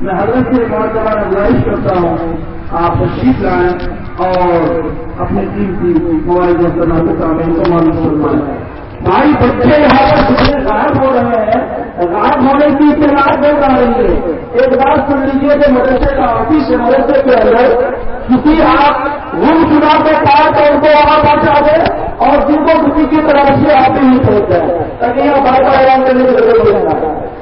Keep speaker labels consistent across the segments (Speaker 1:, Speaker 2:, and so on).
Speaker 1: میں حضرت سے مرتبہ گزارش کرتا ہوں، آپ تشریف لائیں اور اپنی ٹیم کی موبائل کو معلوم فرمائیں بھائی، بچے یہاں پر غائب ہو رہے ہیں۔ غائب ہونے کی اطلاع نہیں آ رہی ہے۔ ایک بات سن لیجیے کہ مدرسے کا آفس ہے مدرسے کے اندر کسی آپ روم چنا کے پائے تو ان کو وہاں پہنچا دیں اور جن کو کسی کی طرف سے آپ ہی نہیں پہنچ جائے تاکہ یہاں بار بار کرنے کی ضرورت نہیں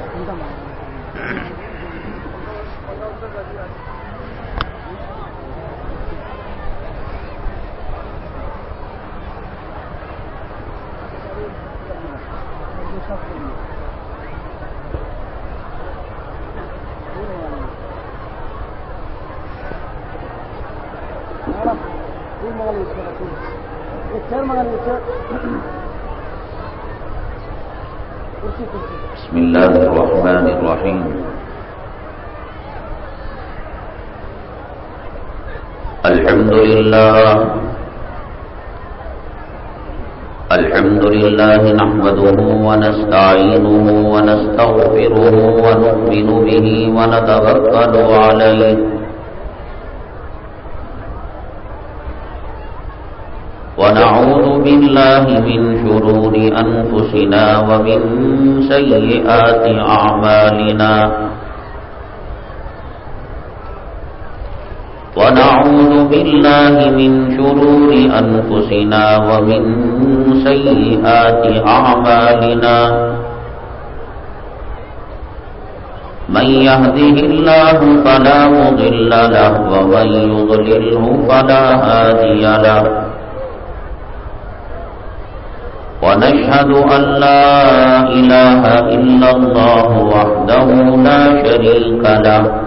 Speaker 2: بسم الله الرحمن الرحيم الحمد لله الحمد لله نحمده ونستعينه ونستغفره ونؤمن به ونتوكل عليه ونعوذ بالله من شرور أنفسنا ومن سيئات أعمالنا ونعوذ بالله من شرور أنفسنا ومن سيئات أعمالنا. من يهده الله فلا مضل له ومن يضلله فلا هادي له. ونشهد أن لا إله إلا الله وحده لا شريك له.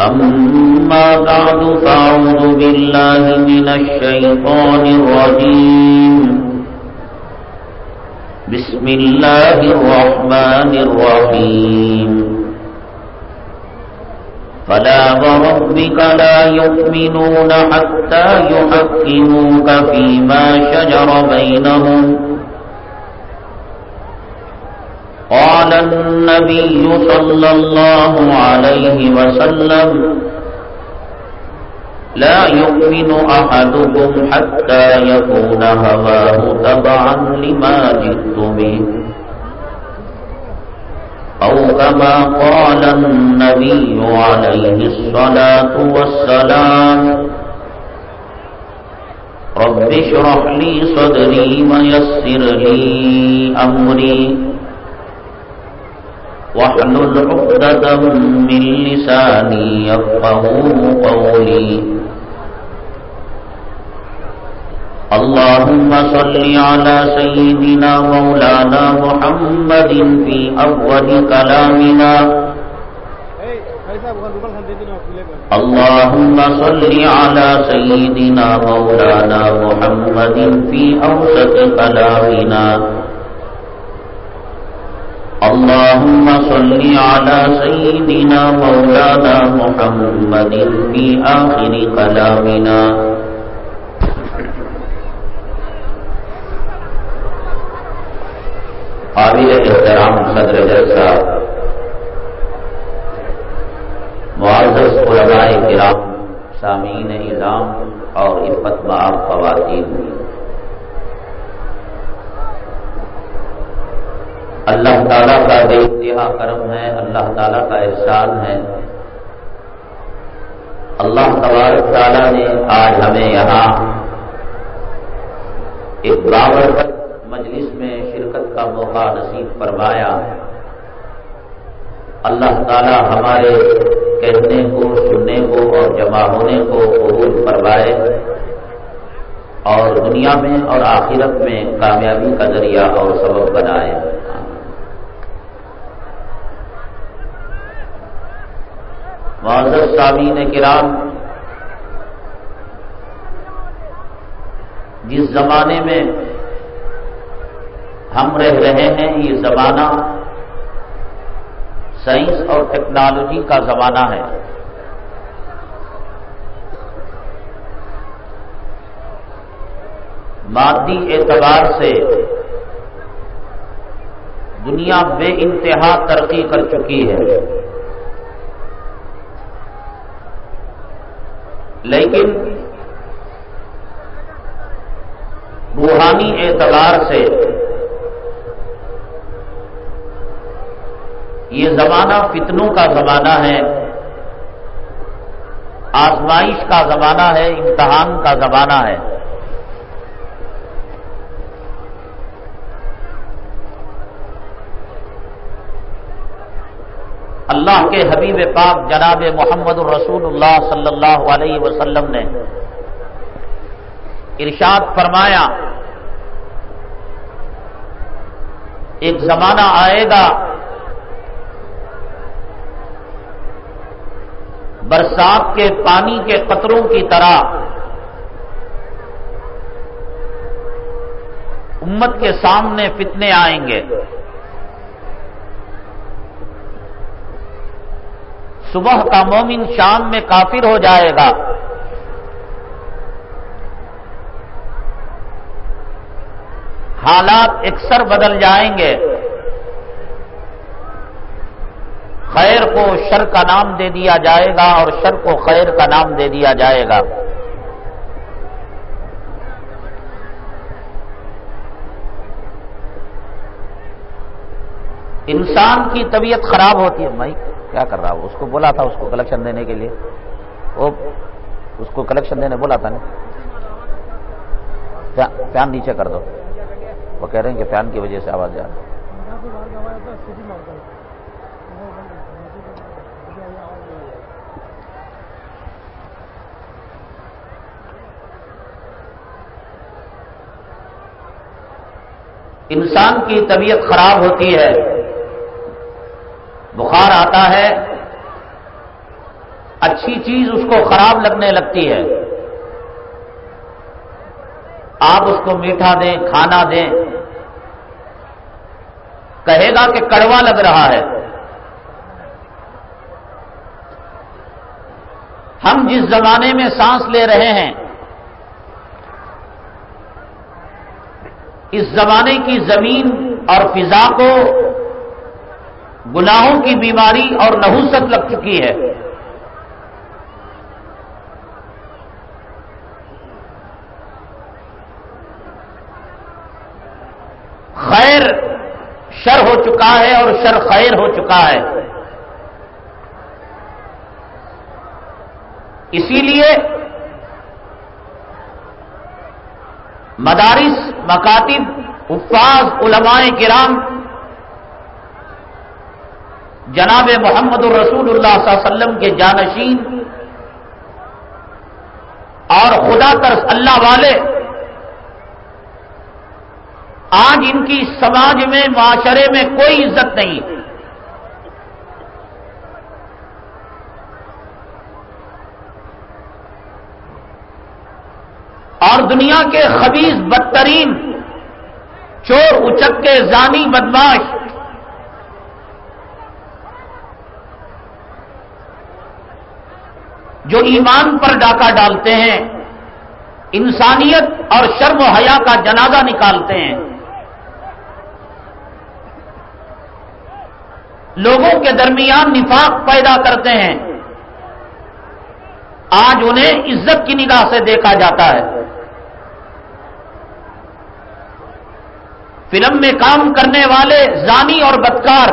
Speaker 2: أما بعد، فأعوذ بالله من الشيطان الرجيم. بسم الله الرحمن الرحيم. فلا وربك لا يؤمنون حتى يحكموك فيما شجر بينهم قال النبي صلى الله عليه وسلم لا يؤمن أحدكم حتى يكون هواه تبعا لما جئت به. أو كما قال النبي عليه الصلاة والسلام رب اشرح لي صدري ويسر لي أمري. واحلل عقدة من لساني يفقه قولي اللهم صل على سيدنا مولانا محمد في أول كلامنا. اللهم صل على سيدنا مولانا محمد في أوسط كلامنا. اللهم صل على سيدنا مولانا محمد في آخر كلامنا. قابل احترام صدر جلسہ. معزز علماء کرام، سامعین نظام اور عفت معاف خواتین. اللہ تعالیٰ کا بے انتہا کرم ہے، اللہ تعالیٰ کا احسان ہے۔ اللہ تبارک تعالیٰ نے آج ہمیں یہاں ایک بابر مجلس میں شرکت کا موقع نصیب فرمایا۔ اللہ تعالی ہمارے کہنے کو، سننے کو اور جمع ہونے کو قبول فرمائے اور دنیا میں اور آخرت میں کامیابی کا ذریعہ اور سبب بنائے۔ معذر سامعین کرام، جس زمانے میں ہم رہ رہے ہیں، یہ زمانہ سائنس اور ٹیکنالوجی کا زمانہ ہے۔ مادی اعتبار سے دنیا بے انتہا ترقی کر چکی ہے۔ لیکن روحانی اعتبار سے یہ زمانہ فتنوں کا زمانہ ہے، آزمائش کا زمانہ ہے، امتحان کا زمانہ ہے۔ اللہ کے حبیب پاک جناب محمد الرسول اللہ صلی اللہ علیہ وسلم نے ارشاد فرمایا، ایک زمانہ آئے گا، برسات کے پانی کے قطروں کی طرح امت کے سامنے فتنے آئیں گے۔ صبح کا مومن شام میں کافر ہو جائے گا۔ حالات اکثر بدل جائیں گے۔ خیر کو شر کا نام دے دیا جائے گا اور شر کو خیر کا نام دے دیا جائے گا۔ انسان کی طبیعت خراب ہوتی ہے بھائی۔ کیا کر رہا اس کو بولا تھا اس کو کلیکشن دینے کے لیے۔ وہ اس کو کلیکشن دینے بولا تھا نا۔ فین نیچے کر دو۔ وہ کہہ رہے ہیں کہ فین کی وجہ سے آواز جا رہی انسان کی طبیعت خراب ہوتی ہے۔ بخار آتا ہے، اچھی چیز اس کو خراب لگنے لگتی ہے۔ آپ اس کو میٹھا دیں، کھانا دیں۔ کہے گا کہ کڑوا لگ رہا ہے۔ ہم جس زمانے میں سانس لے رہے ہیں، اس زمانے کی زمین اور فضا کو گناہوں کی بیماری اور نحوست لگ چکی ہے۔ خیر شر ہو چکا ہے اور شر خیر ہو چکا ہے۔ اسی لیے مدارس، مکاتب، حفاظ، علماء کرام جناب محمد الرسول اللہ صلی اللہ علیہ وسلم کے جانشین اور خدا ترس اللہ والے، آج ان کی سماج میں، معاشرے میں کوئی عزت نہیں۔ اور دنیا کے خبیز بدترین، چور اچک کے زانی بدماش جو ایمان پر ڈاکہ ڈالتے ہیں، انسانیت اور شرم و حیا کا جنازہ نکالتے ہیں۔ لوگوں کے درمیان نفاق پیدا کرتے ہیں۔ آج انہیں عزت کی نگاہ سے دیکھا جاتا ہے۔ فلم میں کام کرنے والے زانی اور بدکار،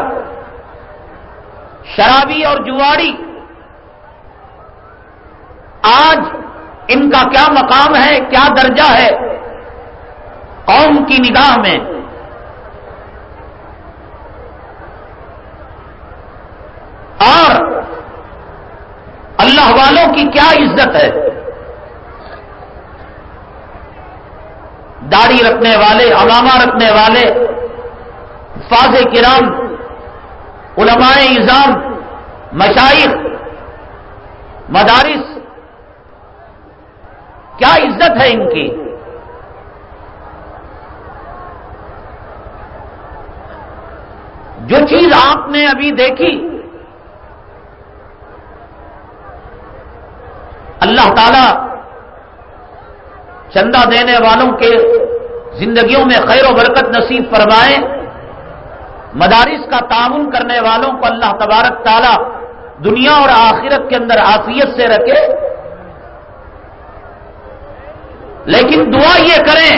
Speaker 2: شرابی اور جواڑی آج ان کا کیا مقام ہے، کیا درجہ ہے؟ قوم کی نگاہ میں۔ اور اللہ والوں کی کیا عزت ہے؟ داڑھی رکھنے والے، علامہ رکھنے والے فاض کرام، علماء نظام، مشائق، مدارس کیا عزت ہے ان کی؟ جو چیز آپ نے ابھی دیکھی، اللہ تعالی چندہ دینے والوں کے زندگیوں میں خیر و برکت نصیب فرمائے، مدارس کا تعاون کرنے والوں کو اللہ تبارک تعالی دنیا اور آخرت کے اندر آفیت سے رکھے لیکن دعا یہ کریں،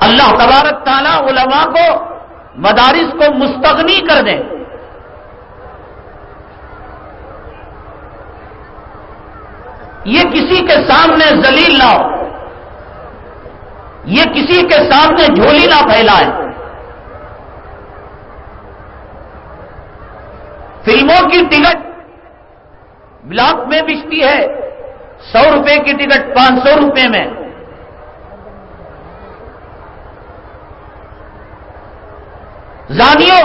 Speaker 2: اللہ تبارک تعالی علماء کو، مدارس کو مستغنی کر دیں۔ یہ کسی کے سامنے زلیل نہ ہو، یہ کسی کے سامنے جھولی نہ پھیلائے۔ فلموں کی ٹکٹ بلاک میں بچتی ہے۔ سو روپے کی ٹکٹ پانچ سو روپے میں۔ زانیوں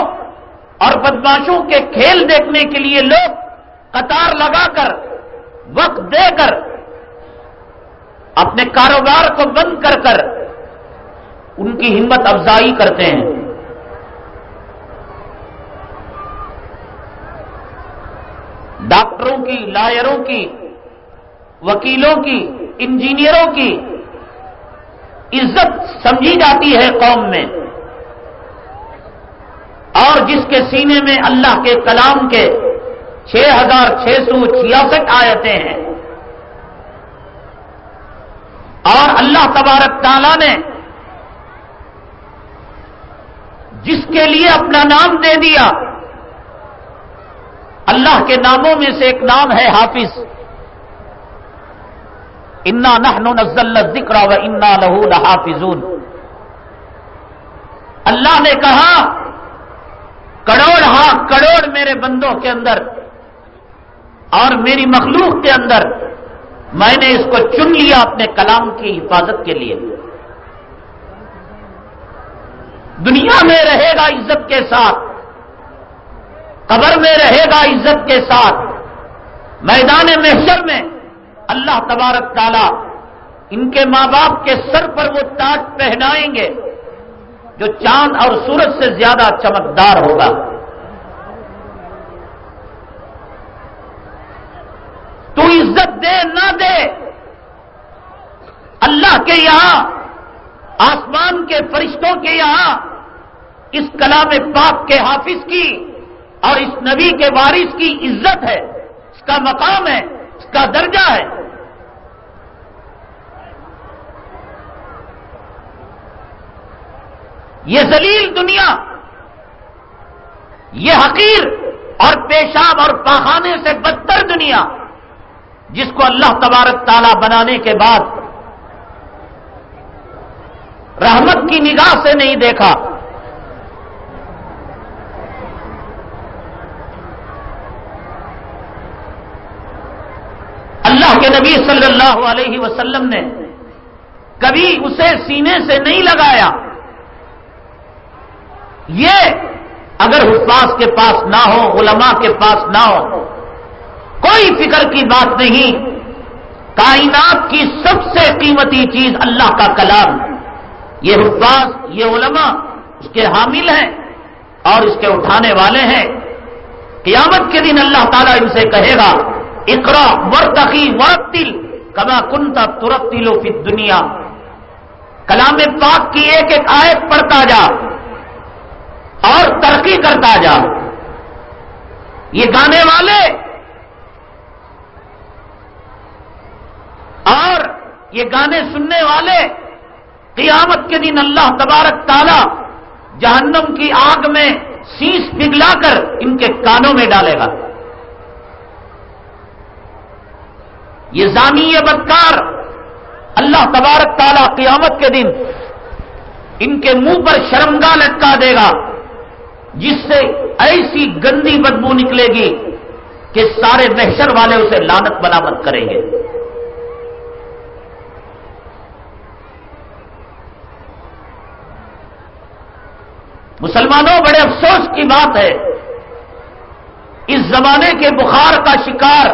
Speaker 2: اور بدماشوں کے کھیل دیکھنے کے لیے لوگ قطار لگا کر، وقت دے کر، اپنے کاروبار کو بند کر کر ان کی ہمت افزائی کرتے ہیں۔ ڈاکٹروں کی، لائروں کی وکیلوں کی، انجینئروں کی عزت سمجھی جاتی ہے قوم میں۔ اور جس کے سینے میں اللہ کے کلام کے چھ ہزار چھ سو چھیاسٹھ آیتیں ہیں۔ اور اللہ تبارک تعالیٰ نے جس کے لیے اپنا نام دے دیا، اللہ کے ناموں میں سے ایک نام ہے حافظ۔ انا نہ نزل ذکر و انا لہو لحافظون۔ اللہ نے کہا، کروڑ ہاں کروڑ میرے بندوں کے اندر اور میری مخلوق کے اندر میں نے اس کو چن لیا اپنے کلام کی حفاظت کے لیے۔ دنیا میں رہے گا عزت کے ساتھ، قبر میں رہے گا عزت کے ساتھ، میدان محشر میں اللہ تبارک تعالی ان کے ماں باپ کے سر پر وہ تاج پہنائیں گے جو چاند اور سورج سے زیادہ چمکدار ہوگا۔ تو عزت دے نہ دے۔ اللہ کے یہاں، آسمان کے فرشتوں کے یہاں، اس کلام پاک کے حافظ کی اور اس نبی کے وارث کی عزت ہے۔ اس کا مقام ہے، اس کا درجہ ہے۔ یہ ذلیل دنیا، یہ حقیر اور پیشاب اور پاخانے سے بدتر دنیا، جس کو اللہ تبارک تعالیٰ بنانے کے بعد رحمت کی نگاہ سے نہیں دیکھا۔ اللہ کے نبی صلی اللہ علیہ وسلم نے کبھی اسے سینے سے نہیں لگایا۔ یہ اگر حفاظ کے پاس نہ ہو، علماء کے پاس نہ ہو، کوئی فکر کی بات نہیں، کائنات کی سب سے قیمتی چیز اللہ کا کلام، یہ حفاظ، یہ علماء اس کے حامل ہیں اور اس کے اٹھانے والے ہیں۔ قیامت کے دن اللہ تعالیٰ ان سے کہے گا اقرا ورتقی ورتل کما کنتا ترت تلو فی دنیا کلام پاک کی ایک ایک آیت پڑھتا جا۔ اور ترقی کرتا جا۔ یہ گانے والے اور یہ گانے سننے والے قیامت کے دن اللہ تبارک تعالی جہنم کی آگ میں سیس پگلا کر ان کے کانوں میں ڈالے گا۔ یہ زانی بدکار اللہ تبارک تعالی قیامت کے دن ان کے منہ پر شرمگاہ لٹکا دے گا۔ جس سے ایسی گندی بدبو نکلے گی کہ سارے محشر والے اسے لانت بلامت کریں گے۔ مسلمانوں، بڑے افسوس کی بات ہے۔ اس زمانے کے بخار کا شکار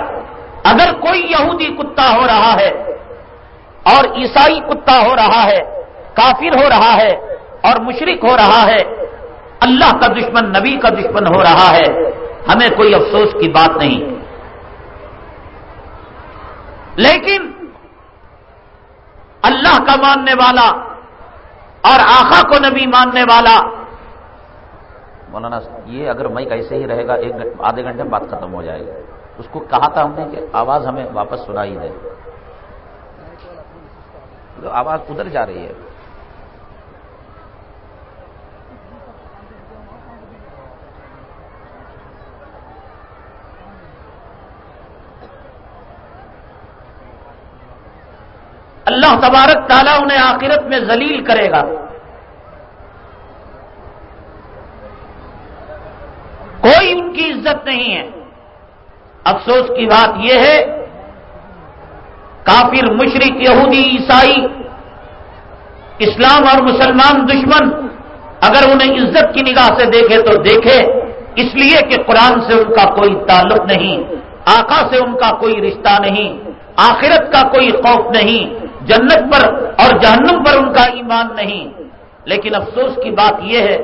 Speaker 2: اگر کوئی یہودی کتا ہو رہا ہے اور عیسائی کتا ہو رہا ہے، کافر ہو رہا ہے اور مشرق ہو رہا ہے اللہ کا دشمن نبی کا دشمن ہو رہا ہے۔ ہمیں کوئی افسوس کی بات نہیں۔ لیکن اللہ کا ماننے والا اور آخا کو نبی ماننے والا۔ مولانا، یہ اگر مائک ایسے ہی رہے گا، ایک آدھے گھنٹے میں بات ختم ہو جائے گا اس کو کہا تھا ہم نے کہ آواز ہمیں واپس سنائی دے۔ آواز ادھر جا رہی ہے۔ اللہ تبارک تعالیٰ انہیں آخرت میں ذلیل کرے گا۔ کوئی ان کی عزت نہیں ہے۔ افسوس کی بات یہ ہے، کافر مشرق یہودی، عیسائی، اسلام اور مسلمان دشمن اگر انہیں عزت کی نگاہ سے دیکھے تو دیکھے۔ اس لیے کہ قرآن سے ان کا کوئی تعلق نہیں، آقا سے ان کا کوئی رشتہ نہیں، آخرت کا کوئی خوف نہیں۔ جنت پر اور جہنم پر ان کا ایمان نہیں۔ لیکن افسوس کی بات یہ ہے،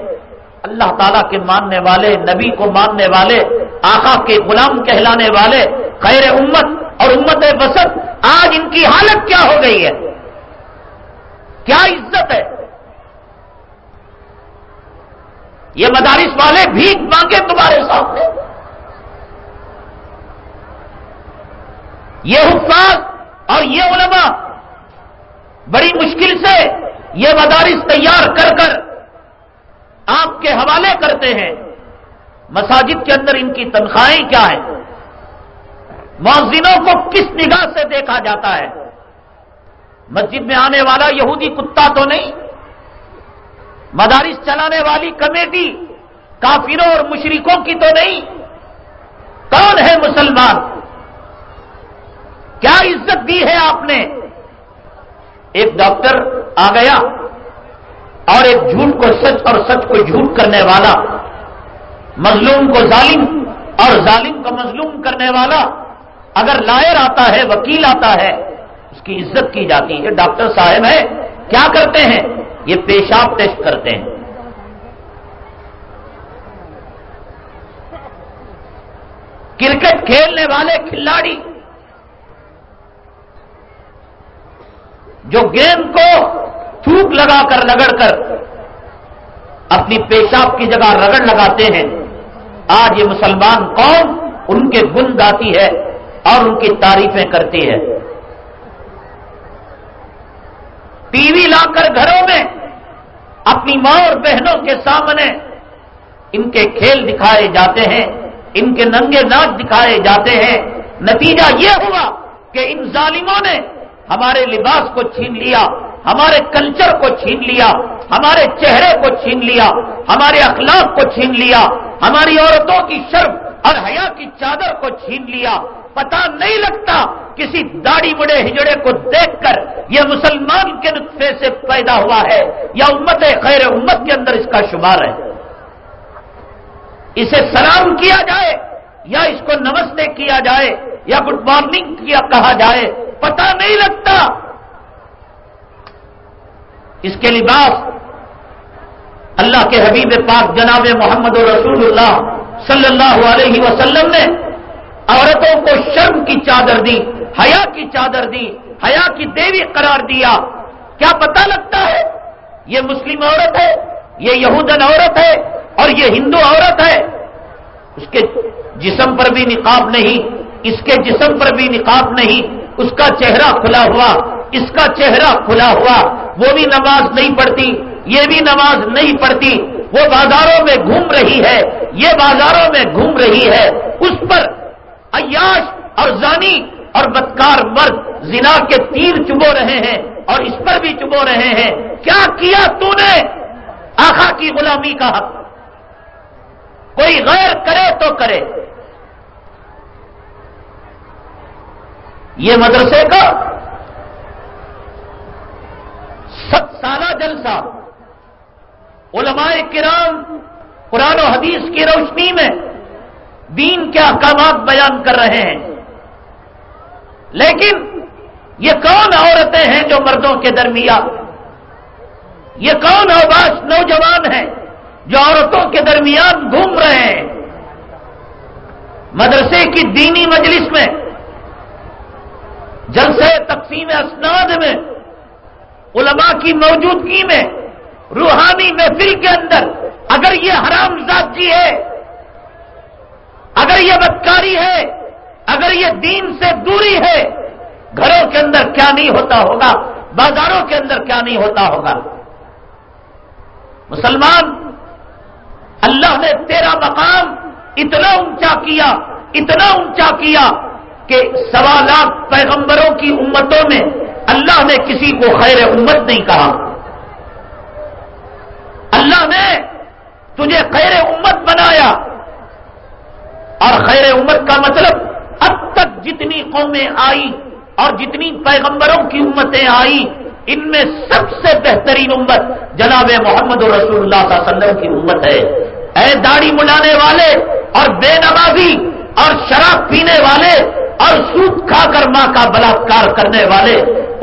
Speaker 2: اللہ تعالیٰ کے ماننے والے، نبی کو ماننے والے، آقا کے غلام کہلانے والے، خیر امت اور امت بسط آج ان کی حالت کیا ہو گئی ہے؟ کیا عزت ہے؟ یہ مدارس والے بھیک مانگے تمہارے سامنے۔ یہ حفاظ اور یہ علماء بڑی مشکل سے یہ مدارس تیار کر کر آپ کے حوالے کرتے ہیں۔ مساجد کے اندر ان کی تنخواہیں کیا ہیں؟ مؤذنوں کو کس نگاہ سے دیکھا جاتا ہے؟ مسجد میں آنے والا یہودی کتا تو نہیں؟ مدارس چلانے والی کمیٹی کافروں اور مشرکوں کی تو نہیں؟ کون ہے مسلمان؟ کیا عزت دی ہے آپ نے؟ ایک ڈاکٹر آ گیا اور ایک جھوٹ کو سچ اور سچ کو جھوٹ کرنے والا، مظلوم کو ظالم اور ظالم کو مظلوم کرنے والا، اگر لائر آتا ہے، وکیل آتا ہے، اس کی عزت کی جاتی ہے۔ ڈاکٹر صاحب ہے کیا کرتے ہیں؟ یہ پیشاب ٹیسٹ کرتے ہیں۔ کرکٹ کھیلنے والے کھلاڑی جو گیند کو تھوک لگا کر رگڑ کر اپنی پیشاب کی جگہ رگڑ لگاتے ہیں۔ آج یہ مسلمان قوم ان کے گن گاتی ہے اور ان کی تعریفیں کرتی ہے۔ ٹی وی لا کر گھروں میں اپنی ماں اور بہنوں کے سامنے ان کے کھیل دکھائے جاتے ہیں، ان کے ننگے ناچ دکھائے جاتے ہیں۔ نتیجہ یہ ہوا کہ ان ظالموں نے ہمارے لباس کو چھین لیا، ہمارے کلچر کو چھین لیا، ہمارے چہرے کو چھین لیا، ہمارے اخلاق کو چھین لیا، ہماری عورتوں کی شرف اور حیا کی چادر کو چھین لیا۔ پتا نہیں لگتا کسی داڑھی بڑے ہجڑے کو دیکھ کر یہ مسلمان کے نطفے سے پیدا ہوا ہے یا امت خیر امت کے اندر اس کا شمار ہے۔ اسے سلام کیا جائے یا اس کو نمستے کیا جائے یا گڈ مارننگ کیا کہا جائے؟ پتا نہیں لگتا۔ اس کے لباس اللہ کے حبیب پاک جناب محمد رسول اللہ صلی اللہ علیہ وسلم نے عورتوں کو شرم کی چادر دی، حیا کی چادر دی، حیا کی دیوی قرار دیا۔ کیا پتا لگتا ہے؟ یہ مسلم عورت ہے، یہ یہودن عورت ہے اور یہ ہندو عورت ہے۔ اس کے جسم پر بھی نقاب نہیں، اس کے جسم پر بھی نقاب نہیں۔ اس کا چہرہ کھلا ہوا، اس کا چہرہ کھلا ہوا، وہ بھی نماز نہیں پڑھتی، یہ بھی نماز نہیں پڑھتی، وہ بازاروں میں گھوم رہی ہے، یہ بازاروں میں گھوم رہی ہے، اس پر عیاش اور زانی اور بدکار مرد زنا کے تیر چبو رہے ہیں اور اس پر بھی چبو رہے ہیں۔ کیا کیا تو نے آخا کی غلامی کا حق۔ کوئی غیر کرے تو کرے۔ یہ مدرسے کا ست سالہ جلسہ علماء کرام قرآن و حدیث کی روشنی میں دین کے احکامات بیان کر رہے ہیں۔ لیکن یہ کون عورتیں ہیں جو مردوں کے درمیان؟ یہ کون اوباش نوجوان ہیں جو عورتوں کے درمیان گھوم رہے ہیں؟ مدرسے کی دینی مجلس میں جلسے تقسیم اسناد میں، علماء کی موجودگی میں، روحانی محفل کے اندر، اگر یہ حرام ذاتی جی ہے، اگر یہ بدکاری ہے، اگر یہ دین سے دوری ہے، گھروں کے اندر کیا نہیں ہوتا ہوگا، بازاروں کے اندر کیا نہیں ہوتا ہوگا؟ مسلمان، اللہ نے تیرا مقام اتنا اونچا کیا، اتنا اونچا کیا کہ سوا لاکھ پیغمبروں کی امتوں میں اللہ نے کسی کو خیر امت نہیں کہا۔ اللہ نے تجھے خیر امت بنایا۔ اور خیر امت کا مطلب اب تک جتنی قومیں آئی اور جتنی پیغمبروں کی امتیں آئی ان میں سب سے بہترین امت جناب محمد رسول اللہ صلی اللہ علیہ وسلم کی امت ہے۔ اے داڑھی ملانے والے اور بے نمازی اور شراب پینے والے اور سوت کھا کر ماں کا بلاత్کار کرنے والے،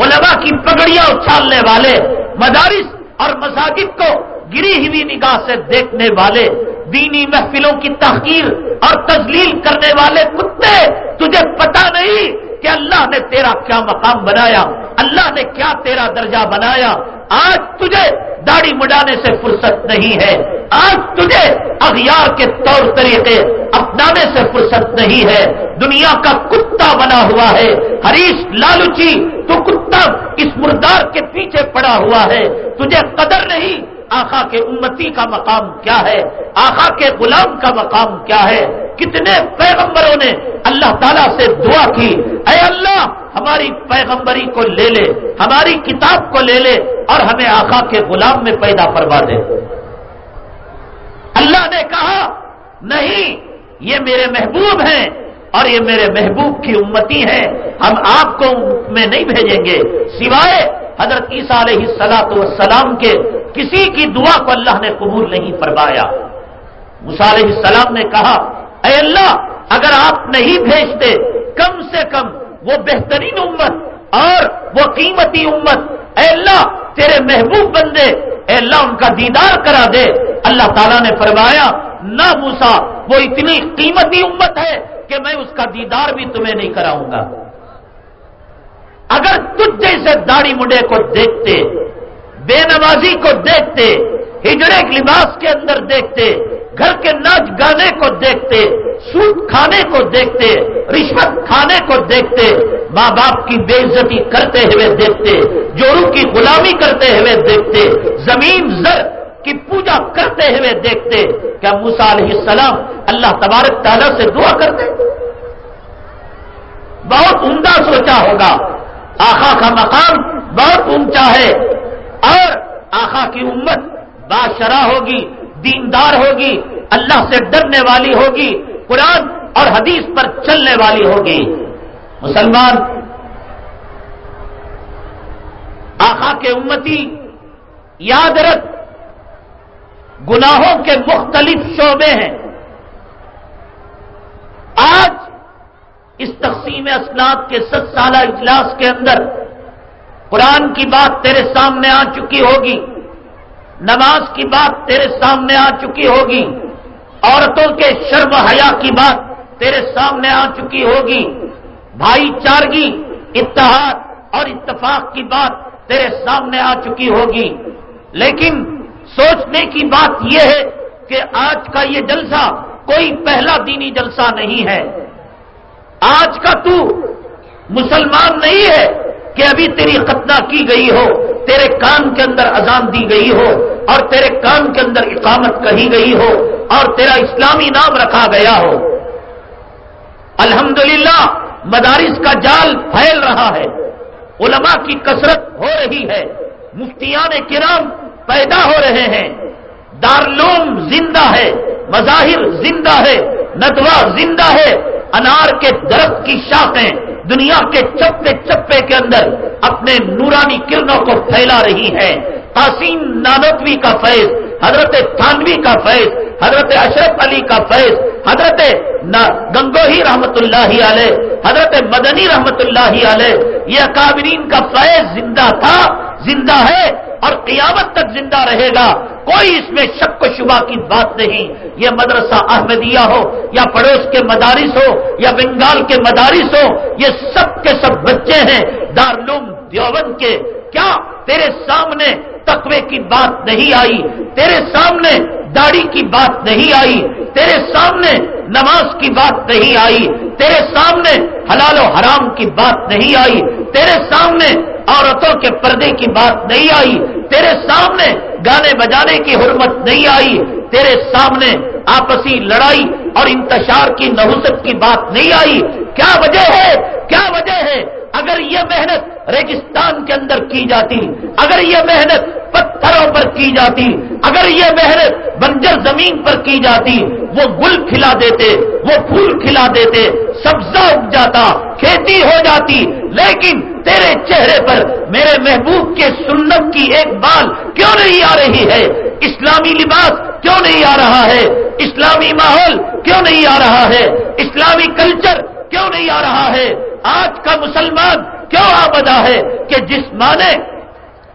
Speaker 2: علماء کی پگڑیاں اچھالنے والے، مدارس اور مساجد کو گری ہوئی نگاہ سے دیکھنے والے، دینی محفلوں کی تحقیر اور تزلیل کرنے والے کتے، تجھے پتا نہیں کہ اللہ نے تیرا کیا مقام بنایا، اللہ نے کیا تیرا درجہ بنایا۔ آج تجھے داڑھی مڈانے سے فرصت نہیں ہے۔ آج تجھے اغیار کے طور طریقے اپنانے سے فرصت نہیں ہے۔ دنیا کا کتا بنا ہوا ہے۔ ہریش لالوچی تو کتا اس مردار کے پیچھے پڑا ہوا ہے۔ تجھے قدر نہیں آخا کے امتی کا مقام کیا ہے؟ آخا کے غلام کا مقام کیا ہے؟ کتنے پیغمبروں نے اللہ تعالیٰ سے دعا کی؟ اے اللہ، ہماری پیغمبری کو لے لے، ہماری کتاب کو لے لے اور ہمیں آخا کے غلام میں پیدا فرما دے۔ اللہ نے کہا، نہیں، یہ میرے محبوب ہیں۔ اور یہ میرے محبوب کی امتی ہیں، ہم آپ کو میں نہیں بھیجیں گے۔ سوائے حضرت عیسیٰ علیہ سلاۃ والسلام کے کسی کی دعا کو اللہ نے قبول نہیں فرمایا۔ علیہ السلام نے کہا، اے اللہ، اگر آپ نہیں بھیجتے، کم سے کم وہ بہترین امت اور وہ قیمتی امت۔ اے اللہ، تیرے محبوب بندے، اے اللہ، ان کا دیدار کرا دے۔ اللہ تعالیٰ نے فرمایا، نہ موسا وہ اتنی قیمتی امت ہے کہ میں اس کا دیدار بھی تمہیں نہیں کراؤں گا۔ اگر تجھ جیسے داڑھی مڈے کو دیکھتے، بے نمازی کو دیکھتے ہجڑے لباس کے اندر دیکھتے، گھر کے ناچ گانے کو دیکھتے، سوٹ کھانے کو دیکھتے، رشوت کھانے کو دیکھتے، ماں باپ کی بے عزتی کرتے ہوئے دیکھتے جورو کی غلامی کرتے ہوئے دیکھتے، زمین زر کی پوجا کرتے ہوئے دیکھتے کیا موسا علیہ السلام اللہ تبارک تعالیٰ سے دعا کرتے۔ بہت عمدہ سوچا ہوگا۔ آخا کا مقام بہت اونچا ہے اور آخا کی امت بادشاہ ہوگی، دیندار ہوگی، اللہ سے ڈرنے والی ہوگی، قرآن اور حدیث پر چلنے والی ہوگی۔ مسلمان آخا کے امتی، یاد رکھ گناہوں کے مختلف شعبے ہیں۔ آج اس تقسیم اسناد کے ست سالہ اجلاس کے اندر قرآن کی بات تیرے سامنے آ چکی ہوگی، نماز کی بات تیرے سامنے آ چکی ہوگی، عورتوں کے شرم حیا کی بات تیرے سامنے آ چکی ہوگی۔ بھائی چارگی، اتحاد اور اتفاق کی بات تیرے سامنے آ چکی ہوگی۔ لیکن سوچنے کی بات یہ ہے کہ آج کا یہ جلسہ کوئی پہلا دینی جلسہ نہیں ہے۔ آج کا تو مسلمان نہیں ہے کہ ابھی تیری ختنہ کی گئی ہو، تیرے کان کے اندر اذان دی گئی ہو، اور تیرے کان کے اندر اقامت کہی گئی ہو، اور تیرا اسلامی نام رکھا گیا ہو۔ الحمدللہ، مدارس کا جال پھیل رہا ہے۔ علماء کی کثرت ہو رہی ہے۔ مفتیان کرام پیدا ہو رہے ہیں۔ دارلوم زندہ ہے، مظاہر زندہ ہے ندوا زندہ ہے۔ انار کے درخت کی شاخیں دنیا کے چپے چپے کے اندر اپنے نورانی کرنوں کو پھیلا رہی ہیں۔ قاسم نانوتوی کا فیض، حضرت تھانوی کا فیض، حضرت اشرف علی کا فیض، حضرت گنگوہی رحمت اللہ علیہ، حضرت مدنی رحمت اللہ علیہ، یہ اکابرین کا فیض زندہ تھا، زندہ ہے اور قیامت تک زندہ رہے گا۔ کوئی اس میں شک و شبہ کی بات نہیں۔ یہ مدرسہ احمدیہ ہو یا پڑوس کے مدارس ہو یا بنگال کے مدارس ہو، یہ سب کے سب بچے ہیں۔ دارالعلوم دیوبند کے، کیا تیرے سامنے تقوی کی بات نہیں آئی، تیرے سامنے داڑھی کی بات نہیں آئی، تیرے سامنے نماز کی بات نہیں آئی، تیرے سامنے حلال و حرام کی بات نہیں آئی، تیرے سامنے عورتوں کے پردے کی بات نہیں آئی، تیرے سامنے گانے بجانے کی حرمت نہیں آئی، تیرے سامنے آپسی لڑائی اور انتشار کی نحوست کی بات نہیں آئی۔ کیا وجہ ہے؟ کیا وجہ ہے؟ اگر یہ محنت ریگستان کے اندر کی جاتی، اگر یہ محنت پتھروں پر کی جاتی، اگر یہ محنت بنجر زمین پر کی جاتی، وہ گل کھلا دیتے، وہ پھول کھلا دیتے، سبزہ اگ جاتا، کھیتی ہو جاتی، لیکن تیرے چہرے پر میرے محبوب کے سنت کی ایک بال کیوں نہیں آ رہی ہے؟ اسلامی لباس کیوں نہیں آ رہا ہے؟ اسلامی ماحول کیوں نہیں آ رہا ہے؟ اسلامی کلچر کیوں نہیں آ رہا ہے؟ آج کا مسلمان کیوں آبدا ہے کہ جس ماں نے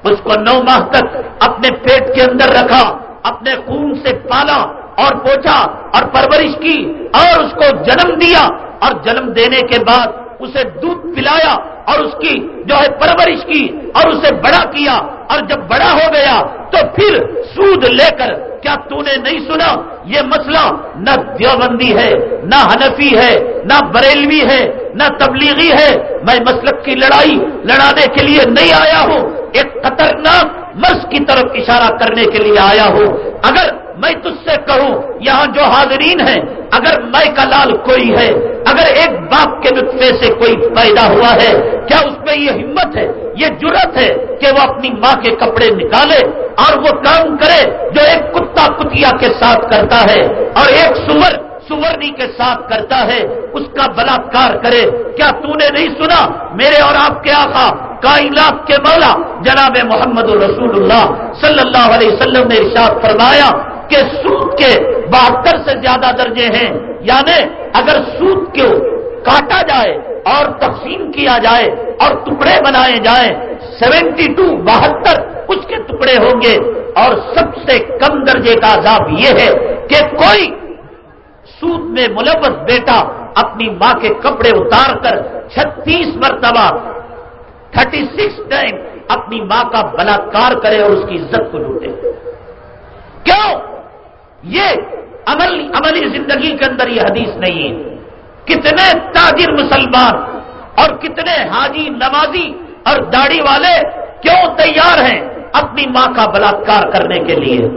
Speaker 2: اس کو نو ماہ تک اپنے پیٹ کے اندر رکھا، اپنے خون سے پالا اور پوچھا اور پرورش کی اور اس کو جنم دیا اور جنم دینے کے بعد اسے دودھ پلایا اور اس کی جو ہے پرورش کی اور اسے بڑا کیا اور جب بڑا ہو گیا تو پھر سود لے کر، کیا تو نے نہیں سنا؟ یہ مسئلہ نہ دیوبندی ہے، نہ حنفی ہے، نہ بریلوی ہے، نہ تبلیغی ہے۔ میں مسلک کی لڑائی لڑانے کے لیے نہیں آیا ہوں۔ ایک خطرناک مرض کی طرف اشارہ کرنے کے لیے آیا ہوں۔ اگر میں تجھ سے کہوں، یہاں جو حاضرین ہیں، اگر میں کا لال کوئی ہے، اگر ایک باپ کے نطفے سے کوئی پیدا ہوا ہے، کیا اس میں یہ ہمت ہے، یہ جرت ہے کہ وہ اپنی ماں کے کپڑے نکالے اور وہ کام کرے جو ایک کتا کتیا کے ساتھ کرتا ہے اور ایک سور، سورنی کے ساتھ کرتا ہے، اس کا بلاکار کرے۔ کیا تو نے نہیں سنا، میرے اور آپ کے آقا، کائنات کے مولا، جناب محمد رسول اللہ صلی اللہ علیہ وسلم نے ارشاد فرمایا کہ سود کے بہتر سے زیادہ درجے ہیں۔ یعنی اگر سود کو کاٹا جائے اور تقسیم کیا جائے اور ٹکڑے بنائے جائیں، سیونٹی ٹو بہتر اس کے ٹکڑے ہوں گے۔ اور سب سے کم درجے کا عذاب یہ ہے کہ کوئی سود میں ملوث بیٹا اپنی ماں کے کپڑے اتار کر چھتیس مرتبہ، تھرٹی سکس ٹائم اپنی ماں کا بلاکار کرے اور اس کی عزت کو لوٹے۔ کیوں؟ یہ عمل عملی زندگی کے اندر یہ حدیث نہیں ہے۔ کتنے تاجر مسلمان اور کتنے حاجی نمازی اور داڑھی والے کیوں تیار ہیں اپنی ماں کا بلاکار کرنے کے لیے؟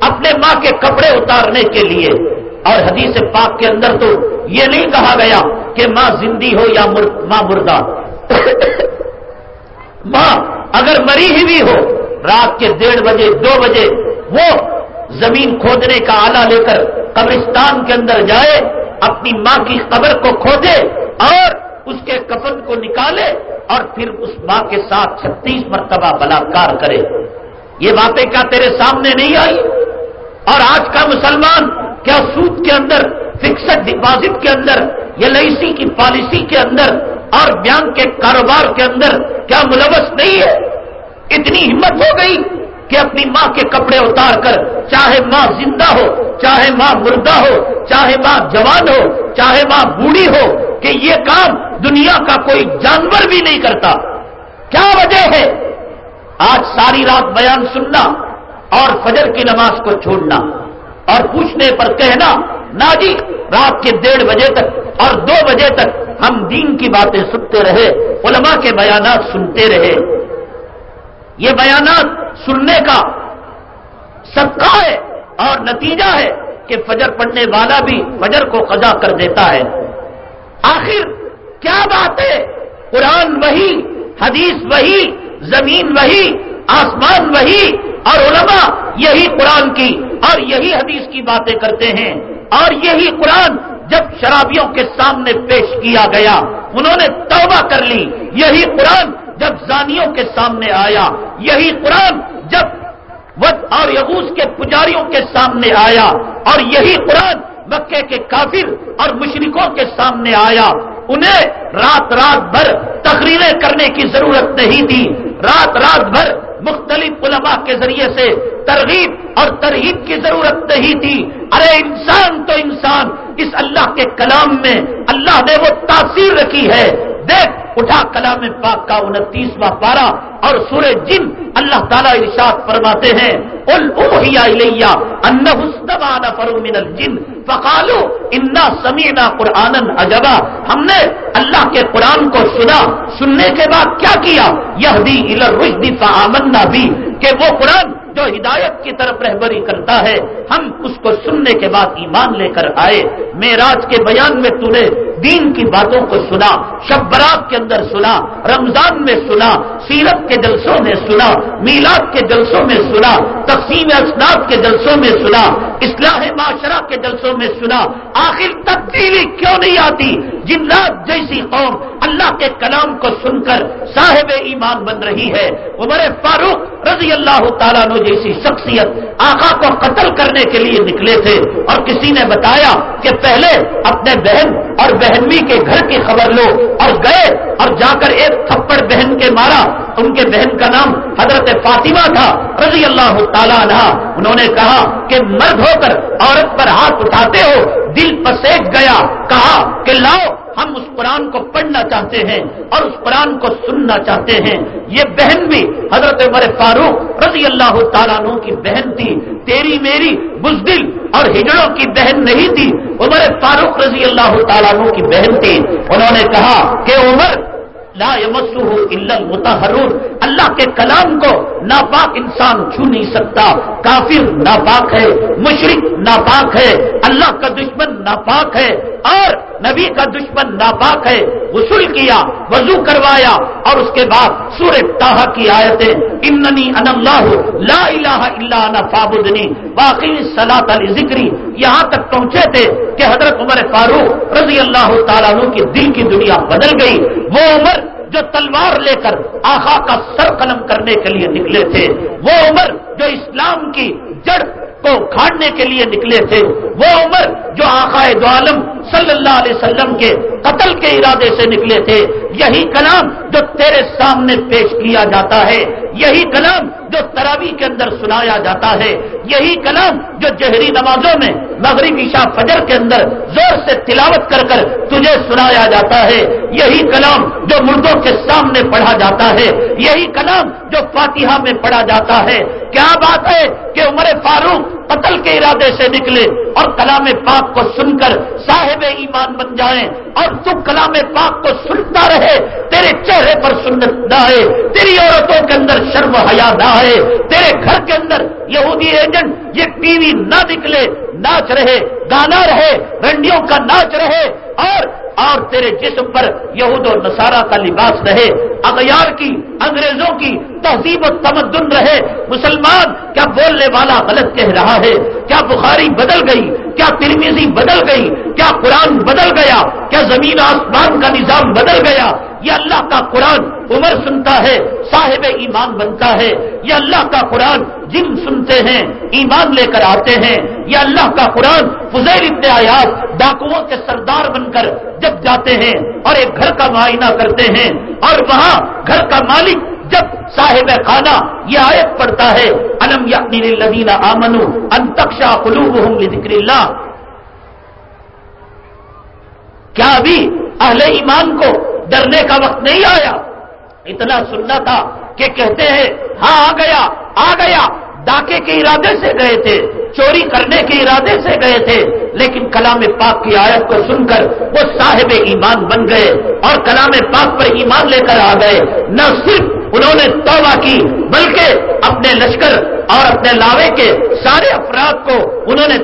Speaker 2: اپنے ماں کے کپڑے اتارنے کے لیے؟ اور حدیث پاک کے اندر تو یہ نہیں کہا گیا کہ ماں زندی ہو یا ماں مردہ۔ ماں اگر مری ہی بھی ہو، رات کے ڈیڑھ بجے، دو بجے، وہ زمین کھودنے کا آلہ لے کر قبرستان کے اندر جائے، اپنی ماں کی قبر کو کھودے اور اس کے کفن کو نکالے اور پھر اس ماں کے ساتھ چھتیس مرتبہ بلاکار کرے۔ یہ باتیں کیا تیرے سامنے نہیں آئی؟ اور آج کا مسلمان کیا سود کے اندر، فکسڈ ڈپازٹ کے اندر ایل آئی سی کی پالیسی کے اندر اور بینک کے کاروبار کے اندر کیا ملوث نہیں ہے؟ اتنی ہمت ہو گئی کہ اپنی ماں کے کپڑے اتار کر چاہے ماں زندہ ہو، چاہے ماں مردہ ہو، چاہے ماں جوان ہو، چاہے ماں بوڑھی ہو، کہ یہ کام دنیا کا کوئی جانور بھی نہیں کرتا۔ کیا وجہ ہے؟ آج ساری رات بیان سننا اور فجر کی نماز کو چھوڑنا اور پوچھنے پر کہنا، نا جی رات کے ڈیڑھ بجے تک اور دو بجے تک ہم دین کی باتیں سنتے رہے، علماء کے بیانات سنتے رہے۔ یہ بیانات سننے کا صدقہ ہے اور نتیجہ ہے کہ فجر پڑھنے والا بھی فجر کو قضا کر دیتا ہے۔ آخر کیا بات ہے؟ قرآن وہی، حدیث وہی، زمین وہی، آسمان وہی اور علماء یہی قرآن کی اور یہی حدیث کی باتیں کرتے ہیں۔ اور یہی قرآن جب شرابیوں کے سامنے پیش کیا گیا، انہوں نے توبہ کر لی۔ یہی قرآن جب زانیوں کے سامنے آیا، یہی قرآن جب ود اور یغوس کے پجاریوں کے سامنے آیا، اور یہی قرآن مکے کے کافر اور مشرکوں کے سامنے آیا۔ انہیں رات رات بھر تقریریں کرنے کی ضرورت نہیں تھی۔ رات رات بھر مختلف علماء کے ذریعے سے ترغیب اور ترغیب کی ضرورت نہیں تھی۔ ارے انسان تو انسان، اس اللہ کے کلام میں اللہ نے وہ تاثیر رکھی ہے۔ دیکھ اٹھا کلام پاک کا انتیسواں پارا اور سورہ جن اللہ تعالیٰ ارشاد فرماتے ہیں الجن فقالو انا سمینا قرآن اجبا ہم نے اللہ کے قرآن کو سنا، سننے کے بعد کیا کیا؟ یہ بھی الرشدی فآمنا بھی کہ وہ قرآن جو ہدایت کی طرف رہبری کرتا ہے، ہم اس کو سننے کے بعد ایمان لے کر آئے۔ میراج کے بیان میں تو نے دین کی باتوں کو سنا، شب برات کے اندر سنا، رمضان میں سنا، سیرت کے جلسوں میں سنا، میلاد کے جلسوں میں سنا، تقسیم اسناد کے جلسوں میں سنا، اصلاح معاشرہ کے جلسوں میں سنا۔ آخر تبدیلی کیوں نہیں آتی؟ جن رات جیسی قوم اللہ کے کلام کو سن کر صاحب ایمان بن رہی ہے۔ عمر فاروق رضی اللہ تعالیٰ نے جیسی شخصیت آقا کو قتل کرنے کے لیے نکلے تھے اور کسی نے بتایا کہ پہلے اپنے بہن اور بہنوی کے گھر کی خبر لو اور گئے اور جا کر ایک تھپڑ بہن کے مارا۔ ان کے بہن کا نام حضرت فاطمہ تھا، رضی اللہ تعالیٰ عنہ۔ انہوں نے کہا کہ مرد ہو کر عورت پر ہاتھ اٹھاتے ہو، دل پسیک گیا۔ کہا کہ لاؤ ہم اس قرآن کو پڑھنا چاہتے ہیں اور اس قرآن کو سننا چاہتے ہیں۔ یہ بہن بھی حضرت عمر فاروق رضی اللہ تعالیٰ عنہ کی بہن تھی۔ تیری میری بزدل اور ہجڑوں کی بہن نہیں تھی۔ عمر فاروق رضی اللہ تعالیٰ عنہ کی بہن تھی۔ انہوں نے کہا کہ عمر، لا الا المتحرون اللہ کے کلام کو ناپاک انسان چھو نہیں سکتا۔ کافر ناپاک ہے مشرق ناپاک ہے۔ اللہ کا دشمن ناپاک ہے۔ اور نبی کا دشمن ناپاک ہے، غسل کیا، وضو کروایا اور اس کے بعد سورہ تاہا کی آیتیں، اننی ان اللہ، لا الہ الا انا فابدنی باقی صلاۃ علی ذکری یہاں تک پہنچے تھے کہ حضرت عمر فاروق رضی اللہ تعالیٰ عنہ کی دل کی دنیا بدل گئی۔ وہ عمر جو تلوار لے کر آخا کا سر قلم کرنے کے لیے نکلے تھے۔ وہ عمر جو اسلام کی جڑ کو کھاڑنے کے لیے نکلے تھے۔ وہ عمر جو آخائے دو عالم صلی اللہ علیہ وسلم کے قتل کے ارادے سے نکلے تھے، یہی کلام جو تیرے سامنے پیش کیا جاتا ہے، یہی کلام جو تراوی کے اندر سنایا جاتا ہے، یہی کلام جو جہری نمازوں میں، مغرب عشاء فجر کے اندر زور سے تلاوت کر کر تجھے سنایا جاتا ہے۔ یہی کلام جو مردوں کے سامنے پڑھا جاتا ہے۔ یہی کلام جو فاتحہ میں پڑھا جاتا ہے۔ کیا بات ہے کہ عمر فاروق قتل کے ارادے سے نکلے اور کلام پاک کو سن کر صاحب ایمان بن جائیں اور تو کلام پاک کو سنتا رہے، تیرے چہرے پر سنت نہ آئے، تیری عورتوں کے اندر شرم حیا نہ آئے۔ تیرے گھر کے اندر یہودی ایجنٹ، یہ ٹی وی نہ نکلے، ناچ رہے، گانا رہے، رنڈیوں کا ناچ رہے، اور اور تیرے جسم پر یہود و نصارہ کا لباس رہے، اغیار کی، انگریزوں کی تہذیب و تمدن رہے، مسلمان، کیا بولنے والا غلط کہہ رہا ہے؟ کیا بخاری بدل گئی؟ کیا ترمیزی بدل گئی؟ کیا قرآن بدل گیا؟ کیا زمین آسمان کا نظام بدل گیا؟ یہ اللہ کا قرآن عمر سنتا ہے، صاحب ایمان بنتا ہے۔ یہ اللہ کا قرآن جن سنتے ہیں، ایمان لے کر آتے ہیں۔ یہ اللہ کا قرآن فضیر ابن آیات ڈاکوؤں کے سردار بن کر جب جاتے ہیں اور ایک گھر کا معائنہ کرتے ہیں اور وہاں گھر کا مالک جب صاحب خانہ یہ آیت پڑھتا ہے، الم یعنی یا آمن انتقشا قلوب ہوں ذکر اللہ کیا ابھی اہل ایمان کو ڈرنے کا وقت نہیں آیا۔ اتنا سننا تھا کہ کہتے ہیں ہاں آ گیا آ گیا۔ ڈاکے کے ارادے سے گئے تھے، چوری کرنے کے ارادے سے گئے تھے، لیکن کلام پاک کی آیت کو سن کر وہ صاحب ایمان بن گئے اور کلام پاک پر ایمان لے کر آ گئے۔ نہ صرف انہوں نے توبہ کی، بلکہ اپنے لشکر اور اپنے لاوے کے سارے افراد کو انہوں نے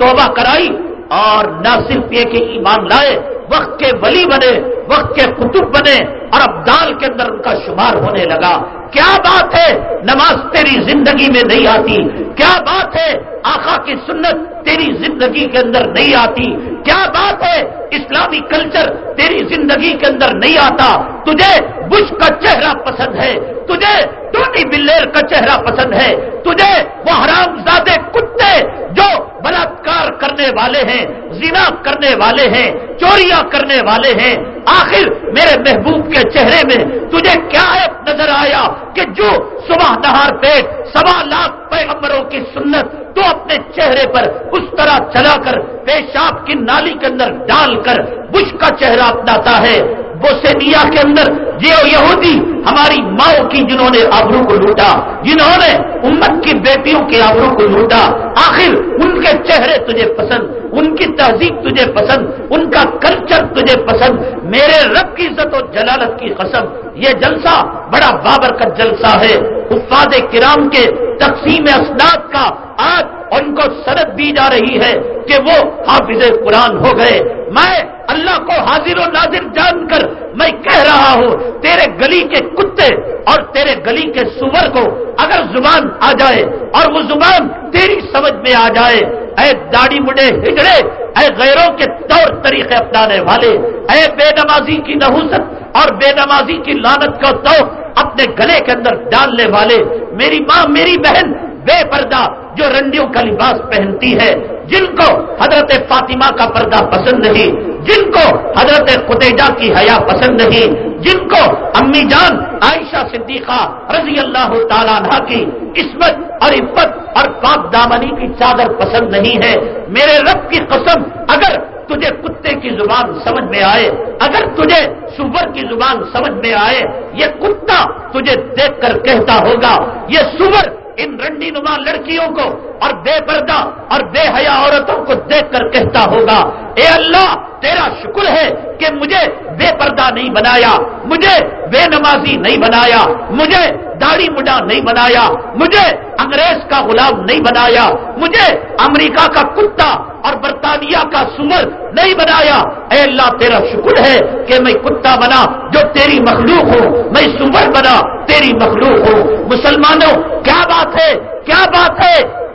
Speaker 2: توبہ کرائی۔ اور نہ صرف یہ کہ ایمان لائے، وقت کے ولی بنے، وقت کے قطب بنے، اور اب دال کے اندر ان کا شمار ہونے لگا۔ کیا بات ہے؟ نماز تیری زندگی میں نہیں آتی۔ کیا بات ہے؟ آقا کی سنت تیری زندگی کے اندر نہیں آتی۔ کیا بات ہے؟ اسلامی کلچر تیری زندگی کے اندر نہیں آتا۔ تجھے بش کا چہرہ پسند ہے۔ تجھے ٹونی بلیر کا چہرہ پسند ہے۔ تجھے وہ حرام زادے کتے جو بلاತ್کار کرنے والے ہیں، زنا کرنے والے ہیں، چوریاں کرنے والے ہیں۔ آخر میرے محبوب کے چہرے میں تجھے کیا نظر آیا کہ جو صبح نہار پیٹ سوا لاکھ پیغمبروں کی سنت تو اپنے چہرے پر اس طرح چلا کر پیشاب کی نالی کے اندر ڈال کر بش کا چہرہ اپناتا ہے۔ بوسینیا کے اندر، یہ یہودی ہماری ماؤں کی جنہوں نے آبرو کو لوٹا، جنہوں نے امت کی بیٹیوں کے آبرو کو لوٹا، آخر ان کے چہرے تجھے پسند، ان کی تہذیب تجھے پسند، ان کا کلچر تجھے پسند، میرے رب کی عزت و جلالت کی قسم، یہ جلسہ بڑا بابر کا جلسہ ہے۔ حفاظ کرام کے تقسیم اسناد کا آج ان کو سرد دی جا رہی ہے کہ وہ حافظ قرآن ہو گئے۔ میں اللہ کو حاضر و ناظر جان کر میں کہہ رہا ہوں، تیرے گلی کے کتے اور تیرے گلی کے سور کو اگر زبان آ جائے اور وہ زبان تیری سمجھ میں آ جائے، اے داڑی مڈے ہجڑے، اے غیروں کے طور طریقے اپنانے والے، اے بے نمازی کی نحوست اور بے نمازی کی لانت کا تو اپنے گلے کے اندر ڈالنے والے، میری ماں، میری بہن، بے پردہ جو رنڈیوں کا لباس پہنتی ہے، جن کو حضرت فاطمہ کا پردہ پسند نہیں، جن کو حضرت خطیجہ کی حیا پسند نہیں، جن کو امی جان عائشہ صدیقہ رضی اللہ تعالیٰ عنہ کی عصمت اور عفت اور پاک دامنی کی چادر پسند نہیں ہے۔ میرے رب کی قسم، اگر تجھے کتے کی زبان سمجھ میں آئے، اگر تجھے سور کی زبان سمجھ میں آئے، یہ کتا تجھے دیکھ کر کہتا ہوگا، یہ سور ان رنڈی نما لڑکیوں کو اور بے پردہ اور بے حیا عورتوں کو دیکھ کر کہتا ہوگا، اے اللہ، تیرا شکر ہے کہ مجھے بے پردہ نہیں بنایا، مجھے بے نمازی نہیں بنایا، مجھے داڑھی مڈا نہیں بنایا، مجھے انگریز کا غلام نہیں بنایا، مجھے امریکہ کا کتا اور برطانیہ کا سمر نہیں بنایا۔ اے اللہ، تیرا شکر ہے کہ میں کتا بنا جو تیری مخلوق ہوں میں سمر بنا تیری مخلوق ہوں مسلمانوں، کیا بات ہے؟ کیا بات ہے؟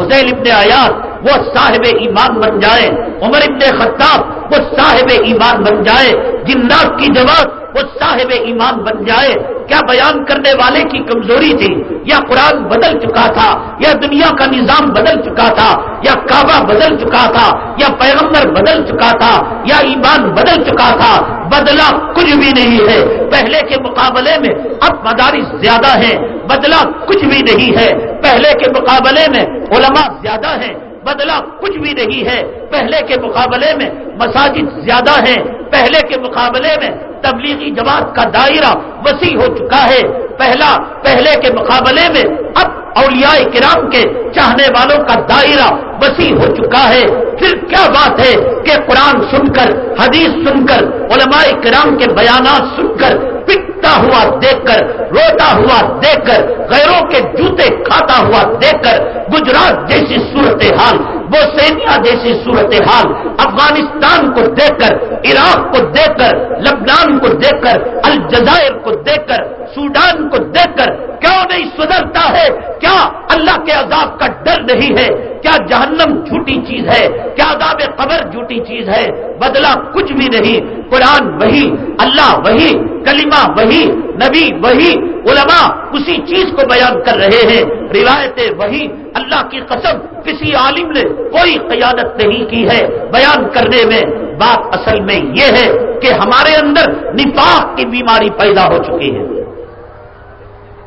Speaker 2: حسین ابن آیات وہ صاحب ایمان بن جائے۔ عمر ابن خطاب، وہ صاحب ایمان بن جائے۔ جنات کی جواب وہ صاحب ایمان بن جائے۔ کیا بیان کرنے والے کی کمزوری تھی؟ یا قرآن بدل چکا تھا؟ یا دنیا کا نظام بدل چکا تھا؟ یا کعبہ بدل چکا تھا؟ یا پیغمبر بدل چکا تھا؟ یا ایمان بدل چکا تھا؟ بدلا کچھ بھی نہیں ہے۔ پہلے کے مقابلے میں اب مدارس زیادہ ہیں۔ بدلا کچھ بھی نہیں ہے۔ پہلے کے مقابلے میں علماء زیادہ ہیں۔ بدلا کچھ بھی نہیں ہے۔ پہلے کے مقابلے میں مساجد زیادہ ہیں۔ پہلے کے مقابلے میں تبلیغی جماعت کا دائرہ وسیع ہو چکا ہے۔ پہلا، پہلے کے مقابلے میں اب اولیاء کرام کے چاہنے والوں کا دائرہ وسیع ہو چکا ہے۔ پھر کیا بات ہے کہ قرآن سن کر، حدیث سن کر، علماء کرام کے بیانات سن کر پکتا ہوا دیکھ کر، روتا ہوا دیکھ کر، غیروں کے جوتے کھاتا ہوا دیکھ کر، گجرات جیسی صورت حال بوسینیا جیسی صورت حال افغانستان کو دیکھ کر، عراق کو دیکھ کر، لبنان کو دیکھ کر، الجزائر کو دیکھ کر، سوڈان کو دیکھ کر، کیوں نہیں سدھرتا ہے؟ کیا اللہ کے عذاب کا ڈر نہیں ہے؟ کیا جہنم جھوٹی چیز ہے؟ کیا عذاب قبر جھوٹی چیز ہے؟ بدلا کچھ بھی نہیں۔ قرآن وہی، اللہ وہی، کلمہ وہی، نبی وہی، علماء اسی چیز کو بیان کر رہے ہیں۔ روایتیں وہی، اللہ کی قسم کسی عالم نے کوئی قیادت نہیں کی ہے۔ بیان کرنے میں بات اصل میں یہ ہے کہ ہمارے اندر نفاق کی بیماری پیدا ہو چکی ہے۔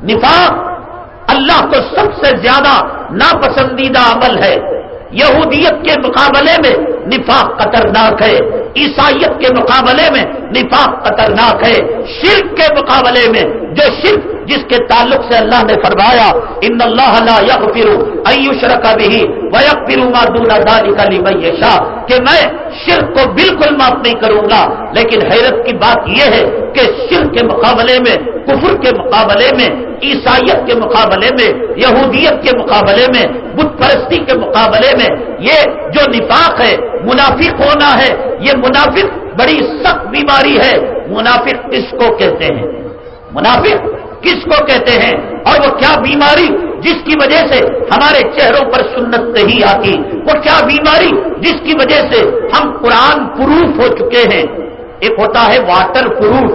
Speaker 2: نفاق اللہ کو سب سے زیادہ ناپسندیدہ عمل ہے۔ یہودیت کے مقابلے میں نفاق خطرناک ہے۔ عیسائیت کے مقابلے میں نفاق خطرناک ہے، شرک کے مقابلے میں جو شرک جس کے تعلق سے اللہ نے فرمایا، ان اللہ لا یغفر ایشرک به ویغفر ما دون ذلك لمن یشاء، کہ میں شرک کو بالکل معاف نہیں کروں گا۔ لیکن حیرت کی بات یہ ہے کہ شرک کے مقابلے میں، کفر کے مقابلے میں، عیسائیت کے مقابلے میں، یہودیت کے مقابلے میں، بت پرستی کے مقابلے میں، یہ جو نفاق ہے، منافق ہونا ہے، یہ منافق بڑی سخت بیماری ہے۔ منافق کس کو کہتے ہیں؟ منافق کس کو کہتے ہیں؟ اور وہ کیا بیماری جس کی وجہ سے ہمارے چہروں پر سنت نہیں آتی؟ وہ کیا بیماری جس کی وجہ سے ہم قرآن پروف ہو چکے ہیں؟ ایک ہوتا ہے واٹر پروف۔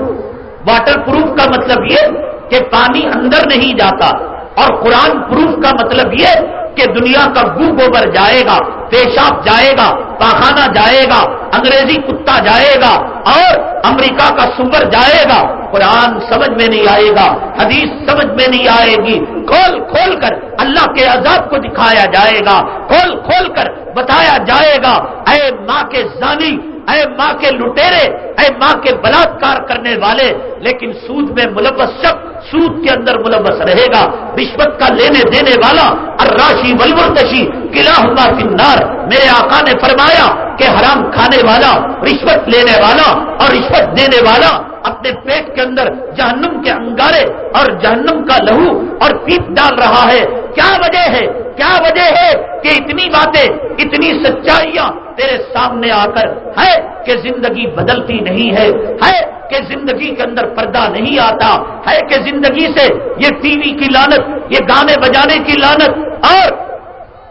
Speaker 2: واٹر پروف کا مطلب یہ کہ پانی اندر نہیں جاتا۔ اور قرآن پروف کا مطلب یہ کہ دنیا کا گو گوبر جائے گا، پیشاب جائے گا پاخانہ جائے گا، انگریزی کتا جائے گا اور امریکہ کا سور جائے گا۔ قرآن سمجھ میں نہیں آئے گا، حدیث سمجھ میں نہیں آئے گی۔ کھول کھول کر اللہ کے عذاب کو دکھایا جائے گا، کھول کھول کر بتایا جائے گا، اے ماں کے زانی اے ماں کے لٹیرے، اے ماں کے بلاکار کرنے والے، لیکن سود میں ملوث شخص سود کے اندر ملوث رہے گا۔ رشوت کا لینے دینے والا اراشی ولورکشی قلعہ ہوگا کنار میرے آقا نے فرمایا کہ حرام کھانے والا، رشوت لینے والا اور رشوت دینے والا اپنے پیٹ کے اندر جہنم کے انگارے اور جہنم کا لہو اور پیپ ڈال رہا ہے۔ کیا وجہ ہے؟ کیا وجہ ہے کہ اتنی باتیں، اتنی سچائیاں تیرے سامنے آ کر ہے کہ زندگی بدلتی نہیں ہے ہے کہ زندگی کے اندر پردہ نہیں آتا، ہے کہ زندگی سے یہ ٹی وی کی لانت، یہ گانے بجانے کی لانت اور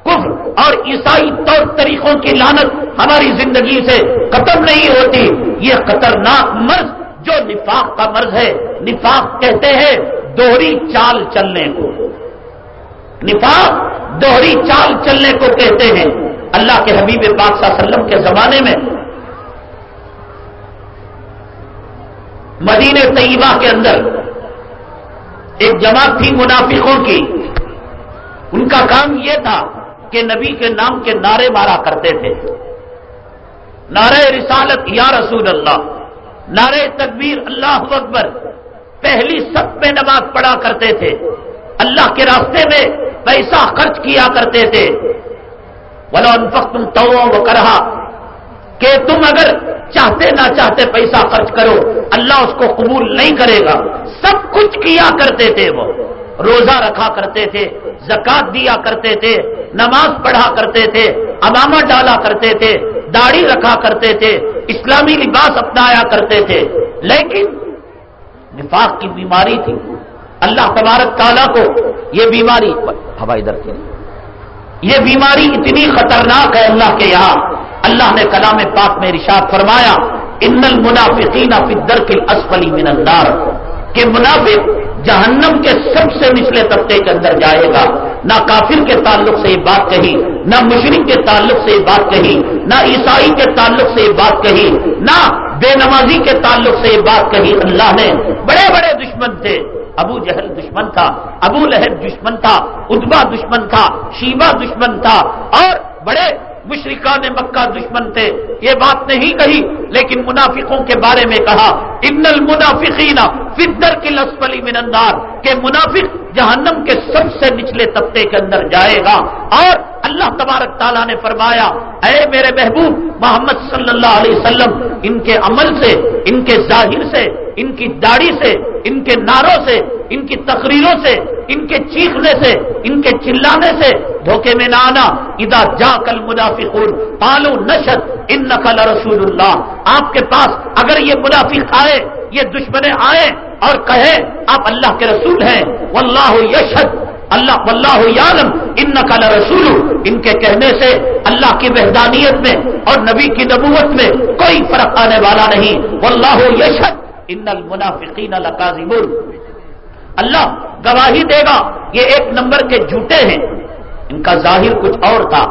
Speaker 2: کفر اور عیسائی طور طریقوں کی لانت ہماری زندگی سے ختم نہیں ہوتی۔ یہ خطرناک مرض جو نفاق کا مرض ہے، نفاق کہتے ہیں دوہری چال چلنے کو۔ نفاق، دوہری چال چلنے کو کہتے ہیں۔ اللہ کے حبیب پاک صلی اللہ علیہ وسلم کے زمانے میں مدینہ طیبہ کے اندر ایک جماعت تھی منافقوں کی۔ ان کا کام یہ تھا کہ نبی کے نام کے نعرے مارا کرتے تھے۔ نعرے رسالت، یا رسول اللہ نعرے تکبیر، اللہ اکبر، پہلی سب میں نماز پڑھا کرتے تھے۔ اللہ کے راستے میں پیسہ خرچ کیا کرتے تھے۔ بولو ان تم تو وہ کرا کہ تم اگر چاہتے نہ چاہتے پیسہ خرچ کرو، اللہ اس کو قبول نہیں کرے گا۔ سب کچھ کیا کرتے تھے وہ۔ روزہ رکھا کرتے تھے، زکات دیا کرتے تھے، نماز پڑھا کرتے تھے، امامہ ڈالا کرتے تھے، داڑھی رکھا کرتے تھے، اسلامی لباس اپنایا کرتے تھے۔ لیکن نفاق کی بیماری تھی۔ اللہ تبارک تعالیٰ کو یہ بیماری ہوائی در کے یہ بیماری اتنی خطرناک ہے اللہ کے یہاں۔ اللہ نے کلام پاک میں رشاد فرمایا، ان المنافقین فی الدرک الاسفل من النار کہ منافق جہنم کے سب سے نچلے طبقے کے اندر جائے گا۔ نہ کافر کے تعلق سے یہ بات کہی، نہ مشرق کے تعلق سے یہ بات کہی، نہ عیسائی کے تعلق سے یہ بات کہی، نہ بے نمازی کے تعلق سے یہ بات کہی۔ اللہ نے بڑے بڑے دشمن تھے۔ ابو جہل دشمن تھا، ابو لہب دشمن تھا، ادبا دشمن تھا شیبا دشمن تھا، اور بڑے مشرقان مکہ دشمن تھے۔ یہ بات نہیں کہی، لیکن منافقوں کے بارے میں کہا، ان المنافقین فدر کی لسپلی منندار کہ منافق جہنم کے سب سے نچلے طبقے کے اندر جائے گا۔ اور اللہ تبارک تعالیٰ نے فرمایا، اے میرے محبوب محمد صلی اللہ علیہ وسلم، ان کے عمل سے، ان کے ظاہر سے، ان کی داڑھی سے، ان کے ناروں سے، ان کی تقریروں سے، ان کے چیخنے سے، ان کے چلانے سے دھوکے میں نہ آنا۔ ادا جا کل منافق پالو نشد ان نقل رسول اللہ۔ آپ کے پاس اگر یہ منافق آئے، یہ دشمنے آئے اور کہے، آپ اللہ کے رسول ہیں، واللہ یشد اللہ، واللہ یعلم ان نقل رسول ان کے کہنے سے اللہ کی وحدانیت میں اور نبی کی نبوت میں کوئی فرق آنے والا نہیں۔ واللہ یشد ان المنافقین لکاذبون۔ اللہ گواہی دے گا، یہ ایک نمبر کے جھوٹے ہیں۔ ان کا ظاہر کچھ اور تھا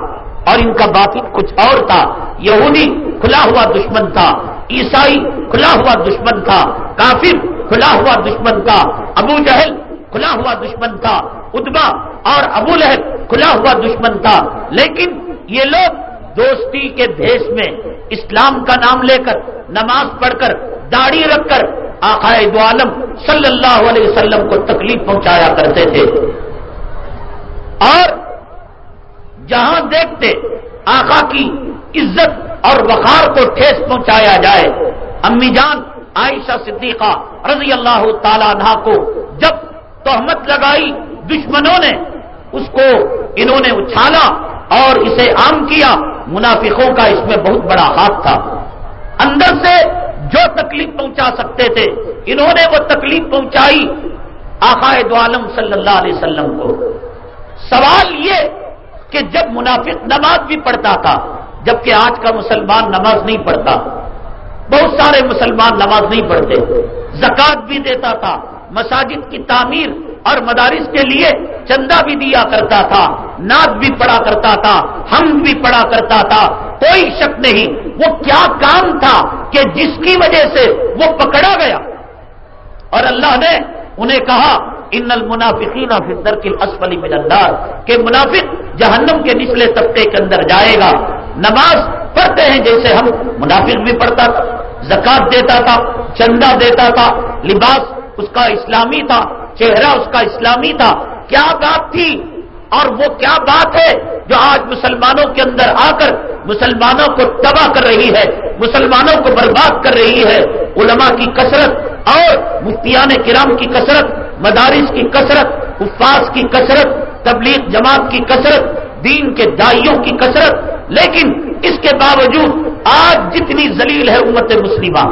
Speaker 2: اور ان کا باطن کچھ اور تھا۔ یہودی کھلا ہوا دشمن تھا۔ عیسائی کھلا ہوا دشمن تھا، کافر کھلا ہوا دشمن تھا، ابو جہل کھلا ہوا دشمن تھا، ادبا اور ابو لہب کھلا ہوا دشمن تھا۔ لیکن یہ لوگ دوستی کے بھیس میں اسلام کا نام لے کر نماز پڑھ کر داڑھی رکھ کر دو عالم صلی اللہ علیہ وسلم کو تکلیف پہنچایا کرتے تھے۔ اور جہاں دیکھتے آقا کی عزت اور وقار کو ٹھیس پہنچایا جائے۔ امی جان عائشہ صدیقہ رضی اللہ تعالی عنہ کو جب تہمت لگائی، دشمنوں نے اس کو انہوں نے اچھالا اور اسے عام کیا۔ منافقوں کا اس میں بہت بڑا ہاتھ تھا۔ اندر سے جو تکلیف پہنچا سکتے تھے، انہوں نے وہ تکلیف پہنچائی آقائد عالم صلی اللہ علیہ وسلم کو۔ سوال یہ کہ جب منافق نماز بھی پڑھتا تھا جبکہ آج کا مسلمان نماز نہیں پڑھتا۔ بہت سارے مسلمان نماز نہیں پڑھتے۔ زکات بھی دیتا تھا، مساجد کی تعمیر اور مدارس کے لیے چندہ بھی دیا کرتا تھا، نعت بھی پڑا کرتا تھا ہم بھی پڑا کرتا تھا۔ کوئی شک نہیں، وہ کیا کام تھا کہ جس کی وجہ سے وہ پکڑا گیا۔ اور اللہ نے انہیں کہا، ان المنافقین فی الدرک الاسفل من النار کہ منافق جہنم کے نچلے طبقے کے اندر جائے گا۔ نماز پڑھتے ہیں جیسے ہم، منافق بھی پڑھتا تھا، زکات دیتا تھا، چندہ دیتا تھا، لباس اس کا اسلامی تھا، چہرہ اس کا اسلامی تھا۔ کیا بات تھی؟ اور وہ کیا بات ہے جو آج مسلمانوں کے اندر آ کر مسلمانوں کو تباہ کر رہی ہے، مسلمانوں کو برباد کر رہی ہے؟ علماء کی کثرت اور مفتیان کرام کی کثرت مدارس کی کثرت افاظ کی کثرت، تبلیغ جماعت کی کثرت، دین کے دائیوں کی کثرت، لیکن اس کے باوجود آج جتنی ذلیل ہے امت مسلمہ،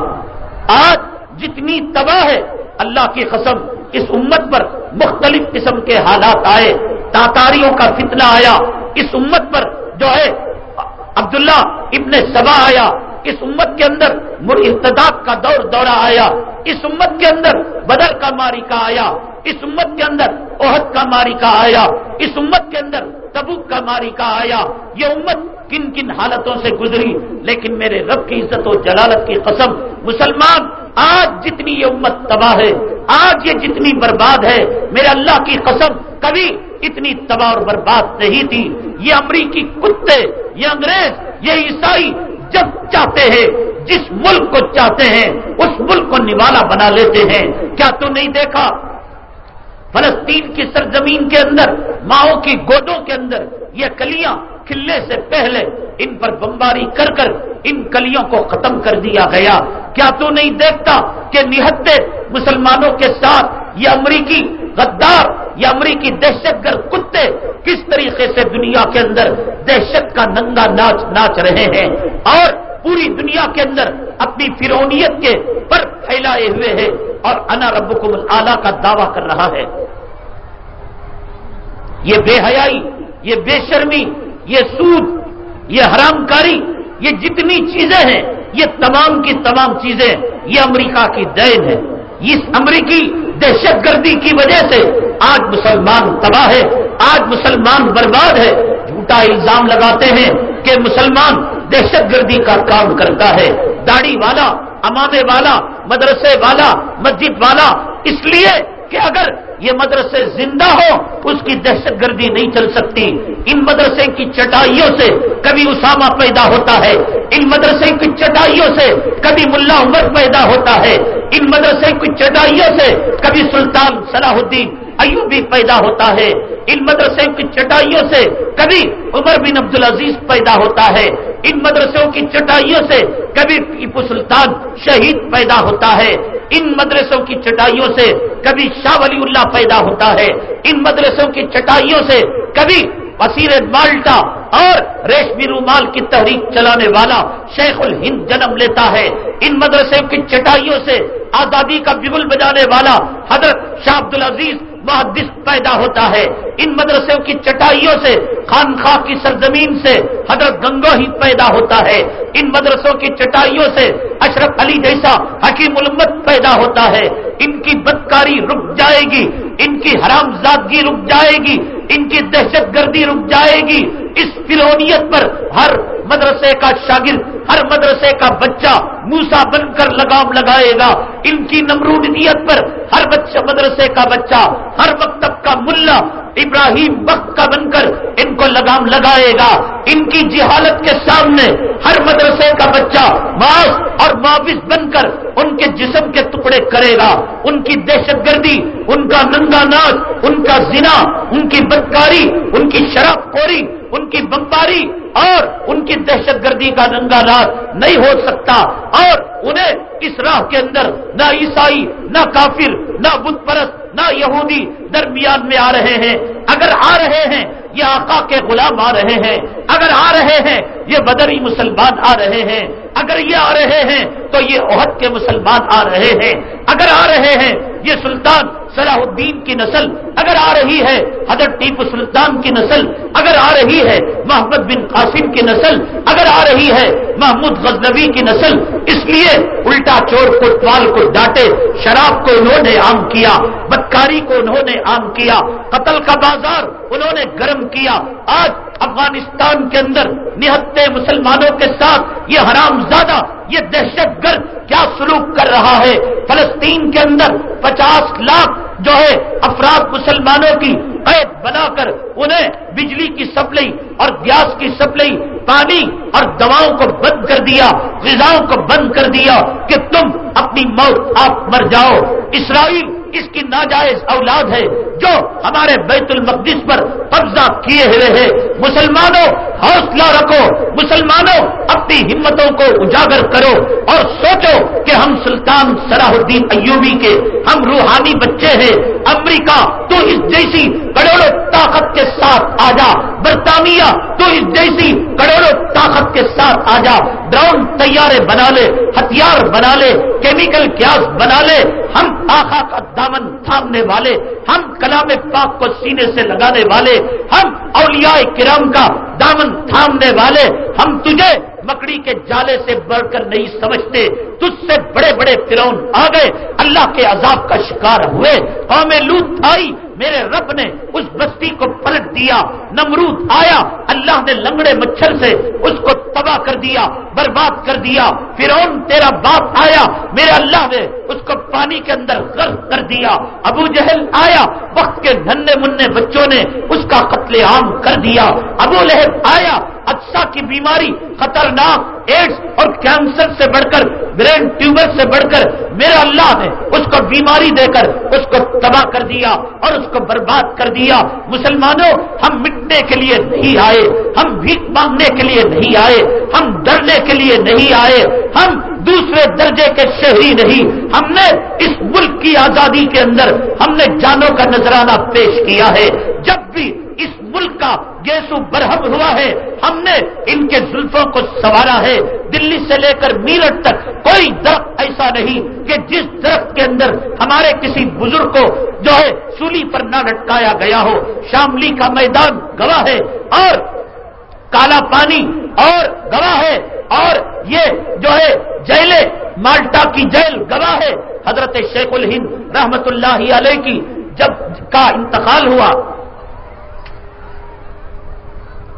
Speaker 2: آج جتنی تباہ ہے، اللہ کی قسم اس امت پر مختلف قسم کے حالات آئے، تاتاریوں کا فتنہ آیا، اس امت پر جو ہے، عبداللہ ابن سبا آیا اس امت کے اندر ارتداد کا دور دورہ آیا، اس امت کے اندر بدر کا ماری کا آیا، اس امت کے اندر عہد کا ماری کا آیا، اس امت کے اندر تبوک کا ماری کا آیا۔ یہ امت کن کن حالتوں سے گزری، لیکن میرے رب کی عزت و جلالت کی قسم، مسلمان آج جتنی یہ امت تباہ ہے، آج یہ جتنی برباد ہے، میرے اللہ کی قسم، کبھی اتنی تباہ اور برباد نہیں تھی۔ یہ امریکی کتے، یہ انگریز، یہ عیسائی جب چاہتے ہیں، جس ملک کو چاہتے ہیں، اس ملک کو نوالا بنا لیتے ہیں۔ کیا تو نہیں دیکھا؟ فلسطین کی سرزمین کے اندر، ماؤں کی گودوں کے اندر یہ کلیاں کھلنے سے پہلے ان پر بمباری کر کر ان کلیوں کو ختم کر دیا گیا۔ کیا تو نہیں دیکھتا کہ نہتے مسلمانوں کے ساتھ یہ امریکی غدار یا امریکی دہشت گرد کتے کس طریقے سے دنیا کے اندر دہشت کا ننگا ناچ ناچ رہے ہیں اور پوری دنیا کے اندر اپنی فرونیت کے پر پھیلائے ہوئے ہیں اور انا ربکم اعلی کا دعویٰ کر رہا ہے۔ یہ بے حیائی، یہ بے شرمی، یہ سود، یہ حرام کاری یہ جتنی چیزیں ہیں، یہ تمام کی تمام چیزیں یہ امریکہ کی دین ہے۔ اس امریکی دہشت گردی کی وجہ سے آج مسلمان تباہ ہے، آج مسلمان برباد ہے۔ جھوٹا الزام لگاتے ہیں کہ مسلمان دہشت گردی کا کام کرتا ہے۔ داڑھی والا، امامے والا، مدرسے والا، مسجد والا، اس لیے کہ اگر یہ مدرسے زندہ ہو، اس کی دہشت گردی نہیں چل سکتی۔ ان مدرسے کی چٹائیوں سے کبھی اسامہ پیدا ہوتا ہے۔ ان مدرسے کی چٹائیوں سے کبھی ملا عمر پیدا ہوتا ہے۔ ان مدرسے کی چٹائیوں سے کبھی سلطان صلاح الدین ایوبی پیدا ہوتا ہے۔ ان مدرسے کی چٹائیوں سے کبھی عمر بن عبد العزیز پیدا ہوتا ہے۔ ان مدرسوں کی چٹائیوں سے کبھی ٹیپو سلطان شہید پیدا ہوتا ہے۔ ان مدرسوں کی چٹائیوں سے کبھی شاہ ولی اللہ پیدا ہوتا ہے۔ ان مدرسوں کی چٹائیوں سے کبھی وسیر مالٹا اور ریشمی رومال کی تحریک چلانے والا شیخ الہند جنم لیتا ہے۔ ان مدرسوں کی چٹائیوں سے آزادی کا بگل بجانے والا حضرت شاہ عبد العزیز محدث پیدا ہوتا ہے۔ ان مدرسوں کی چٹائیوں سے، خانخواہ کی سرزمین سے حضرت گنگو ہی پیدا ہوتا ہے۔ ان مدرسوں کی چٹائیوں سے اشرف علی جیسا حکیم الامت پیدا ہوتا ہے۔ ان کی بدکاری رک جائے گی۔ ان کی حرام زادگی رک جائے گی۔ ان کی دہشت گردی رک جائے گی۔ اس فرونیت پر ہر مدرسے کا شاگرد، ہر مدرسے کا بچہ موسا بن کر لگام لگائے گا۔ ان کی نمرودیت پر ہر بچہ، مدرسے کا بچہ، ہر مکتب کا ملا ابراہیم وقت کا بن کر ان کو لگام لگائے گا۔ ان کی جہالت کے سامنے ہر مدرسے کا بچہ ماس اور معاوض بن کر ان کے جسم کے ٹکڑے کرے گا۔ ان کی دہشت گردی، ان کا ننگا ناچ ان کا زنا، ان کی بدکاری، ان کی شراب خوری ان کی بمباری اور ان کی دہشت گردی کا ننگا ناچ نہیں ہو سکتا اور انہیں اس راہ کے اندر نہ عیسائی، نہ کافر، نہ بت پرست، نہ یہودی درمیان میں آ رہے ہیں۔ اگر آ رہے ہیں، یہ آقا کے غلام آ رہے ہیں۔ اگر آ رہے ہیں، یہ بدری مسلمان آ رہے ہیں۔ اگر یہ آ رہے ہیں، تو یہ عہد کے مسلمان آ رہے ہیں۔ اگر آ رہے ہیں، یہ سلطان صلاح الدین کی نسل اگر آ رہی ہے، حضرت ٹیپو سلطان کی نسل اگر آ رہی ہے، محمد بن قاسم کی نسل اگر آ رہی ہے، محمود غزنوی کی نسل، اس لیے الٹا چور کوٹوال کو ڈانٹے، شراب کو انہوں نے عام کیا، بدکاری کو انہوں نے عام کیا، قتل کا بازار انہوں نے گرم کیا۔ آج افغانستان کے اندر نہتے مسلمانوں کے ساتھ یہ حرام زیادہ یہ دہشت گرد کیا سلوک کر رہا ہے فلسطین کے اندر پچاس لاکھ جو ہے افراد مسلمانوں کی قید بنا کر انہیں بجلی کی سپلائی اور گیس کی سپلائی، پانی اور دواؤں کو بند کر دیا، غذاؤں کو بند کر دیا کہ تم اپنی موت آپ مر جاؤ۔ اسرائیل اس کی ناجائز اولاد ہے جو ہمارے بیت المقدس پر قبضہ کیے ہوئے ہیں مسلمانوں، حوصلہ رکھو۔ مسلمانوں، اپنی ہمتوں کو اجاگر کرو اور سوچو کہ ہم سلطان صلاح الدین ایوبی کے ہم روحانی بچے ہیں۔ امریکہ تو اس جیسی کروڑوں طاقت کے ساتھ آ جا برطانیہ تو اس جیسی کروڑوں طاقت کے ساتھ آ جا ڈرون تیارے بنا لے، ہتھیار بنا لے، کیمیکل گیس بنا لے، ہم آخا کا دامن تھامنے والے، ہم کلام پاک کو سینے سے لگانے والے، ہم اولیاء کرام کا دامن تھامنے والے، ہم تجھے مکڑی کے جالے سے بڑھ کر نہیں سمجھتے، تجھ سے بڑے بڑے فرون آ گئے، اللہ کے عذاب کا شکار ہوئے۔ قوم لوت آئی، میرے رب نے اس بستی کو پلٹ دیا، نمرود آیا، اللہ نے لنگڑے مچھر سے اس کو تباہ کر دیا، برباد کر دیا۔ فرون تیرا باپ آیا، میرے اللہ نے اس کو پانی کے اندر غرق کر دیا۔ ابو جہل آیا، وقت کے ننے منہ بچوں نے اس کا قتل عام کر دیا۔ ابو لہب آیا کی بیماری، خطرناک ایڈس اور کینسر سے بڑھ کر برین ٹیوبر سے بڑھ کر میرا اللہ نے اس کو بیماری دے کر اس کو تباہ کر دیا اور اس کو برباد کر دیا۔ مسلمانوں، ہم مٹنے کے لیے نہیں آئے، ہم بھیک مانگنے کے لیے نہیں آئے، ہم ڈرنے کے لیے نہیں آئے، ہم دوسرے درجے کے شہری نہیں۔ ہم نے اس ملک کی آزادی کے اندر ہم نے جانوں کا نذرانہ پیش کیا ہے۔ جب بھی اس ملک کا گیسو برہم ہوا ہے، ہم نے ان کے زلفوں کو سوارا ہے۔ دلی سے لے کر میرٹ تک کوئی درخت ایسا نہیں کہ جس درخت کے اندر ہمارے کسی بزرگ کو جو ہے سولی پر نہ لٹکایا گیا ہو۔ شاملی کا میدان گواہ ہے اور کالا پانی اور گواہ ہے اور یہ جو ہے جیلے مالٹا کی جیل گواہ ہے۔ حضرت شیخ الہند رحمت اللہ علیہ کی جب کا انتقال ہوا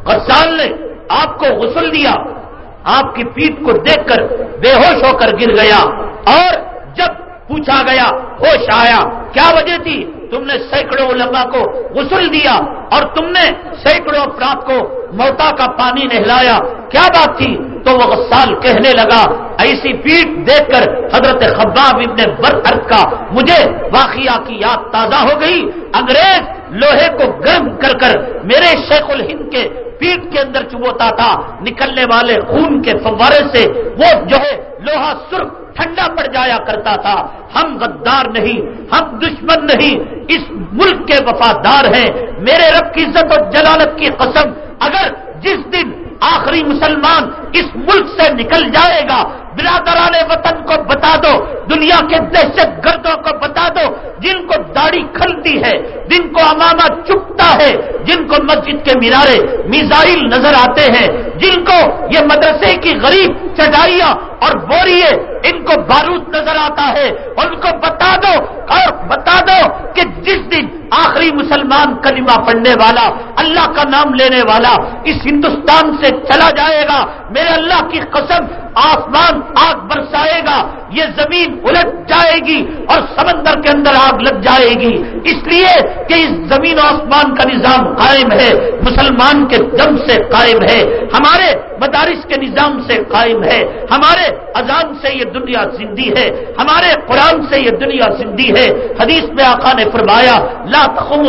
Speaker 2: غسال نے آپ کو غسل دیا، آپ کی پیٹ کو دیکھ کر بے ہوش ہو کر گر گیا اور جب پوچھا گیا، ہوش آیا، کیا وجہ تھی؟ تم نے سینکڑوں علماء کو غسل دیا اور تم نے سینکڑوں افراد کو موتا کا پانی نہلایا۔ کیا بات تھی؟ تو وہ غسال کہنے لگا، ایسی پیٹ دیکھ کر حضرت خباب ابن بر کا مجھے واقعہ کی یاد تازہ ہو گئی۔ انگریز لوہے کو گرم کر کر میرے شیخ الہند کے پیٹ کے اندر چبوتا تھا، نکلنے والے خون کے فوارے سے وہ جو ہے لوہا سرخ ٹھنڈا پڑ جایا کرتا تھا۔ ہم غدار نہیں، ہم دشمن نہیں، اس ملک کے وفادار ہیں۔ میرے رب کی عزت اور جلالت کی قسم، اگر جس دن آخری مسلمان اس ملک سے نکل جائے گا برادران وطن کو بتا دو، دنیا کے دہشت گردوں کو بتا دو، جن کو داڑھی کھلتی ہے، جن کو امامہ چپتا ہے، جن کو مسجد کے مینارے میزائل نظر آتے ہیں، جن کو یہ مدرسے کی غریب چٹائیاں اور بوریے ان کو بارود نظر آتا ہے۔ ان کو بتا دو، اور بتا دو کہ جس دن آخری مسلمان کلمہ پڑھنے والا، اللہ کا نام لینے والا اس ہندوستان سے چلا جائے گا۔ میرے اللہ کی قسم آسمان آگ برسائے گا، یہ زمین الٹ جائے گی اور سمندر کے اندر آگ لگ جائے گی۔ اس لیے کہ اس زمین و آسمان کا نظام قائم ہے، مسلمان کے دم سے قائم ہے، ہمارے مدارس کے نظام سے قائم ہے، ہمارے اذان سے یہ دنیا زندی ہے، ہمارے قرآن سے یہ دنیا زندی ہے۔ حدیث میں آقا نے فرمایا، لا تقوم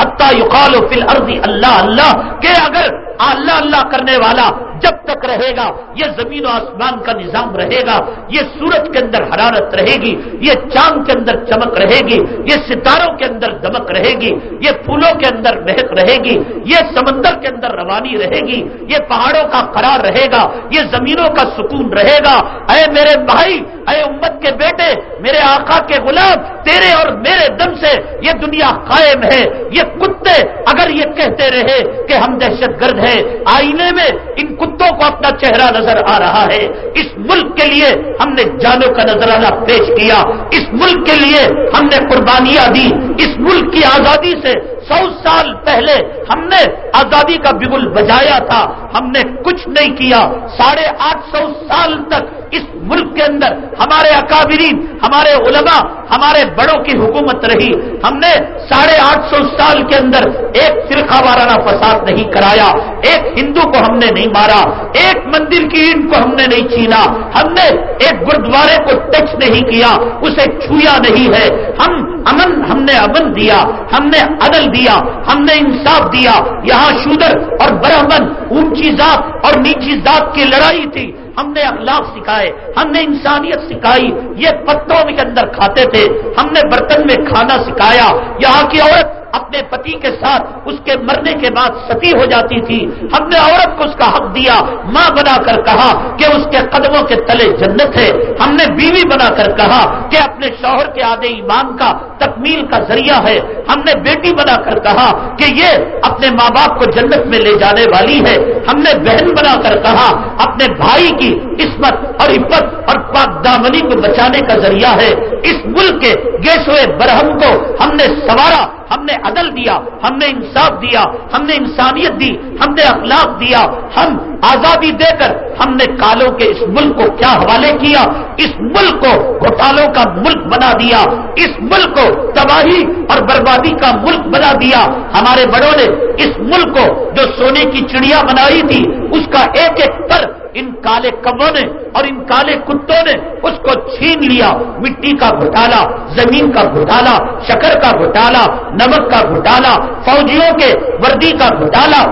Speaker 2: حتى يقال في الارض اللہ اللہ، کہ اگر اللہ اللہ کرنے والا جب تک رہے گا، یہ زمین و آسمان کا نظام رہے گا، یہ سورج کے اندر حرارت رہے گی، یہ چاند کے اندر چمک رہے گی، یہ ستاروں کے اندر دمک رہے گی، یہ پھولوں کے اندر مہک رہے گی، یہ سمندر کے اندر روانی رہے گی، یہ پہاڑوں کا قرار رہے گا، یہ زمینوں کا سکون رہے گا۔ اے میرے بھائی، اے امت کے بیٹے، میرے آقا کے غلام، تیرے اور میرے دم سے یہ دنیا قائم ہے۔ یہ کتے اگر یہ کہتے رہے کہ ہم دہشت گرد ہیں، آئینے میں ان کتے کتوں کو اپنا چہرہ نظر آ رہا ہے۔ اس ملک کے لیے ہم نے جانوں کا نظرانہ پیش کیا۔ اس ملک کے لیے ہم نے قربانیاں دی۔ اس ملک کی آزادی سے سو سال پہلے ہم نے آزادی کا بگل بجایا تھا، ہم نے کچھ نہیں کیا۔ ساڑھے آٹھ سو سال تک اس ملک کے اندر ہمارے اکابرین، ہمارے علماء، ہمارے بڑوں کی حکومت رہی۔ ہم نے ساڑھے آٹھ سو سال کے اندر ایک فرقہ وارانہ فساد نہیں کرایا، ایک ہندو کو ہم نے نہیں مارا، ایک مندر کی اینٹ کو ہم نے نہیں چھینا۔ ہم نے ایک گردوارے کو ٹچ نہیں کیا، اسے چھویا نہیں ہے۔ ہم امن ہم نے امن دیا، ہم نے عدل دیا، ہم نے انصاف دیا۔ یہاں شودر اور برہمن اونچی ذات اور نیچی ذات کی لڑائی تھی۔ ہم نے اخلاق سکھائے، ہم نے انسانیت سکھائی۔ یہ پتوں کے اندر کھاتے تھے۔ ہم نے برتن میں کھانا سکھایا۔ یہاں کی عورت اپنے پتی کے ساتھ اس کے مرنے کے بعد ستی ہو جاتی تھی۔ ہم نے عورت کو اس کا حق دیا، ماں بنا کر کہا کہ اس کے قدموں کے تلے جنت ہے۔ ہم نے بیوی بنا کر کہا کہ اپنے شوہر کے آدھے ایمان کا تکمیل کا ذریعہ ہے۔ ہم نے بیٹی بنا کر کہا کہ یہ اپنے ماں باپ کو جنت میں لے جانے والی ہے۔ ہم نے بہن بنا کر کہا اپنے بھائی کی عصمت اور عفت اور پاک دامنی کو بچانے کا ذریعہ ہے۔ اس ملک کے گیسوئے برہم کو ہم نے سوارا ہم نے عدل دیا، ہم نے انصاف دیا، ہم نے انسانیت دی، ہم نے اخلاق دیا، ہم آزادی دے کر ہم نے کالوں کے اس ملک کو کیا حوالے کیا؟ اس ملک کو گھوٹالوں کا ملک بنا دیا، اس ملک کو تباہی اور بربادی کا ملک بنا دیا۔ ہمارے بڑوں نے اس ملک کو جو سونے کی چڑیا بنائی تھی، اس کا ایک ایک پر ان کالے کبوں نے اور ان کالے کتوں نے اس کو چھین لیا، مٹی کا گھٹالا، زمین کا گھٹالا، شکر کا گھٹالا، نمک کا گھٹالا، فوجیوں کے وردی کا گھٹالا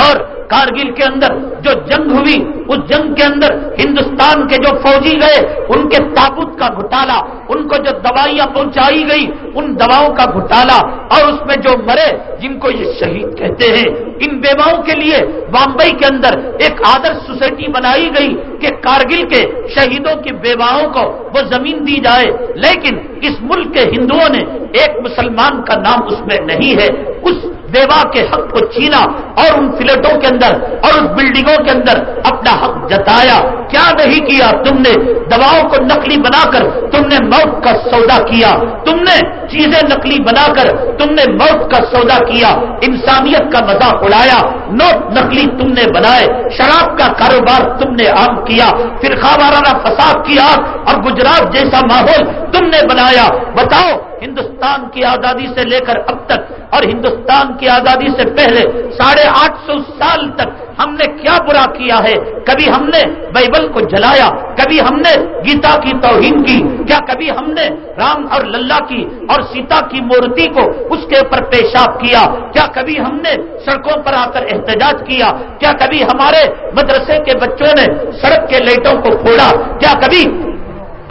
Speaker 2: اور کارگل کے اندر جو جنگ ہوئی، اس جنگ کے اندر ہندوستان کے جو فوجی گئے، ان کے تابوت کا گھٹالا، ان کو جو دوائیاں پہنچائی گئی، ان دواؤں کا گھٹالا، اور اس میں جو مرے، جن کو یہ شہید کہتے ہیں۔ ان بیواؤں کے لیے بامبئی کے اندر ایک آدر سوسائٹی بنائی گئی کہ کارگل کے شہیدوں کی بیواؤں کو وہ زمین دی جائے، لیکن اس ملک کے ہندوؤں نے ایک مسلمان کا نام اس میں نہیں ہے، اس بیوا کے حق کو چھینا اور ان فلیٹوں کے اندر اور اس بلڈنگوں کے اندر اپنا حق جتایا۔ کیا نہیں کیا؟ تم نے دواؤں کو نقلی بنا کر تم نے موت کا سودا کیا۔ تم نے چیزیں نقلی بنا کر تم نے موت کا سودا کیا۔ انسانیت کا مزاق اڑایا نوٹ نقلی تم نے بنائے۔ شراب کا کاروبار تم نے عام کیا۔ پھر خوابارانہ فساد کیا اور گجرات جیسا ماحول تم نے بنایا۔ بتاؤ، ہندوستان کی آزادی سے لے کر اب تک اور ہندوستان کی آزادی سے پہلے ساڑھے آٹھ سو سال تک ہم نے کیا برا کیا ہے؟ کبھی ہم نے بائبل کو جلایا، کبھی ہم نے گیتا کی توہین کی، کیا کبھی ہم نے رام اور للہ کی اور سیتا کی مورتی کو اس کے اوپر پیشاب کیا؟ کیا کبھی ہم نے سڑکوں پر آ کر احتجاج کیا؟ کیا کبھی ہمارے مدرسے کے بچوں نے سڑک کے لائٹوں کو پھوڑا؟ کیا کبھی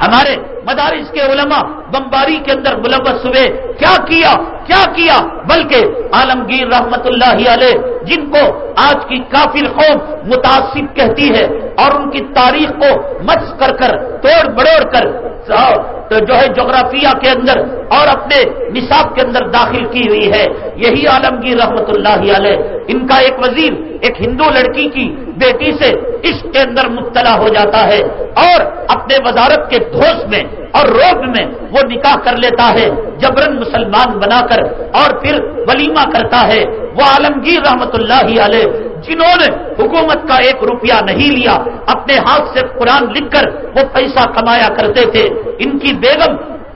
Speaker 2: ہمارے مدارس کے علماء بمباری کے اندر ملوث ہوئے۔ کیا کیا؟ کیا کیا؟ بلکہ عالمگیر رحمت اللہ علیہ، جن کو آج کی کافر قوم متاثر کہتی ہے اور ان کی تاریخ کو مچ کر کر، توڑ بڑوڑ کر تو جو ہے جغرافیہ کے اندر اور اپنے نصاب کے اندر داخل کی ہوئی ہے۔ یہی عالمگیر رحمت اللہ علیہ، ان کا ایک وزیر، ایک ہندو لڑکی کی بیٹی سے اس کے اندر مبتلا ہو جاتا ہے اور اپنے وزارت کے دھوس میں اور روب میں وہ نکاح کر لیتا ہے، جبرن مسلمان بنا کر اور پھر ولیمہ کرتا ہے۔ وہ عالمگیر رحمت اللہ علیہ، جنہوں نے حکومت کا ایک روپیہ نہیں لیا اپنے ہاتھ سے قرآن لکھ کر وہ پیسہ کمایا کرتے تھے۔ ان کی بیگم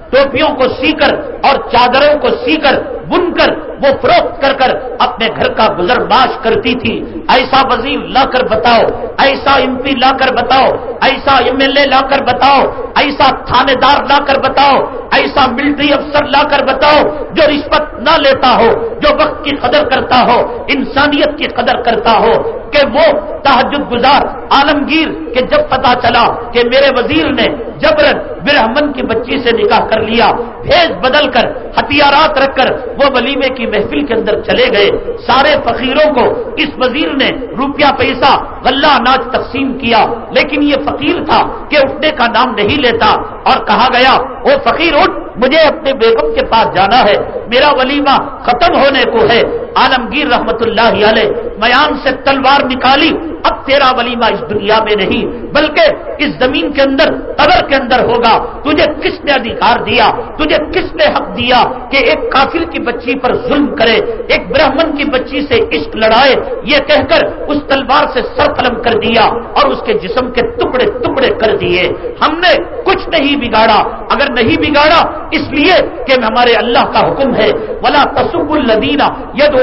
Speaker 2: ٹوپیوں کو سی کر اور چادروں کو سی کر بن کر وہ فروخت کر کر اپنے گھر کا گزر باش کرتی تھی۔ ایسا وزیر لا کر بتاؤ، ایسا ایم پی لا کر بتاؤ، ایسا ایم ایل اے لا کر بتاؤ، ایسا تھانے دار لا کر بتاؤ، ایسا ملٹری افسر لا کر بتاؤ، جو رشوت نہ لیتا ہو، جو وقت کی قدر کرتا ہو، انسانیت کی قدر کرتا ہو، کہ وہ تحجد گزار، عالمگیر، کہ جب پتا چلا کہ میرے وزیر نے جبرن برہمن کی بچی سے نکاح کر لیا، بھیج بدل کر، ہتھیارات رکھ کر وہ ولیمے کی محفل کے اندر چلے گئے۔ سارے فقیروں کو اس وزیر نے روپیہ پیسہ غلہ اناج تقسیم کیا۔ لیکن یہ فقیر تھا کہ اٹھنے کا نام نہیں لیتا۔ اور کہا گیا وہ فقیر، اٹھ، مجھے اپنے بیگم کے پاس جانا ہے۔ میرا ولیمہ ختم ہونے کو ہے۔ عالمگیر رحمت اللہ علیہ میان سے تلوار نکالی، اب تیرا ولیمہ اس دنیا میں نہیں، بلکہ اس زمین کے اندر، قبر کے اندر ہوگا۔ تجھے کس نے ادھیکار دیا؟ تجھے کس نے حق دیا کہ ایک کافر کی بچی پر ظلم کرے، ایک برہمن کی بچی سے عشق لڑائے؟ یہ کہہ کر اس تلوار سے سر قلم کر دیا اور اس کے جسم کے ٹکڑے ٹکڑے کر دیے۔ ہم نے کچھ نہیں بگاڑا۔ اگر نہیں بگاڑا، اس لیے کہ ہمارے اللہ کا حکم ہے۔ ولا تصب الدینہ ید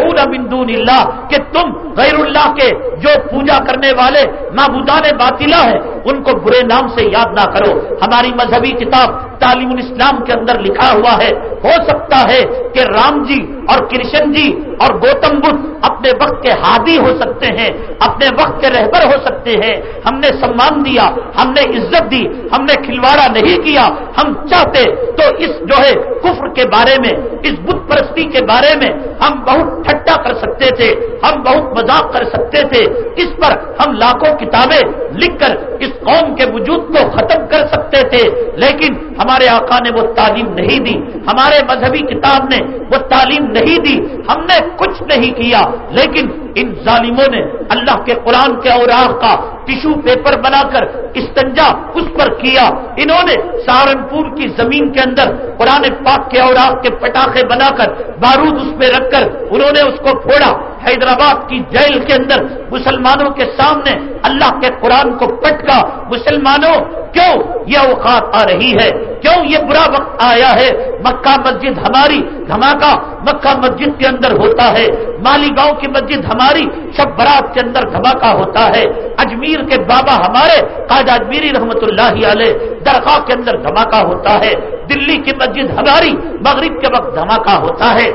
Speaker 2: دون اللہ کہ تم غیر اللہ کے جو پوجا کرنے والے معبودان باطلہ ہے ان کو برے نام سے یاد نہ کرو۔ ہماری مذہبی کتاب تعلیم الاسلام کے اندر لکھا ہوا ہے، ہو سکتا ہے کہ رام جی اور کرشن جی اور گوتم بدھ اپنے وقت کے ہادی ہو سکتے ہیں، اپنے وقت کے رہبر ہو سکتے ہیں۔ ہم نے سمان دیا، ہم نے عزت دی، ہم نے کھلواڑا نہیں کیا۔ ہم چاہتے تو اس جو ہے کفر کے بارے میں، اس بت پرستی کے بارے میں ہم بہت ٹھٹا کر سکتے تھے، ہم بہت مذاق کر سکتے تھے۔ اس پر ہم لاکھوں کتابیں لکھ کر اس قوم کے وجود کو ختم کر سکتے تھے، لیکن ہم ہمارے آقا نے وہ تعلیم نہیں دی، ہمارے مذہبی کتاب نے وہ تعلیم نہیں دی، ہم نے کچھ نہیں کیا، لیکن ان ظالموں نے اللہ کے قرآن کے اوراق کا ٹشو پیپر بنا کر استنجا اس پر کیا۔ انہوں نے سہارنپور کی زمین کے اندر قرآن پاک کے اوراق کے پٹاخے بنا کر بارود اس میں رکھ کر انہوں نے اس کو پھوڑا۔ حیدرآباد کی جیل کے اندر مسلمانوں کے سامنے اللہ کے قرآن کو پٹکا۔ مسلمانوں کیوں یہ اوقات آ رہی ہے؟ کیوں یہ برا وقت آیا ہے؟ مکہ مسجد ہماری دھماکہ مکہ مسجد کے اندر ہوتا ہے۔ مالی گاؤں کی مسجد ہماری شب برات کے اندر دھماکہ ہوتا ہے۔ اجمیر کے بابا ہمارے قائد اجمیری رحمت اللہ علیہ درگاہ کے اندر دھماکہ ہوتا ہے۔ دلی کی مسجد ہماری مغرب کے وقت دھماکہ ہوتا ہے۔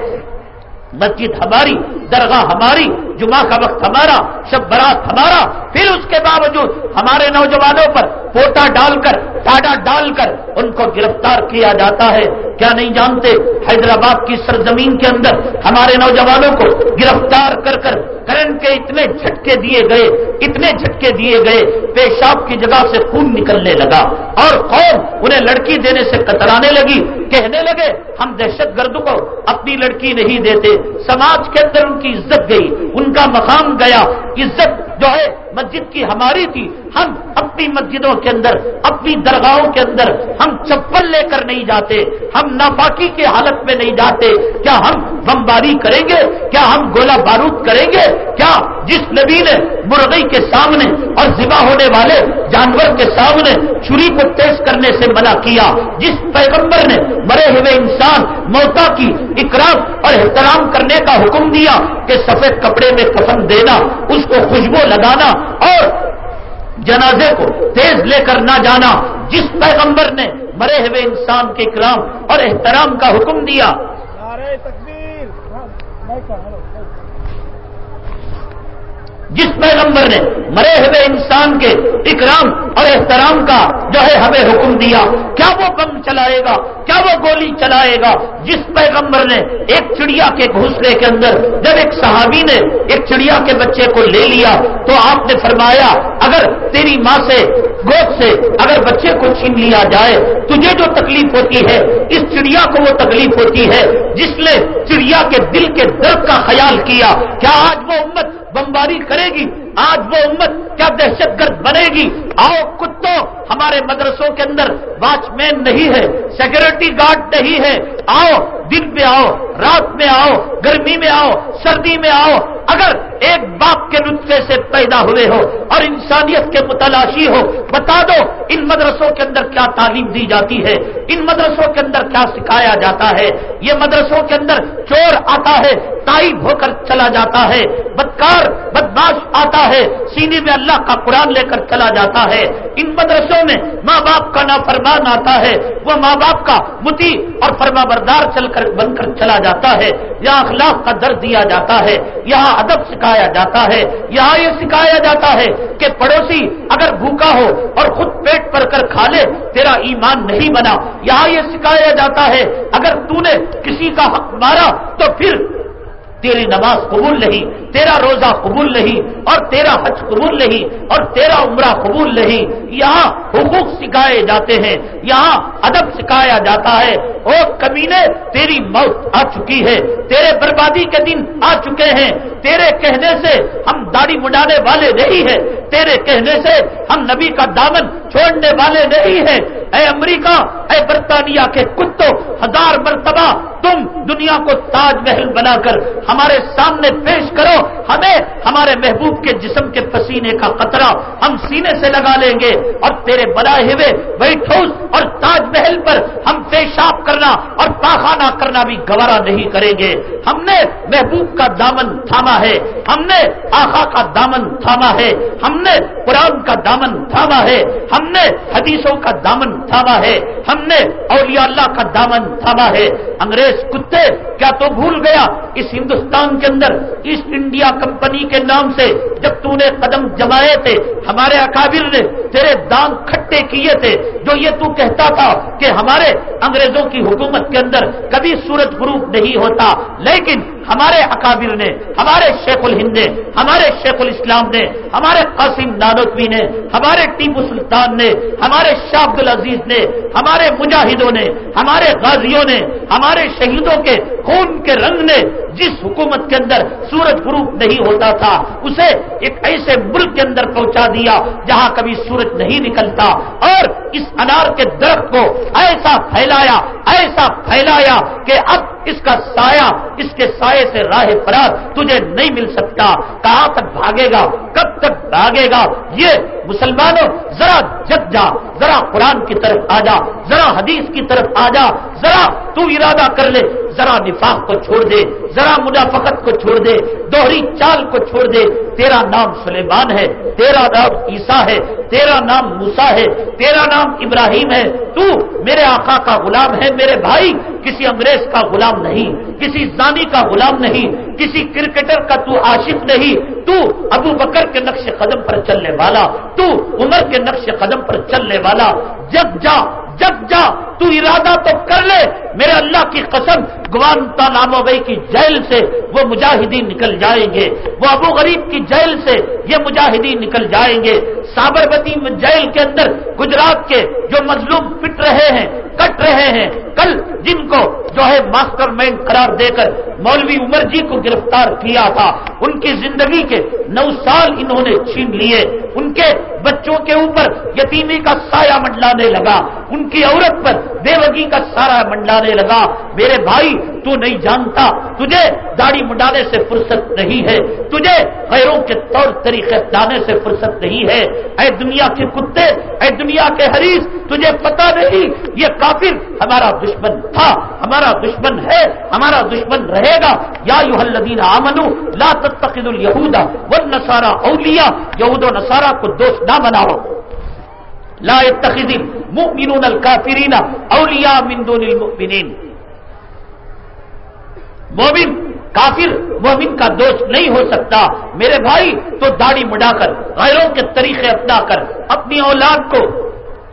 Speaker 2: مسجد ہماری درگاہ ہماری، جمعہ کا وقت ہمارا، شب برات ہمارا، پھر اس کے باوجود ہمارے نوجوانوں پر پوٹا ڈال کر ٹاڈا ڈال کر ان کو گرفتار کیا جاتا ہے۔ کیا نہیں جانتے؟ حیدرآباد کی سرزمین کے اندر ہمارے نوجوانوں کو گرفتار کر کر کرنٹ کے اتنے جھٹکے دیے گئے، اتنے جھٹکے دیے گئے، پیشاب کی جگہ سے خون نکلنے لگا اور قوم انہیں لڑکی دینے سے کترانے لگی، کہنے لگے، ہم دہشت گرد کو اپنی لڑکی نہیں دیتے، سماج کے اندر ان کی عزت گئی ان کا مقام گیا عزت جو ہے مسجد کی ہماری تھی۔ ہم اپنی مسجدوں کے اندر، اپنی درگاہوں کے اندر ہم چپل لے کر نہیں جاتے، ہم ناپاکی کی حالت میں نہیں جاتے۔ کیا ہم بمباری کریں گے؟ کیا ہم گولا بارود کریں گے؟ کیا جس نبی نے مرغئی کے سامنے اور ذبح ہونے والے جانور کے سامنے چھری کو تیز کرنے سے منع کیا؟ جس پیغمبر نے مرے ہوئے انسان موتا کی اکرام اور احترام کرنے کا حکم دیا کہ سفید کپڑے میں کفن دینا، اس کو خوشبو لگانا اور جنازے کو تیز لے کر نہ جانا جس پیغمبر نے مرے ہوئے انسان کے اکرام اور احترام کا حکم دیا۔ جس پیغمبر نے مرے ہوئے انسان کے اکرام اور احترام کا جو ہے ہمیں حکم دیا، کیا وہ بم چلائے گا؟ کیا وہ گولی چلائے گا؟ جس پیغمبر نے ایک چڑیا کے گھونسلے کے اندر جب ایک صحابی نے ایک چڑیا کے بچے کو لے لیا تو آپ نے فرمایا، اگر تیری ماں سے، گود سے اگر بچے کو چھین لیا جائے، تجھے جو تکلیف ہوتی ہے، اس چڑیا کو وہ تکلیف ہوتی ہے جس نے چڑیا کے دل کے درد کا خیال کیا کیا آج وہ امت بمباری کرے گی۔ آج وہ امت کیا دہشت گرد بنے گی؟ آؤ کتوں ہمارے مدرسوں کے اندر واچ مین نہیں ہے سیکورٹی گارڈ نہیں ہے۔ آؤ دن میں آؤ، رات میں آؤ، گرمی میں آؤ، سردی میں آؤ، اگر ایک باپ کے نطفے سے پیدا ہوئے ہو اور انسانیت کے متلاشی ہو، بتا دو ان مدرسوں کے اندر کیا تعلیم دی جاتی ہے؟ ان مدرسوں کے اندر کیا سکھایا جاتا ہے؟ یہ مدرسوں کے اندر چور آتا ہے، تائب ہو کر چلا جاتا ہے، بدکار، بدماش آتا ہے، سینے میں اللہ کا قرآن لے کر چلا جاتا ہے۔ ان مدرسوں میں ماں باپ کا نافرمان آتا ہے، وہ ماں باپ کا متی اور فرما بردار چل کر بن کر چلا جاتا ہے۔ یہاں اخلاق کا درد دیا جاتا ہے۔ یہاں ادب سکھایا جاتا ہے۔ یہاں یہ سکھایا جاتا ہے کہ پڑوسی اگر بھوکا ہو اور خود پیٹ پر کر کھا لے، تیرا ایمان نہیں بنا۔ یہاں یہ سکھایا جاتا ہے، اگر تو نے کسی کا حق مارا تو پھر تیری نماز قبول نہیں۔ تیرا روزہ قبول نہیں، اور تیرا حج قبول نہیں، اور تیرا عمرہ قبول نہیں، یہاں حقوق سکھائے جاتے ہیں، یہاں ادب سکھایا جاتا ہے، او کمینے، تیری موت آ چکی ہے، تیرے بربادی کے دن آ چکے ہیں، تیرے کہنے سے ہم داڑھی مڈانے والے نہیں ہیں، تیرے کہنے سے ہم نبی کا دامن چھوڑنے والے نہیں ہیں۔ اے امریکہ، اے برطانیہ کے کتوں، ہزار مرتبہ تم دنیا کو تاج محل بنا کر ہمارے سامنے پیش کرو ہمیں ہمارے محبوب کے جسم کے پسینے کا قطرہ ہم سینے سے لگا لیں گے اور تیرے بنائے ہوئے وہی ٹھوس اور تاج محل پر ہم پیشاب کرنا اور پاخانہ کرنا بھی گوارا نہیں کریں گے۔ ہم نے محبوب کا دامن تھاما ہے۔ ہم نے آخا کا دامن تھاما ہے۔ ہم نے قرآن کا دامن تھاما ہے۔ ہم نے حدیثوں کا دامن تھاما ہے۔ ہم نے اولیاء اللہ کا دامن تھاما ہے۔ انگریز کتے، کیا تو بھول گیا؟ اس ہندوستان کے اندر ایسٹ انڈیا کمپنی کے نام سے جب تو نے قدم جمائے تھے، ہمارے اکابر نے تیرے دان کھٹے کیے تھے، جو یہ تو کہتا تھا کہ ہمارے انگریزوں کی حکومت کے اندر کبھی سورج غروب نہیں ہوتا، لیکن ہمارے اکابر نے، ہمارے شیخ الہند نے، ہمارے شیخ الاسلام نے، ہمارے قاسم نانوتوی نے، ہمارے ٹیپو سلطان نے، ہمارے شاہ عبد العزیز نے، ہمارے مجاہدوں نے، ہمارے غازیوں نے، ہمارے شہیدوں کے خون کے رنگ نے جس حکومت کے اندر سورج غروب نہیں ہوتا تھا، اسے ایک ایسے ملک کے اندر پہنچا دیا جہاں کبھی سورج نہیں نکلتا اور اس انار کے درخت کو ایسا پھیلایا ایسا پھیلایا کہ اب اس کا سایہ، اس کے سائے سے راہ فرار تجھے نہیں مل سکتا۔ کہاں تک بھاگے گا؟ کب تک بھاگے گا؟ یہ مسلمانوں، ذرا جگ جا، ذرا قرآن کی طرف آ جا، ذرا حدیث کی طرف آ جا، ذرا تو ارادہ کر لے، ذرا نفاق کو چھوڑ دے، ذرا منافقت کو چھوڑ دے، دوہری چال کو چھوڑ دے، تیرا نام سلیمان ہے، تیرا نام عیسا ہے، تیرا نام موسا ہے، تیرا نام ابراہیم ہے، تو میرے آقا کا غلام ہے، میرے بھائی، کسی انگریز کا غلام نہیں، کسی زانی کا غلام نہیں، کسی کرکٹر کا تو عاشق نہیں، تو ابو بکر کے نقش قدم پر چلنے والا تو عمر کے نقش قدم پر چلنے والا جب جا جب جا، تو ارادہ تو کر لے۔ میرے اللہ کی قسم، گوانتا نامو بھائی کی جیل سے وہ مجاہدین نکل جائیں گے۔ وہ ابو غریب کی جیل سے یہ مجاہدین نکل جائیں گے۔ سابرمتی جیل کے اندر گجرات کے جو مظلوم پٹ رہے ہیں، کٹ رہے ہیں۔ کل جن کو جو ہے ماسٹر مائنڈ قرار دے کر مولوی عمر جی کو گرفتار کیا تھا، ان کی زندگی کے نو سال انہوں نے چھین لیے۔ ان کے بچوں کے اوپر یتیمی کا سایہ منڈلانے لگا۔ ان کی عورت پر بے کا سارا منڈلانے لگا۔ میرے بھائی، تو نہیں جانتا۔ تجھے داڑھی منڈانے سے فرصت نہیں ہے۔ تجھے غیروں کے طور طریقے لانے سے فرصت نہیں ہے۔ اے دنیا کے کتے، اے دنیا کے حریث تجھے پتا نہیں، یہ کافر ہمارا دشمن تھا۔ ہمارا دشمن ہے، ہمارا دشمن رہے گا۔ یا یو الدین آمنو لا تتخذ الہودا و نسارا اولیا یہود و نسارا کو دوست نہ بناؤ۔ لا يتخذ المؤمنون الكافرين اولیاء من دون المؤمنین مومن کافر، مومن کا دوست نہیں ہو سکتا۔ میرے بھائی، تو داڑھی مڈا کر، غیروں کے طریقے اپنا کر، اپنی اولاد کو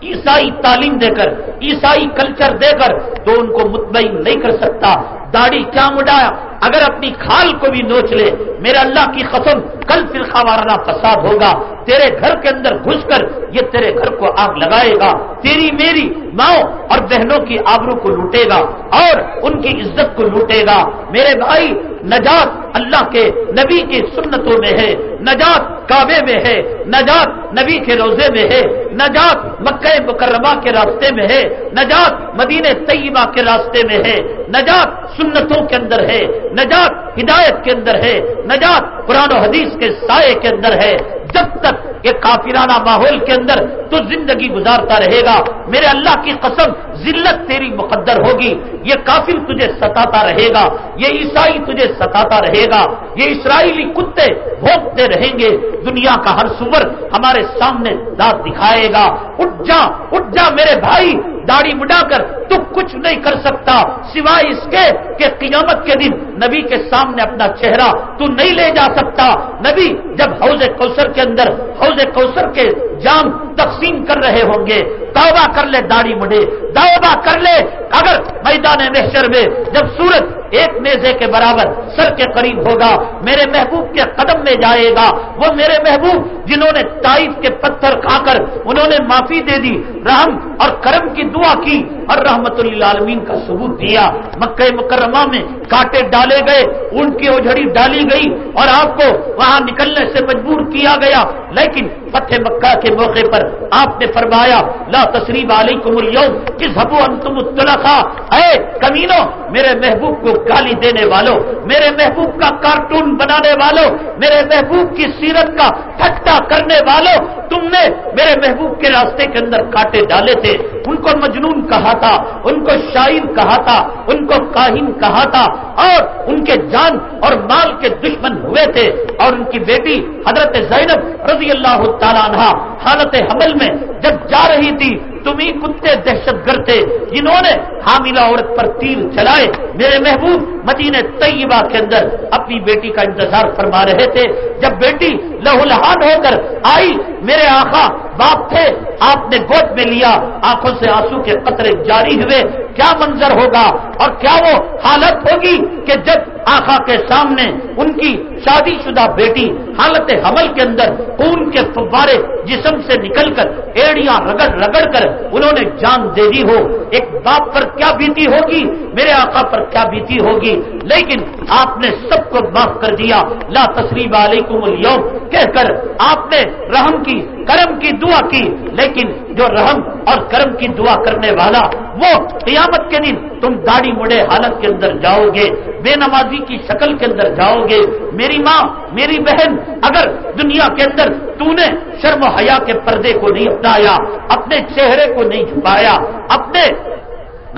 Speaker 2: عیسائی تعلیم دے کر، عیسائی کلچر دے کر، تو ان کو مطمئن نہیں کر سکتا۔ داڑھی کیا مڈایا؟ اگر اپنی کھال کو بھی نوچ لے میرا اللہ کی قسم، کل فرقہ وارانہ فساد ہوگا۔ تیرے گھر کے اندر گھس کر یہ تیرے گھر کو آگ لگائے گا۔ تیری میری ماؤں اور بہنوں کی آبرو کو لوٹے گا اور ان کی عزت کو لوٹے گا۔ میرے بھائی، نجات اللہ کے نبی کی سنتوں میں ہے۔ نجات کعبے میں ہے، نجات نبی کے روزے میں ہے، نجات مکہ مکرمہ کے راستے میں ہے، نجات مدینہ طیبہ کے راستے میں ہے، نجات سنتوں کے اندر ہے، نجات ہدایت کے اندر ہے، نجات قرآن و حدیث کے سائے کے اندر ہے۔ جب تک یہ کافرانہ ماحول کے اندر تو زندگی گزارتا رہے گا۔ میرے اللہ کی قسم، ذلت تیری مقدر ہوگی۔ یہ کافر تجھے ستاتا رہے گا، یہ عیسائی تجھے ستاتا رہے گا۔ یہ اسرائیلی کتے بھوکتے رہیں گے، دنیا کا ہر سور ہمارے سامنے داد دکھائے گا۔ اٹھ جا اٹھ جا میرے بھائی داڑھی مڈا کر تو کچھ نہیں کر سکتا سوائے اس کے کہ قیامت کے دن نبی کے سامنے اپنا چہرہ تو نہیں لے جا سکتا۔ نبی جب حوض کوثر کے اندر، حوض کوثر کے جام تقسیم کر رہے ہوں گے۔ توبہ کر لے داڑھی مڈے توبہ کر لے۔ اگر میدان محشر میں جب سورج ایک نیزے کے برابر سر کے قریب ہوگا، میرے محبوب کے قدم میں جائے گا۔ وہ میرے محبوب جنہوں نے تائف کے پتھر کھا کر انہوں نے معافی دے دی، رحم اور کرم کی دعا کی اور رحمت للعالمین کا ثبوت دیا۔ مکہ مکرمہ میں کاٹے ڈالے گئے ان کی اوجھڑی ڈالی گئی اور آپ کو وہاں نکلنے سے مجبور کیا گیا۔ لیکن فتح مکہ کے موقع پر آپ نے فرمایا، لا تصریب علیکم اليوم کس حبو انتم الطلقا اے کمینوں، میرے محبوب کو گالی دینے والوں میرے محبوب کا کارٹون بنانے والوں میرے محبوب کی سیرت کا ٹھٹا کرنے والوں تم نے میرے محبوب کے راستے کے اندر کاٹے ڈالے تھے۔ ان کو مجنون کہا تھا، ان کو شاعر کہا تھا، ان کو کاہن کہا تھا اور ان کے جان اور مال کے دشمن ہوئے تھے۔ اور ان کی بیٹی حضرت زینب رضی اللہ تعالیٰ عنہ حالت حمل میں جب جا رہی تھی تم ہی کتے دہشت گرد تھے جنہوں نے حاملہ عورت پر تیر چلائے میرے محبوب مدینہ طیبہ کے اندر اپنی بیٹی کا انتظار فرما رہے تھے۔ جب بیٹی لہو لہان ہو کر آئی، میرے آخا باپ تھے، آپ نے گوٹ میں لیا، آنکھوں سے آنسو کے قطرے جاری ہوئے۔ کیا منظر ہوگا؟ اور کیا وہ حالت ہوگی کہ جب آخا کے سامنے ان کی شادی شدہ بیٹی حالت حمل کے اندر خون کے فوارے جسم سے نکل کر ایڑیاں رگڑ رگڑ کر انہوں نے جان دے دی ہو، ایک باپ پر کیا بیتی ہوگی؟ میرے آقا پر کیا بیتی ہوگی؟ لیکن آپ نے سب کو معاف کر دیا۔ لا تصریب علیکم اليوم۔ کہہ کر آپ نے رحم کی، کرم کی دعا کی، لیکن جو رحم اور کرم کی دعا کرنے والا، وہ قیامت کے دن تم داڑھی مڑے حالت کے اندر جاؤ گے، بے نمازی کی شکل کے اندر جاؤ گے۔ میری ماں، میری بہن، اگر دنیا کے اندر تو نے شرم و حیا کے پردے کو نہیں اپنایا، اپنے چہرے کو نہیں چھپایا، اپنے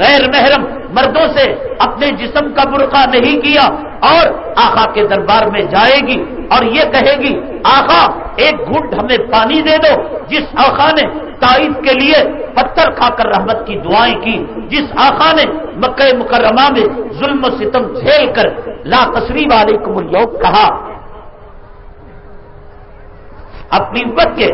Speaker 2: غیر محرم مردوں سے اپنے جسم کا برقع نہیں کیا، اور آخا کے دربار میں جائے گی اور یہ کہے گی آخا ایک گھنٹ ہمیں پانی دے دو. جس آخا نے تائید کے لیے پتھر کھا کر رحمت کی دعائیں کی، جس آخا نے مکہ مکرمہ میں ظلم و ستم جھیل کر لا تصریب علیکم اليوم کہا، اپنی امت کے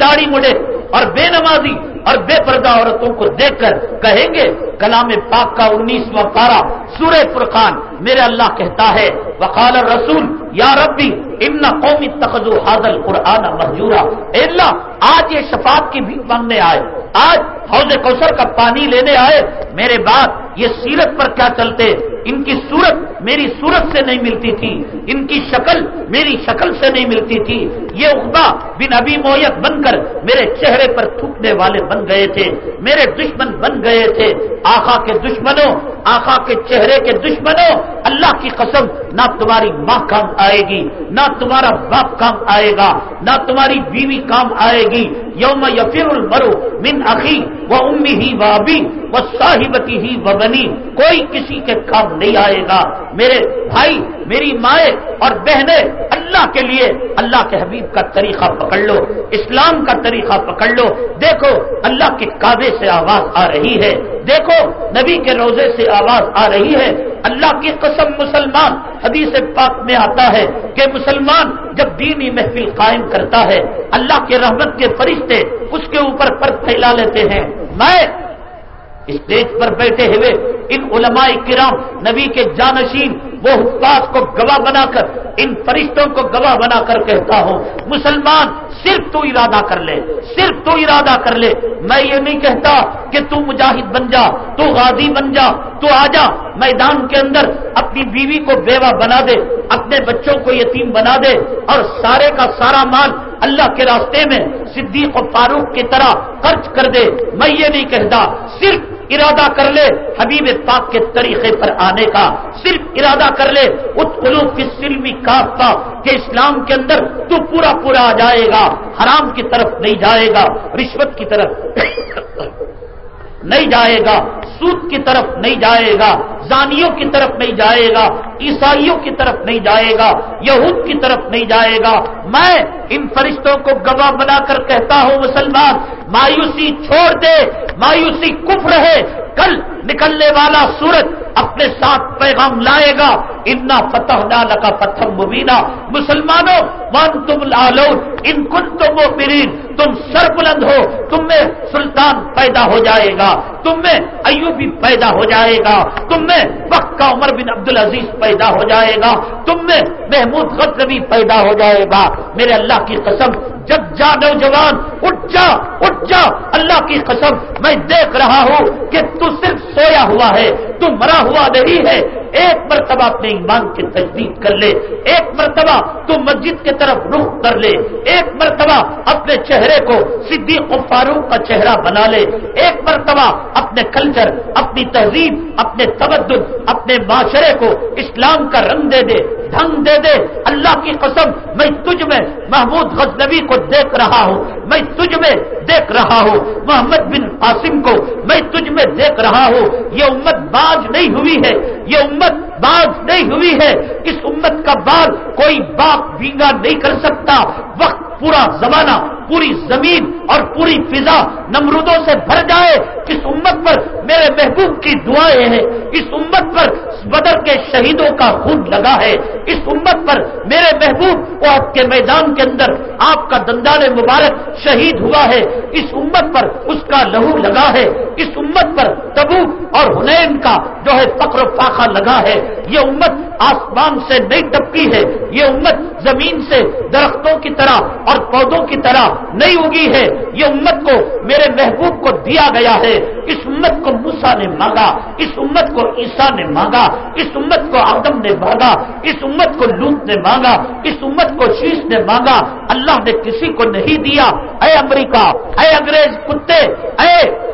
Speaker 2: داڑھی مڑے اور بے نمازی اور بے پردہ عورتوں کو دیکھ کر کہیں گے، کلام پاک کا انیسواں پارا سورہ فرقان میرے اللہ کہتا ہے، وقال رسول یا ربی، ان قومی تخذو حاضل قرآن محجورا اللہ، آج یہ شفاعت کی بھی مانگنے آئے۔ آج حوض کوثر کا پانی لینے آئے۔ میرے بعد یہ سیرت پر کیا چلتے؟ ان کی صورت میری صورت سے نہیں ملتی تھی۔ ان کی شکل میری شکل سے نہیں ملتی تھی۔ یہ اقبا بن ابھی مویت بن کر میرے چہرے پر تھوکنے والے بن گئے تھے۔ میرے دشمن بن گئے تھے۔ آخا کے دشمنوں آخا کے چہرے کے دشمنوں اللہ کی قسم، نہ تمہاری ماں کام آئے گی، نہ تمہارا باپ کام آئے گا، نہ تمہاری بیوی کام آئے گی۔ یوم یفر المرو من اخی وہ امی ہی و وہ صاحبتی ہی و بنی۔ کوئی کسی کے کام نہیں آئے گا۔ میرے بھائی میری مائیں اور بہنیں اللہ کے لیے اللہ کے حبیب کا طریقہ پکڑ لو، اسلام کا طریقہ پکڑ لو۔ دیکھو، اللہ کے کعبے سے آواز آ رہی ہے۔ دیکھو، نبی کے روزے سے آواز آ رہی ہے۔ اللہ کی قسم مسلمان، حدیث پاک میں آتا ہے کہ مسلمان جب دینی محفل قائم کرتا ہے، اللہ کے رحمت کے فرشتے اس کے اوپر پر پھیلا لیتے ہیں۔ میں اسٹیج پر بیٹھے ہوئے ان علماء کرام، نبی کے جانشین وہ حفاظ کو گواہ بنا کر، ان فرشتوں کو گواہ بنا کر کہتا ہوں، مسلمان صرف تو ارادہ کر لے، صرف تو ارادہ کر لے۔ میں یہ نہیں کہتا کہ کہ تو مجاہد بن جا، تو غازی بن جا، تو آ جا، میدان کے اندر اپنی بیوی کو بیوہ بنا دے، اپنے بچوں کو یتیم بنا دے، اور سارے کا سارا مال اللہ کے راستے میں صدیق و فاروق کی طرح خرچ کر دے۔ میں یہ نہیں کہتا، صرف ارادہ کر لے حبیب پاک کے طریقے پر آنے کا، صرف ارادہ کر لے، اس قلوب کی سلمی کاف کا کہ اسلام کے اندر تو پورا پورا آ جائے گا، حرام کی طرف نہیں جائے گا، رشوت کی طرف نہیں جائے گا، سود کی طرف نہیں جائے گا، زانیوں کی طرف نہیں جائے گا، عیسائیوں کی طرف نہیں جائے گا، یہود کی طرف نہیں جائے گا۔ میں ان فرشتوں کو گواہ بنا کر کہتا ہوں، مسلمان، مایوسی چھوڑ دے، مایوسی کف رہے کل نکلنے والا سورج اپنے ساتھ پیغام لائے گا۔ اتنا فتح ڈال کا پتھر مبینہ مسلمانوں ون تم لالو ان کن تم تم سر بلند ہو، تم میں سلطان پیدا ہو جائے گا۔ تم میں ایوبی پیدا ہو جائے گا۔ تم میں وقت کا عمر بن عبد العزیز پیدا ہو جائے گا۔ تم میں محمود غزنوی پیدا ہو جائے گا۔ میرے اللہ کی قسم، جب جا نوجوان، اٹھ جا جا، اللہ کی قسم میں دیکھ رہا ہوں کہ تو صرف سویا ہوا ہے، تو مرا ہوا نہیں ہے۔ ایک مرتبہ اپنے ایمان کی تجدید کر لے، ایک مرتبہ تو مسجد کی طرف رخ کر لے۔ ایک مرتبہ اپنے چہرے کو صدیق و فاروق کا چہرہ بنا لے۔ ایک مرتبہ اپنے کلچر، اپنی تہذیب، اپنے تبدل اپنے معاشرے کو اسلام کا رنگ دے دے۔ ڈھنگ دے دے۔ اللہ کی قسم، میں تجھ میں محمود غزنوی کو دیکھ رہا ہوں۔ میں تجھ میں دیکھ رہا ہوں۔ محمد بن قاسم کو میں تجھ میں دیکھ رہا ہوں۔ یہ امت باز نہیں ہوئی ہے۔ یہ امت باز نہیں ہوئی ہے اس امت کا بال کوئی باپ بینگا نہیں کر سکتا۔ وقت پورا زمانہ، پوری زمین اور پوری فضا نمرودوں سے بھر جائے۔ اس امت پر میرے محبوب کی دعائیں ہیں۔ اس امت پر بدر کے شہیدوں کا خون لگا ہے۔ اس امت پر میرے محبوب وہ آپ کے میدان کے اندر آپ کا دندان مبارک شہید ہوا ہے۔ اس امت پر اس کا لہو لگا ہے۔ اس امت پر تبو اور ہنین کا جو ہے فقر و فاقہ لگا ہے۔ یہ امت آسمان سے نہیں ٹپکی ہے۔ یہ امت زمین سے درختوں کی طرح اور پودوں کی طرح نہیں اگی ہے۔ یہ امت کو میرے محبوب کو دیا گیا ہے۔ اس امت کو موسا نے مانگا۔ اس امت کو عیسا نے مانگا۔ اس امت کو آدم نے مانگا۔ اس امت کو لوت نے مانگا۔ اس امت کو شیش نے مانگا۔ اللہ نے کسی کو نہیں دیا۔ اے امریکہ، اے انگریز کتے، اے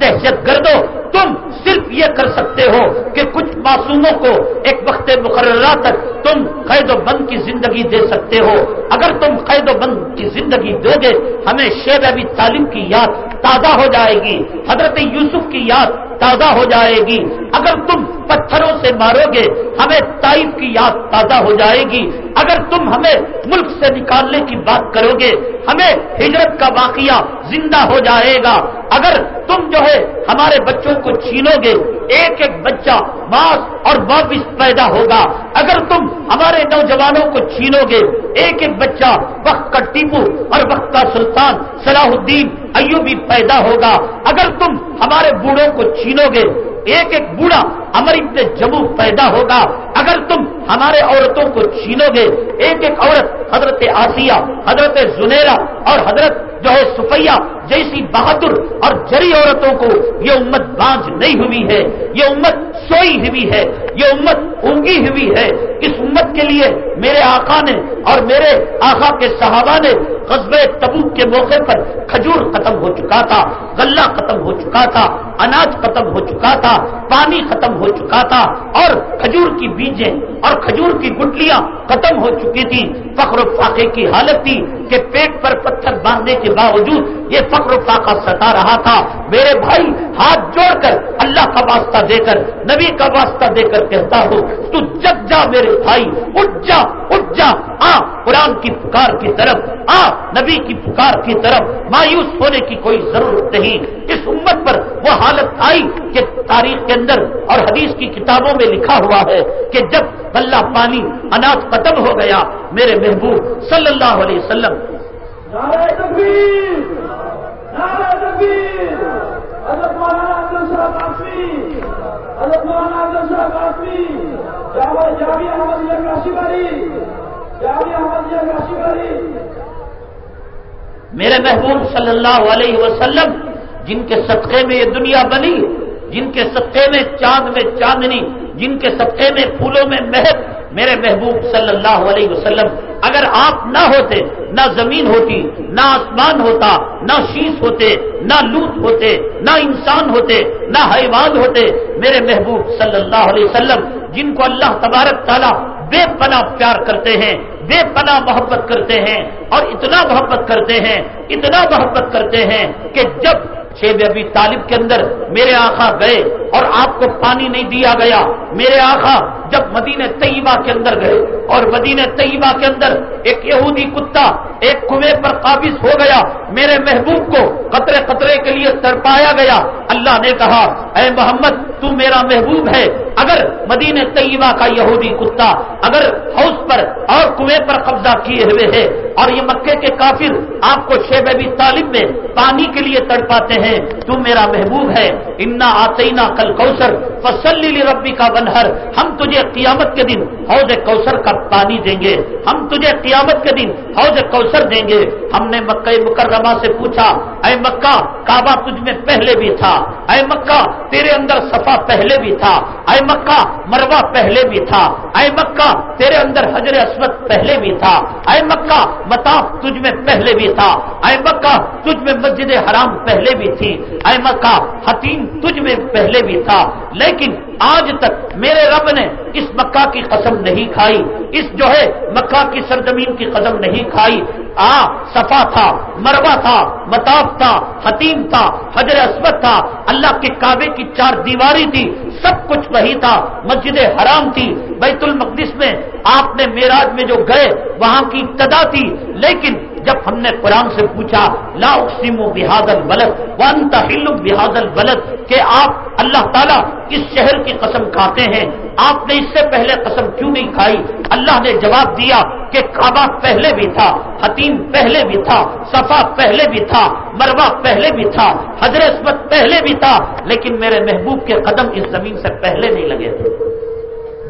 Speaker 2: دہشت گردو تم صرف یہ کر سکتے ہو کہ کچھ معصوموں کو ایک وقت مقررہ تک تم قید و بند کی زندگی دے سکتے ہو۔ اگر تم قید و بند کی زندگی دو گے، ہمیں شیر ابھی تعلیم کی یاد تازہ ہو جائے گی، حضرت یوسف کی یاد تازہ ہو جائے گی۔ اگر تم پتھروں سے مارو گے، ہمیں تائف کی یاد تازہ ہو جائے گی۔ اگر تم ہمیں ملک سے نکالنے کی بات کرو گے، ہمیں ہجرت کا واقعہ زندہ ہو جائے گا۔ اگر تم جو ہے ہمارے بچوں کو چھینو گے، ایک ایک بچہ ماس اور واپس پیدا ہوگا۔ اگر تم ہمارے نوجوانوں کو چھینو گے، ایک ایک بچہ وقت کا ٹیپو اور وقت کا سلطان صلاح الدین ایوبی پیدا ہوگا۔ اگر تم ہمارے بوڑھوں کو چھینو گے، ایک ایک بوڑھا امر ابن جمو پیدا ہوگا۔ اگر تم ہمارے عورتوں کو چھینو گے، ایک ایک عورت حضرت آسیہ، حضرت زنیرا اور حضرت جو ہے سفیا جیسی بہادر اور جری عورتوں کو یہ امت بانج نہیں ہوئی ہے، یہ امت سوئی ہوئی ہے، یہ امت اونگی ہوئی ہے۔ اس امت کے لیے میرے آقا نے اور میرے آقا کے صحابہ نے قصب تبوک کے موقع پر کھجور ختم ہو چکا تھا، غلہ ختم ہو چکا تھا، اناج ختم ہو چکا تھا، پانی ختم ہو چکا تھا اور کھجور کی بیجیں اور کھجور کی گٹلیاں ختم ہو چکی تھی فخر و فاقے کی حالت تھی کہ پیٹ پر پتھر باندھنے کے باوجود یہ فخر و فاقہ ستا رہا تھا۔ میرے بھائی، ہاتھ جوڑ کر اللہ کا واسطہ دے کر، نبی کا واسطہ دے کر کہتا ہوں، تو جگ جا میرے بھائی، اٹھ جا اٹھ جا۔ آ، قرآن کی پکار کی طرف، آ، نبی کی پکار کی طرف۔ مایوس ہونے کی کوئی ضرورت نہیں۔ اس امت پر وہ حالت آئی کہ تاریخ کے اندر اور حدیث کی کتابوں میں لکھا ہوا ہے کہ جب اللہ پانی اناج ختم ہو گیا میرے محبوب صلی اللہ علیہ وسلم میرے محبوب صلی اللہ علیہ وسلم جن کے صدقے میں یہ دنیا بنی جن کے صدقے میں چاند میں چاندنی، جن کے صدقے میں پھولوں میں مہک، میرے محبوب صلی اللہ علیہ وسلم، اگر آپ نہ ہوتے، نہ زمین ہوتی، نہ آسمان ہوتا، نہ شیش ہوتے، نہ لوت ہوتے، نہ انسان ہوتے، نہ حیوان ہوتے، میرے محبوب صلی اللہ علیہ وسلم، جن کو اللہ تبارک تعالیٰ بے پناہ پیار کرتے ہیں، بے پناہ محبت کرتے ہیں، اور اتنا محبت کرتے ہیں، اتنا محبت کرتے ہیں کہ جب شیب ابی طالب کے اندر میرے آخا گئے اور آپ کو پانی نہیں دیا گیا، میرے آخا جب مدینہ طیبہ کے اندر گئے اور مدینہ طیبہ کے اندر ایک یہودی کتا، ایک کنویں پر قابض ہو گیا، میرے محبوب کو قطرے قطرے کے لیے تڑپایا گیا۔ اللہ نے کہا، اے محمد، تو میرا محبوب ہے۔ اگر مدینہ طیبہ کا یہودی کتا اگر ہاؤس پر اور کنویں پر قبضہ کیے ہوئے ہے اور یہ مکے کے کافر آپ کو شیب ابھی طالب میں پانی کے لیے تڑپاتے ہیں، تو میرا محبوب ہے۔ انا آتے کل کوثر فصلی ربی کا بنہر ہم تجھے قیامت کے دن حوض کوثر کا پانی دیں گے۔ ہم تجھے قیامت کے دن حوض کوثر دیں گے۔ ہم نے مکہ مکرمہ سے پوچھا، اے مکہ، کعبہ تجھ میں پہلے بھی تھا؟ اے مکہ، تیرے اندر صفا پہلے بھی تھا؟ اے مکہ مروا پہلے بھی تھا؟ اے مکہ، تیرے اندر حجر اسود پہلے بھی تھا؟ اے مکہ متاف تجھ میں پہلے بھی تھا؟ اے مکہ، تجھ میں مسجد حرام پہلے بھی تھی؟ اے مکہ، حتیم تجھ میں پہلے بھی تھا؟ لیکن آج تک میرے رب نے اس مکہ کی قسم نہیں کھائی، اس جو ہے مکہ کی سرزمین کی قسم نہیں کھائی۔ آ، صفا تھا مروا تھا متاف تھا، حتیم تھا، حجر اسود تھا۔ اللہ کے کعبے کی چار دیواری تھی، سب کچھ وہی تھا، مسجد حرام تھی۔ بیت المقدس میں آپ نے میراج میں جو گئے، وہاں کی ابتدا تھی۔ لیکن جب ہم نے قرآن سے پوچھا، لا اقسم بحاد البلد ون تحل بحاد البلد، کہ آپ اللہ تعالیٰ اس شہر کی قسم کھاتے ہیں، آپ نے اس سے پہلے قسم کیوں نہیں کھائی؟ اللہ نے جواب دیا کہ کعبہ پہلے بھی تھا، حتیم پہلے بھی تھا، صفا پہلے بھی تھا مروا پہلے بھی تھا، حضرت پہلے بھی تھا، لیکن میرے محبوب کے قدم اس زمین سے پہلے نہیں لگے۔ تھے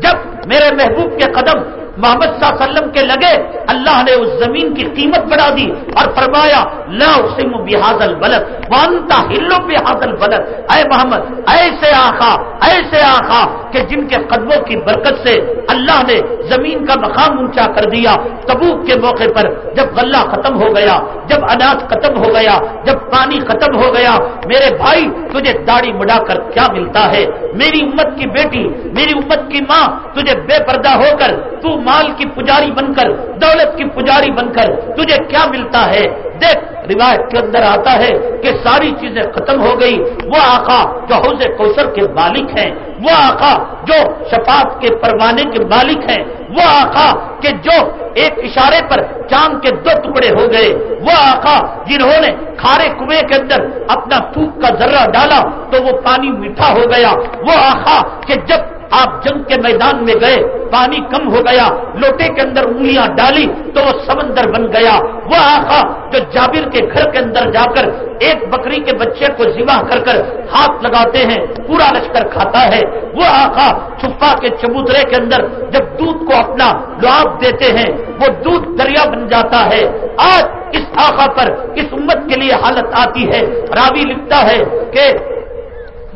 Speaker 2: جب میرے محبوب کے قدم محمد صلی اللہ علیہ وسلم کے لگے، اللہ نے اس زمین کی قیمت بڑھا دی اور فرمایا، لا اسم بحاد البلد وانتا ہلو بحاد البلد۔ اے محمد، ایسے آخا ایسے آخا کہ جن کے قدموں کی برکت سے اللہ نے زمین کا مقام اونچا کر دیا۔ تبوک کے موقع پر جب غلہ ختم ہو گیا، جب اناج ختم ہو گیا، جب پانی ختم ہو گیا، میرے بھائی، تجھے داڑھی مڈا کر کیا ملتا ہے؟ میری امت کی بیٹی، میری امت کی ماں، تجھے بے پردہ ہو کر تو مال کی پجاری بن کر، دولت کی پجاری بن کر تجھے کیا ملتا ہے؟ دیکھ، روایت کے اندر آتا ہے کہ ساری چیزیں ختم ہو گئی۔ وہ آقا جو حوض کوثر کے مالک ہیں، وہ آقا جو شفاف کے پروانے کے مالک ہیں، وہ آقا کہ جو ایک اشارے پر چاند کے دو ٹکڑے ہو گئے۔ وہ آقا جنہوں نے کھارے کنویں کے اندر اپنا پھوک کا ذرہ ڈالا تو وہ پانی میٹھا ہو گیا۔ وہ آقا کہ جب آپ جنگ کے میدان میں گئے، پانی کم ہو گیا، لوٹے کے اندر انگلیاں ڈالی تو وہ سمندر بن گیا۔ وہ آخا جو جابر کے گھر کے اندر جا کر ایک بکری کے بچے کو ذبح کر کر ہاتھ لگاتے ہیں، پورا لشکر کھاتا ہے۔ وہ آخا چھپا کے چبوترے کے اندر جب دودھ کو اپنا لعاب دیتے ہیں، وہ دودھ دریا بن جاتا ہے۔ آج اس آخا پر اس امت کے لیے حالت آتی ہے۔ راوی لکھتا ہے کہ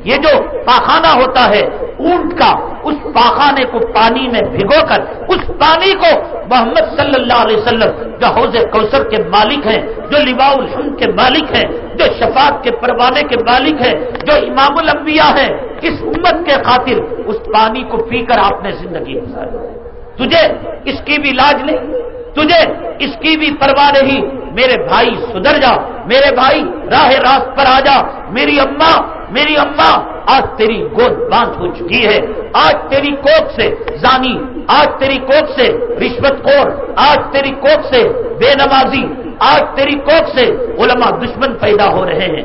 Speaker 2: یہ جو پاخانہ ہوتا ہے، اونٹ کا، اس پاخانے کو پانی میں بھگو کر، اس پانی کو محمد صلی اللہ علیہ وسلم، جو حوض کوثر کے مالک ہیں، جو لباء الحمد کے مالک ہیں، جو شفاعت کے پروانے کے مالک ہیں، جو امام الانبیاء ہیں، اس امت کے خاطر اس پانی کو پی کر آپ نے زندگی گزاری۔ تجھے اس کی بھی لاج نہیں، تجھے اس کی بھی پرواہ نہیں۔ میرے بھائی، سدھر جا۔ میرے بھائی، راہ راست پر آ جا۔ میری اماں میری اماں آج تیری گود باندھ ہو چکی ہے۔ آج تیری کوک سے زانی آج تیری کوک سے رشوت خور آج تیری کوک سے بے نمازی آج تیری کوک سے علماء دشمن پیدا ہو رہے ہیں۔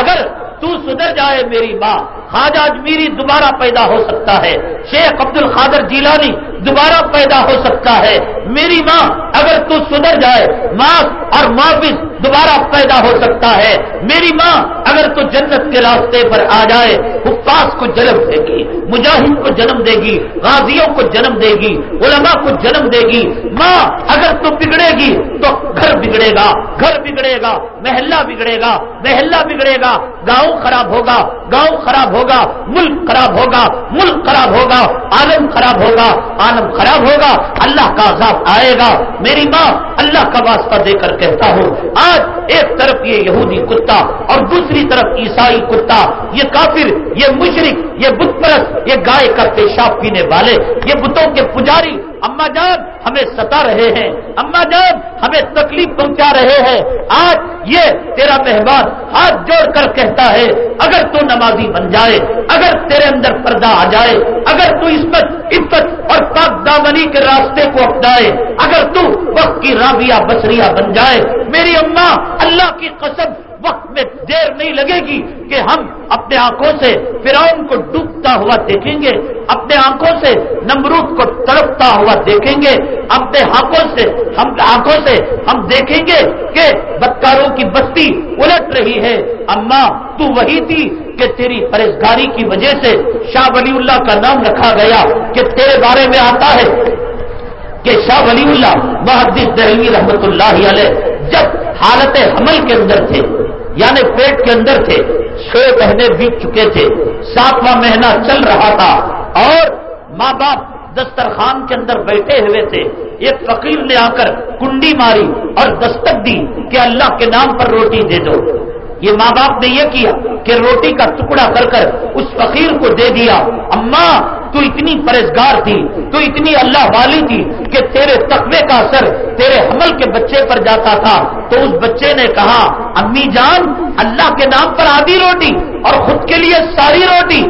Speaker 2: اگر تو سدھر جائے میری ماں خواجہ اجمیری دوبارہ پیدا ہو سکتا ہے۔ شیخ عبد الخادر جیلانی دوبارہ پیدا ہو سکتا ہے۔ میری ماں اگر تو سدھر جائے ماں اور معافذ دوبارہ پیدا ہو سکتا ہے۔ میری ماں اگر تو جنت کے راستے پر آ جائے، حفاظ کو جنم دے گی، مجاہد کو جنم دے گی، غازیوں کو جنم دے گی، علماء کو جنم دے گی۔ ماں اگر تو بگڑے گی، تو گھر بگڑے گا، گھر بگڑے گا، محلہ بگڑے گا، محلہ بگڑے گا، گاؤں خراب ہوگا گاؤں خراب ہوگا، ملک خراب ہوگا، ملک خراب ہوگا، عالم خراب ہوگا، عالم خراب ہوگا، اللہ کا عذاب آئے گا۔ میری ماں اللہ کا واسطہ دے کر کہتا ہوں، آج ایک طرف یہ یہودی کتا اور دوسری طرف عیسائی کتا، یہ کافر، یہ مشرق یہ بت پرست، یہ گائے کا پیشاب پینے والے، یہ بتوں کے پجاری اما جان ہمیں ستا رہے ہیں، اما جان ہمیں تکلیف پہنچا رہے ہیں۔ آج یہ تیرا مہمان ہاتھ جوڑ کر کہتا ہے، اگر تو نمازی بن جائے، اگر تیرے اندر پردہ آ جائے، اگر تو عزت عزت اور پاک دامنی کے راستے کو اپنائے، اگر تو وقت کی رابیہ بسریا بن جائے۔ میری اماں اللہ کی قسم وقت میں دیر نہیں لگے گی کہ ہم اپنے آنکھوں سے فرعون کو ڈوبتا ہوا دیکھیں گے، اپنے آنکھوں سے نمرود کو تڑپتا ہوا دیکھیں گے، اپنے آنکھوں سے ہم، آنکھوں سے ہم دیکھیں گے کہ بدکاروں کی بستی الٹ رہی ہے۔ اما، تو وہی تھی کہ تیری پرہزگاری کی وجہ سے شاہ ولی اللہ کا نام رکھا گیا کہ تیرے بارے میں آتا ہے کہ شاہ ولی اللہ محدث دہلی رحمت اللہ علیہ جب حالت حمل کے اندر تھے۔ یعنی پیٹ کے اندر تھے چھ مہینے بیت چکے تھے، ساتواں مہینہ چل رہا تھا اور ماں باپ دسترخوان کے اندر بیٹھے ہوئے تھے۔ ایک فقیر نے آ کر کنڈی ماری اور دستک دی کہ اللہ کے نام پر روٹی دے دو۔ یہ ماں باپ نے یہ کیا کہ روٹی کا ٹکڑا کر کر اس فقیر کو دے دیا۔ اماں تو اتنی پرہزگار تھی، تو اتنی اللہ والی تھی کہ تیرے تقوی کا اثر تیرے حمل کے بچے پر جاتا تھا۔ تو اس بچے نے کہا، امی جان، اللہ کے نام پر آدھی روٹی اور خود کے لیے ساری روٹی۔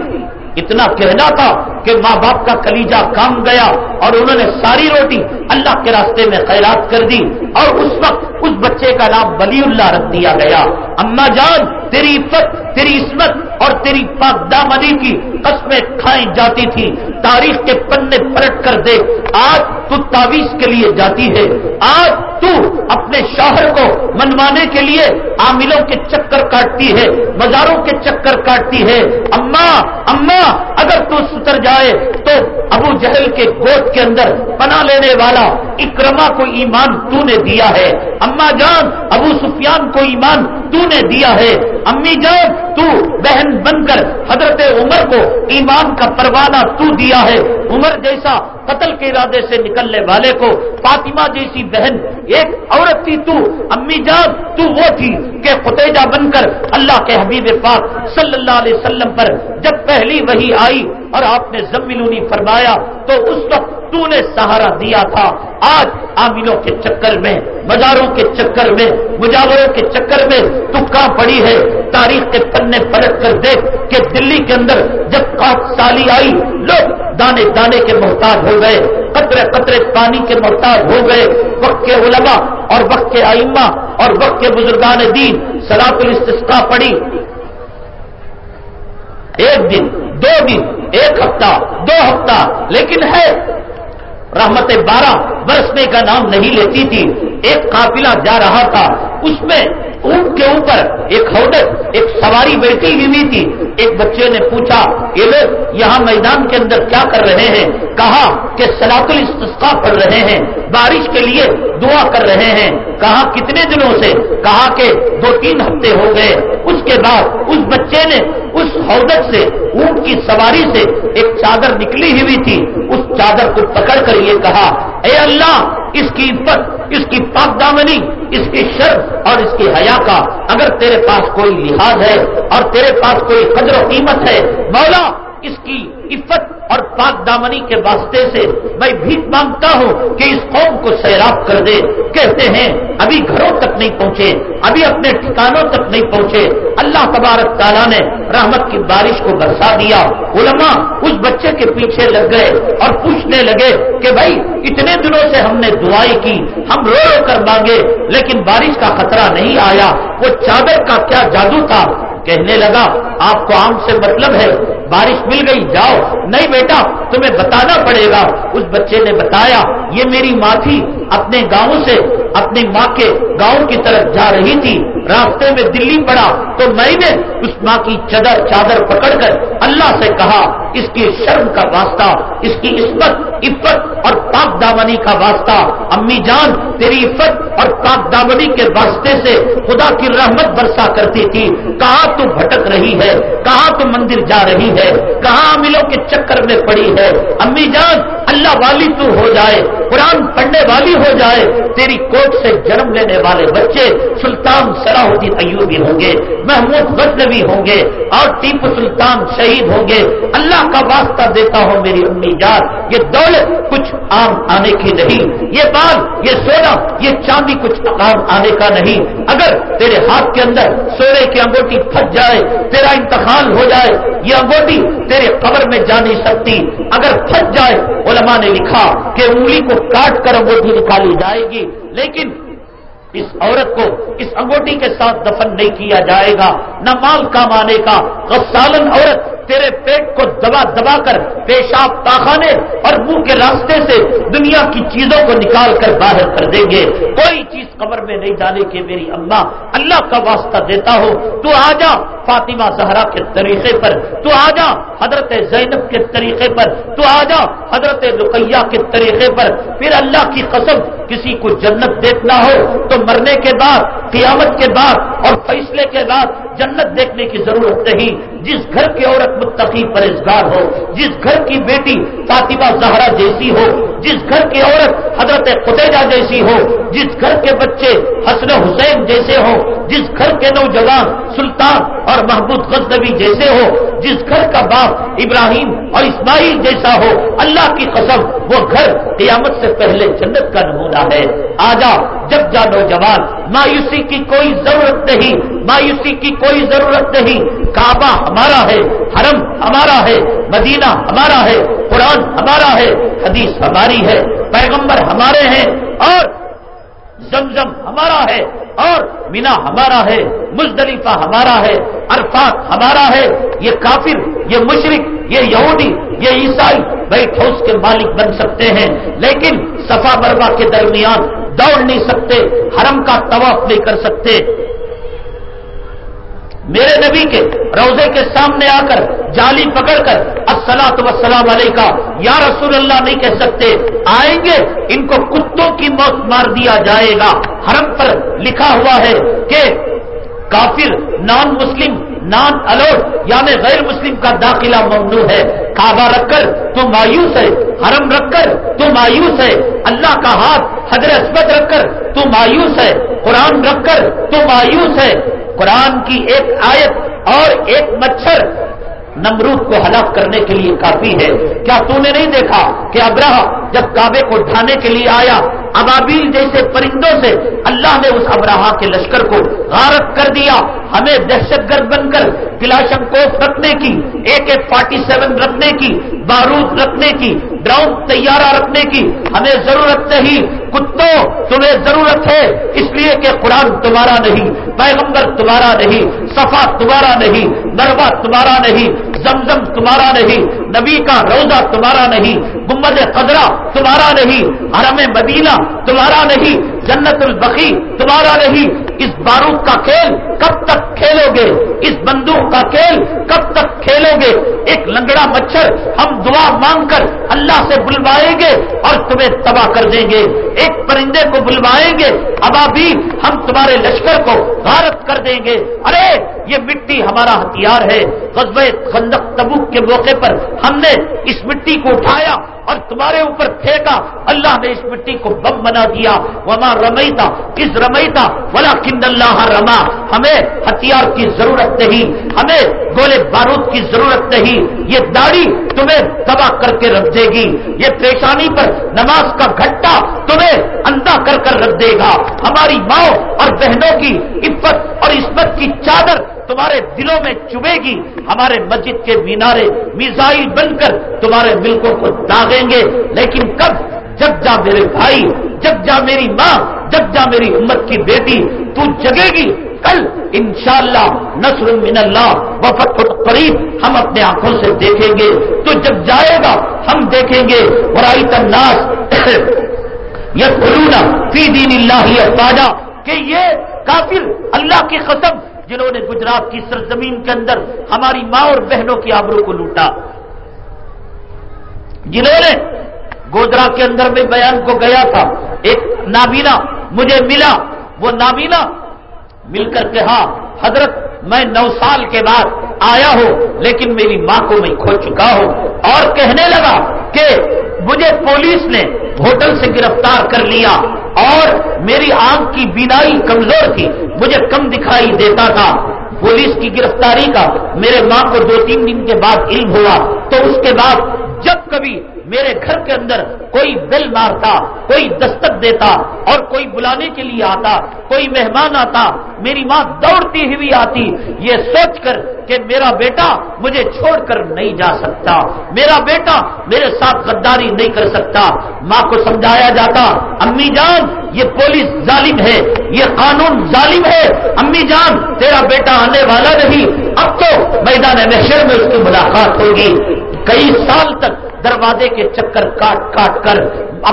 Speaker 2: اتنا کہنا تھا کہ ماں باپ کا کلیجا کام گیا اور انہوں نے ساری روٹی اللہ کے راستے میں خیرات کر دی اور اس وقت اس بچے کا نام ولی اللہ رکھ دیا گیا۔ اما جان تیری عفت تیری عصمت اور تیری پاک دامنی کی قسمیں کھائی جاتی تھی۔ تاریخ کے پنے پلٹ کر دے آج تو تعویذ کے لیے جاتی ہے۔ آج تو اپنے شوہر کو منوانے کے لیے عاملوں کے چکر کاٹتی ہے، بازاروں کے چکر کاٹتی ہے۔ اما اما، اگر تو ستر جائے تو ابو جہل کے گوٹ کے اندر پناہ لینے والا اکرما کو ایمان تو نے دیا ہے۔ اما جان، ابو سفیان کو ایمان تو نے دیا ہے۔ امی جان، تو بہن بن کر حضرت عمر کو ایمان کا پروانہ تو دیا ہے۔ عمر جیسا قتل کے ارادے سے نکلنے والے کو فاطمہ جیسی بہن، ایک عورت تھی تو، امی جان، تو وہ تھی کہ فتیجہ بن کر اللہ کے حبیب پاک صلی اللہ علیہ وسلم پر جب پہلی وہی آئی اور آپ نے زمینونی فرمایا تو اس وقت تو نے سہارا دیا تھا۔ آج عاملوں کے چکر میں بازاروں کے چکر میں، مجاوروں کے چکر میں تو کہاں پڑی ہے۔ تاریخ کے پنے پلٹ کر دیکھ کہ دلی کے اندر جب کاٹ سالی آئی، لوگ دانے دانے کے محتاج ہو گئے، قطرے قطرے پانی کے محتاج ہو گئے۔ وقت کے علماء اور وقت کے آئمہ اور وقت کے بزرگان دین سلاط الاستسقا پڑی ایک دن، دو دن، ایک ہفتہ، دو ہفتہ، لیکن ہے، رحمت بارہ برسنے کا نام نہیں لیتی تھی۔ ایک قافلہ جا رہا تھا، اس میں اونٹ کے اوپر ایک ہودت ایک سواری بیٹھی ہوئی تھی۔ ایک بچے نے پوچھا، یہ لوگ یہاں میدان کے اندر کیا کر رہے ہیں؟ کہا کہ سلاط الاستسقا پڑھ رہے ہیں، بارش کے لیے دعا کر رہے ہیں۔ کہا، کتنے دنوں سے؟ کہا کہ دو تین ہفتے ہو گئے۔ اس کے بعد اس بچے نے اس ہودت سے، اونٹ کی سواری سے ایک چادر نکلی ہوئی تھی۔ اس چادر کو پکڑ کر یہ کہا، اے اللہ، اس کی عفت، اس کی پاک دامنی، اس کی شرط اور اس کی حیا کا اگر تیرے پاس کوئی لحاظ ہے اور تیرے پاس کوئی قدر و قیمت ہے، مولا، اس کی عفت اور پاک دامنی کے واسطے سے میں بھی مانگتا ہوں کہ اس قوم کو سیراب کر دے۔ کہتے ہیں، ابھی گھروں تک نہیں پہنچے، ابھی اپنے ٹھکانوں تک نہیں پہنچے۔ اللہ تبارک تعالیٰ نے رحمت کی بارش کو برسا دیا۔ علماء اس بچے کے پیچھے لگ گئے اور پوچھنے لگے کہ بھائی، اتنے دنوں سے ہم نے دعائیں کی، ہم رو رو کر مانگے، لیکن بارش کا خطرہ نہیں آیا۔ وہ چادر کا کیا جادو تھا؟ کہنے لگا، آپ کو آم سے مطلب ہے بارش مل گئی، جاؤ۔ نہیں بیٹا، تمہیں بتانا پڑے گا۔ اس بچے نے بتایا، یہ میری ماں تھی، اپنے گاؤں سے، اپنی ماں کے گاؤں کی طرف جا رہی تھی۔ راستے میں دلی پڑا تو میں نے اس ماں کی چادر چادر پکڑ کر اللہ سے کہا، اس کی شرم کا واسطہ، اس کی عصمت، عفت اور پاک دامنی کا واسطہ۔ امی جان، تیری عفت اور پاک دامنی کے واسطے سے خدا کی رحمت برسا کرتی تھی۔ کہاں تو بھٹک رہی ہے؟ کہاں تو مندر جا رہی ہے؟ کہاں املوں کے چکر میں پڑی ہے؟ امی جان، اللہ والی تو ہو جائے، قرآن پڑھنے والی ہو جائے، تیری کوٹ سے جنم لینے والے بچے سلطان صلاح الدین ایوبی ہوں گے، محمود غزنوی ہوں گے، اور ٹیپو سلطان شہید ہوں گے۔ اللہ کا واسطہ دیتا ہوں میری امی جان، یہ دولت کچھ عام آنے کی نہیں، یہ بال، یہ سونا، یہ چاندی کچھ عام آنے کا نہیں۔ اگر تیرے ہاتھ کے اندر سونے کی انگوٹی پھنس جائے، تیرا انتقال ہو جائے، یہ بھی تیرے قبر میں جا نہیں سکتی۔ اگر پھنس جائے، علماء نے لکھا کہ انگلی کو کاٹ کر انگوٹھی نکالی جائے گی۔ لیکن اس عورت کو اس انگوٹی کے ساتھ دفن نہیں کیا جائے گا۔ نہ مال کام آنے کا غسالن عورت تیرے پیٹ کو دبا دبا کر پیشاب پاخانے اور منہ کے راستے سے دنیا کی چیزوں کو نکال کر باہر کر دیں گے۔ کوئی چیز قبر میں نہیں ڈالے گی میری اماں اللہ کا واسطہ دیتا ہو تو آ جا فاطمہ زہرا کے طریقے پر۔ تو آ جا حضرت زینب کے طریقے پر۔ تو آ جا حضرت رقیہ کے طریقے پر۔ پھر اللہ کی قسم، کسی کو جنت دیکھنا ہو تو مرنے کے بعد، قیامت کے بعد اور فیصلے کے بعد جنت دیکھنے کی ضرورت نہیں۔ جس گھر کی عورت متقی پرہزگار ہو، جس گھر کی بیٹی فاطمہ زہرا جیسی ہو، جس گھر کی عورت حضرت خطیجہ جیسی ہو، جس گھر کے بچے حسن حسین جیسے ہو جس گھر کے نوجوان سلطان اور محبوب غزنبی جیسے ہو جس گھر کا باپ ابراہیم اور اسماعیل جیسا ہو، اللہ کی قسم، وہ گھر قیامت سے پہلے جنت کا نمونہ ہے۔ آجا، جب جا نوجوان، مایوسی کی کوئی ضرورت نہیں، مایوسی کی کوئی ضرورت نہیں۔ کعبہ ہمارا ہے، حرم ہمارا ہے، مدینہ ہمارا ہے، قرآن ہمارا ہے، حدیث ہماری ہے، پیغمبر ہمارے ہیں اور زمزم ہمارا ہے اور مینا ہمارا ہے، مزدلفہ ہمارا ہے، عرفات ہمارا ہے۔ یہ کافر، یہ مشرق یہ یہودی، یہ عیسائی بھائی ٹھوس کے مالک بن سکتے ہیں، لیکن صفا بربا کے درمیان دوڑ نہیں سکتے، حرم کا طواف نہیں کر سکتے۔ میرے نبی کے روزے کے سامنے آ کر جالی پکڑ کر السلاط وسلام علیہ کا یا رسول اللہ نہیں کہہ سکتے، آئیں گے، ان کو کتوں کی موت مار دیا جائے گا۔ حرم پر لکھا ہوا ہے کہ کافر نان مسلم نان الوٹ یعنی غیر مسلم کا داخلہ ممنوع ہے۔ کعبہ رکھ کر تو مایوس ہے، حرم رکھ کر تو مایوس ہے۔ اللہ کا ہاتھ حضرت اسبت رکھ کر تو مایوس ہے۔ قرآن رکھ کر تو مایوس ہے۔ قرآن کی ایک آیت اور ایک مچھر نمرود کو ہلاک کرنے کے لیے کافی ہے۔ کیا تو نے نہیں دیکھا کہ ابراہ جب کعبے کو ڈھانے کے لیے آیا، ابابیل جیسے پرندوں سے اللہ نے اس ابراہ کے لشکر کو غارت کر دیا۔ ہمیں دہشت گرد بن کر کلاشن کوف رکھنے کی ایک ایک فورٹی سیون رکھنے کی، بارود رکھنے کی ڈراؤن طیارہ رکھنے کی ہمیں ضرورت نہیں۔ کتوں تمہیں ضرورت ہے، اس لیے کہ قرآن تمہارا نہیں، پیغمبر تمہارا نہیں، صفا تمہارا نہیں، نروا تمہارا نہیں، زمزم تمہارا نہیں، نبی کا روزہ تمہارا نہیں، گمبد قدرہ تمہارا نہیں، حرم مدینہ تمہارا نہیں جنت البقی تمہارا نہیں. اس بارود کا کھیل کب تک کھیلو گے؟ اس بندوق کا کھیل کب تک کھیلو گے؟ ایک لنگڑا مچھر ہم دعا مانگ کر اللہ سے بلوائیں گے اور تمہیں تباہ کر دیں گے. ایک پرندے کو بلوائیں گے. ابا بھی ہم تمہارے لشکر کو غارت کر دیں گے. ارے، یہ مٹی ہمارا ہتھیار ہے. غزب خندق تبوک کے موقع پر ہم نے اس مٹی کو اٹھایا اور تمہارے اوپر پھینکا. اللہ نے اس مٹی کو بم بنا دیا. وما رمیتا اس رمیتا؟ ولا کند اللہ رما۔ ہمیں ہتھیار کی ضرورت نہیں، ہمیں گولے بارود کی ضرورت نہیں۔ یہ داڑھی تمہیں تباہ کر کے رکھ دے گی۔ یہ پیشانی پر نماز کا گھٹا تمہیں اندھا کر کر رکھ دے گا۔ ہماری ماں اور بہنوں کی عفت اور عصمت کی چادر تمہارے دلوں میں چبے گی، ہمارے مسجد کے مینارے میزائل بن کر تمہارے ملکوں کو داغیں گے۔ لیکن کب؟ جب جا میرے بھائی، جب جا میری ماں، جب جا میری امت کی بیٹی، تو جگے گی۔ کل انشاءاللہ نصر من اللہ وفت قریب ہم اپنے آنکھوں سے دیکھیں گے۔ تو جب جائے گا، ہم دیکھیں گے۔ برائی تناس یہ کلونا فی دین اللہ تاجا کہ یہ کافر اللہ کی قسم جنہوں نے گجرات کی سرزمین کے اندر ہماری ماں اور بہنوں کی آبروں کو لوٹا۔ جنہوں نے گودرا کے اندر میں بیان کو گیا تھا، ایک نابینا مجھے ملا۔ وہ نابینا مل کر کے ہاں حضرت میں نو سال کے بعد آیا ہوں، لیکن میری ماں کو میں کھو چکا ہوں۔ اور کہنے لگا کہ مجھے پولیس نے ہوٹل سے گرفتار کر لیا اور میری آنکھ کی بینائی کمزور تھی۔ مجھے کم دکھائی دیتا تھا۔ پولیس کی گرفتاری کا میرے ماں کو دو تین دن کے بعد علم ہوا۔ تو اس کے بعد جب کبھی میرے گھر کے اندر کوئی بل مارتا، کوئی دستک دیتا اور کوئی بلانے کے لیے آتا، کوئی مہمان آتا، میری ماں دوڑتی ہوئی آتی، یہ سوچ کر کہ میرا بیٹا مجھے چھوڑ کر نہیں جا سکتا، میرا بیٹا میرے ساتھ غداری نہیں کر سکتا۔ ماں کو سمجھایا جاتا، امی جان، یہ پولیس ظالم ہے، یہ قانون ظالم ہے، امی جان، تیرا بیٹا آنے والا نہیں، اب تو میدان محشر میں اس کی ملاقات ہوگی۔ کئی سال تک دروازے کے چکر کاٹ کاٹ کر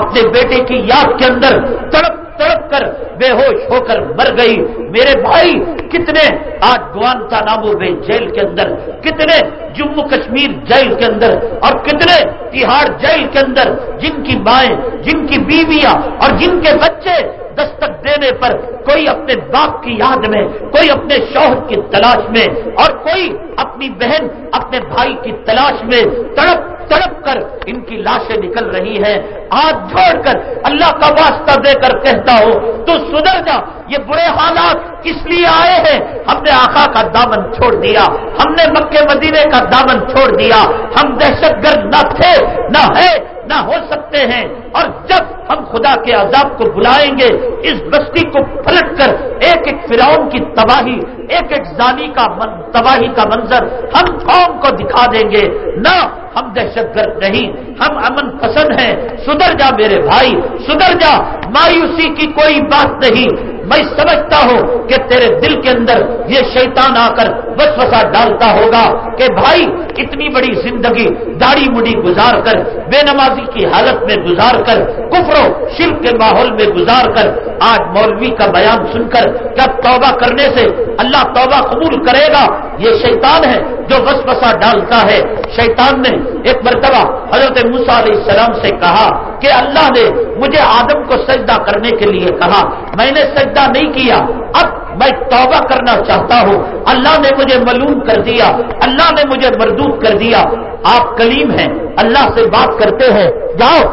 Speaker 2: اپنے بیٹے کی یاد کے اندر تڑپ تڑپ کر بے ہوش ہو کر مر گئی۔ میرے بھائی، کتنے آج گوانتا نامو میں جیل کے اندر، کتنے جموں کشمیر جیل کے اندر، اور کتنے تہاڑ جیل کے اندر، جن کی مائیں، جن کی بیویاں اور جن کے بچے دستک دینے پر کوئی اپنے باپ کی یاد میں، کوئی اپنے شوہر کی تلاش میں اور کوئی اپنی بہن اپنے بھائی کی تلاش میں تڑپ تڑپ کر ان کی لاشیں نکل رہی ہیں۔ ہاتھ جوڑ کر اللہ کا واسطہ دے کر کہتا ہو تو سدھر جا، یہ برے حالات کس لیے آئے ہیں؟ ہم نے آقا کا دامن چھوڑ دیا، ہم نے مکے مدینے کا دامن چھوڑ دیا۔ ہم دہشت گرد نہ تھے، نہ ہے۔ نہ ہو سکتے ہیں۔ اور جب ہم خدا کے عذاب کو بلائیں گے، اس بستی کو پلٹ کر ایک ایک فراؤن کی تباہی، ایک ایک زانی کا من، تباہی کا منظر ہم قوم کو دکھا دیں گے۔ نہ ہم دہشت گرد نہیں، ہم امن پسند ہیں۔ سدھر جا میرے بھائی، سدھر جا۔ مایوسی کی کوئی بات نہیں۔ میں سمجھتا ہوں کہ تیرے دل کے اندر یہ شیطان آ کر بس بسا ڈالتا ہوگا کہ بھائی اتنی بڑی زندگی داڑھی مڑی گزار کر، بے نمازی کی حالت میں گزار کر کفرو شرک کے ماحول میں گزار کر، آج مولوی کا بیان سن کر کیا توبہ کرنے سے اللہ توبہ قبول کرے گا؟ یہ شیطان ہے جو بس بسا ڈالتا ہے۔ شیطان نے ایک مرتبہ حضرت موسا علیہ السلام سے کہا کہ اللہ نے مجھے آدم کو سجدہ کرنے کے لیے کہا۔ میں نے سجدہ نہیں کیا۔ اب میں توبہ کرنا چاہتا ہوں۔ اللہ نے مجھے ملوم کر دیا۔ اللہ نے مجھے مردود کر دیا۔ آپ کلیم ہیں۔ اللہ سے بات کرتے ہیں۔ جاؤ۔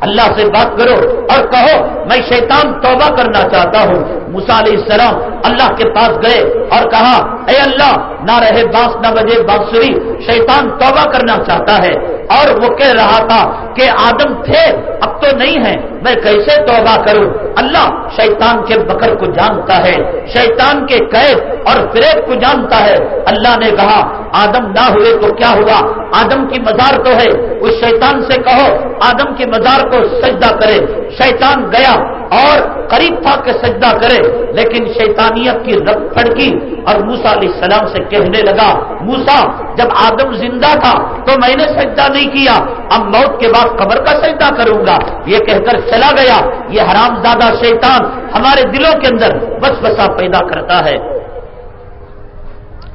Speaker 2: اللہ سے بات کرو اور کہو، میں شیطان توبہ کرنا چاہتا ہوں۔ مثال علیہ السلام اللہ کے پاس گئے اور کہا، اے اللہ نہ رہے باس نہ بجے بانسری شیطان توبہ کرنا چاہتا ہے۔ اور وہ کہہ رہا تھا کہ آدم تھے، اب تو نہیں ہے میں کیسے توبہ کروں؟ اللہ شیطان کے بکر کو جانتا ہے۔ شیطان کے قید اور فریب کو جانتا ہے۔ اللہ نے کہا، آدم نہ ہوئے تو کیا ہوا؟ آدم کی مزار تو ہے۔ اس شیطان سے کہو، آدم کی مزار کو سجدہ کرے۔ شیطان گیا۔ اور قریب تھا کہ سجدہ کرے، لیکن شیطانیت کی رب پھڑکی اور موسا علیہ السلام سے کہنے لگا موسا جب آدم زندہ تھا تو میں نے سجدہ نہیں کیا، اب موت کے بعد قبر کا سجدہ کروں گا۔ یہ کہہ کر چلا گیا۔ یہ حرام زادہ شیطان ہمارے دلوں کے اندر بس بسا پیدا کرتا ہے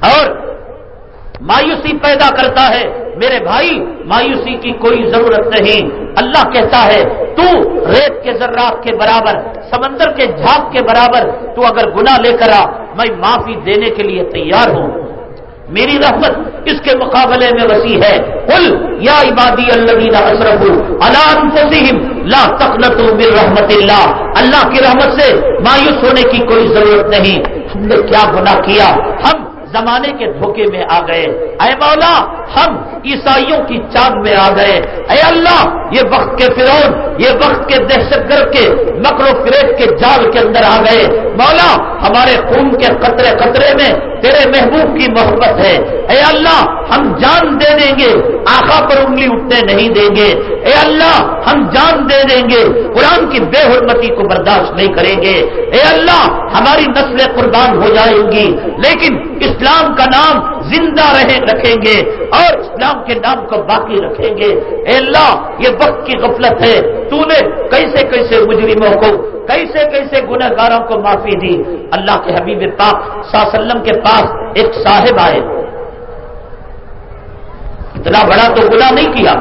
Speaker 2: اور مایوسی پیدا کرتا ہے۔ میرے بھائی، مایوسی کی کوئی ضرورت نہیں۔ اللہ کہتا ہے، تو ریت کے ذرات کے برابر، سمندر کے جھاگ کے برابر تو اگر گناہ لے کر آ، میں معافی دینے کے لیے تیار ہوں۔ میری رحمت اس کے مقابلے میں وسیع ہے۔ کل یا عبادی اللہ اشرف علام لا تقنت من رحمت اللہ۔ اللہ کی رحمت سے مایوس ہونے کی کوئی ضرورت نہیں۔ ہم نے کیا گناہ کیا؟ ہم زمانے کے دھوکے میں آ گئے۔ اے مولا، ہم عیسائیوں کی چاند میں آ گئے۔ اے اللہ، یہ وقت کے فرون یہ وقت کے دہشت گرد کے نقل و فریب کے جال کے اندر آ گئے۔ مولا، ہمارے خون کے قطرے قطرے میں تیرے محبوب کی محبت ہے۔ اے اللہ، ہم جان دے دیں گے آخا پر انگلی اٹھنے نہیں دیں گے۔ اے اللہ، ہم جان دے دیں گے، قرآن کی بے حرمتی کو برداشت نہیں کریں گے۔ اے اللہ، ہماری نسلیں قربان ہو جائیں گی، لیکن اس اسلام کا نام زندہ رہے، رکھیں گے اور اسلام کے نام کو باقی رکھیں گے۔ اے اللہ، یہ وقت کی غفلت ہے۔ تو نے کیسے کیسے مجرموں کو، کیسے کیسے گنہ گاروں کو معافی دی؟ اللہ کے حبیب پاک وسلم کے پاس ایک صاحب آئے۔ اتنا بڑا تو گناہ نہیں کیا۔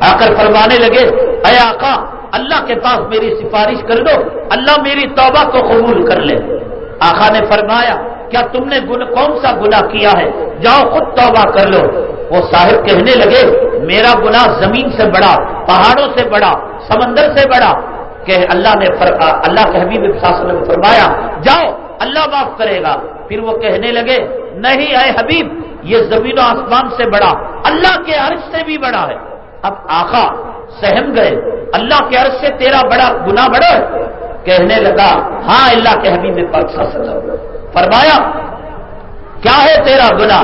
Speaker 2: آ کر فرمانے لگے، اے آقا، اللہ کے پاس میری سفارش کر دو۔ اللہ میری توبہ کو قبول کر لے۔ آقا نے فرمایا کیا تم نے کون سا گنا کیا ہے؟ جاؤ خود توبہ کر لو۔ وہ صاحب کہنے لگے، میرا گنا زمین سے بڑا، پہاڑوں سے بڑا، سمندر سے بڑا۔ کہ اللہ نے اللہ کے حبیب نے فرمایا، جاؤ، اللہ معاف کرے گا۔ پھر وہ کہنے لگے، نہیں اے حبیب، یہ زمین و آسمان سے بڑا، اللہ کے عرض سے بھی بڑا ہے۔ اب آخا سہم گئے، اللہ کے عرض سے تیرا بڑا گنا بڑا ہے۔ کہنے لگا ہاں اللہ کے حبیب پاک فرمایا، کیا ہے تیرا گنا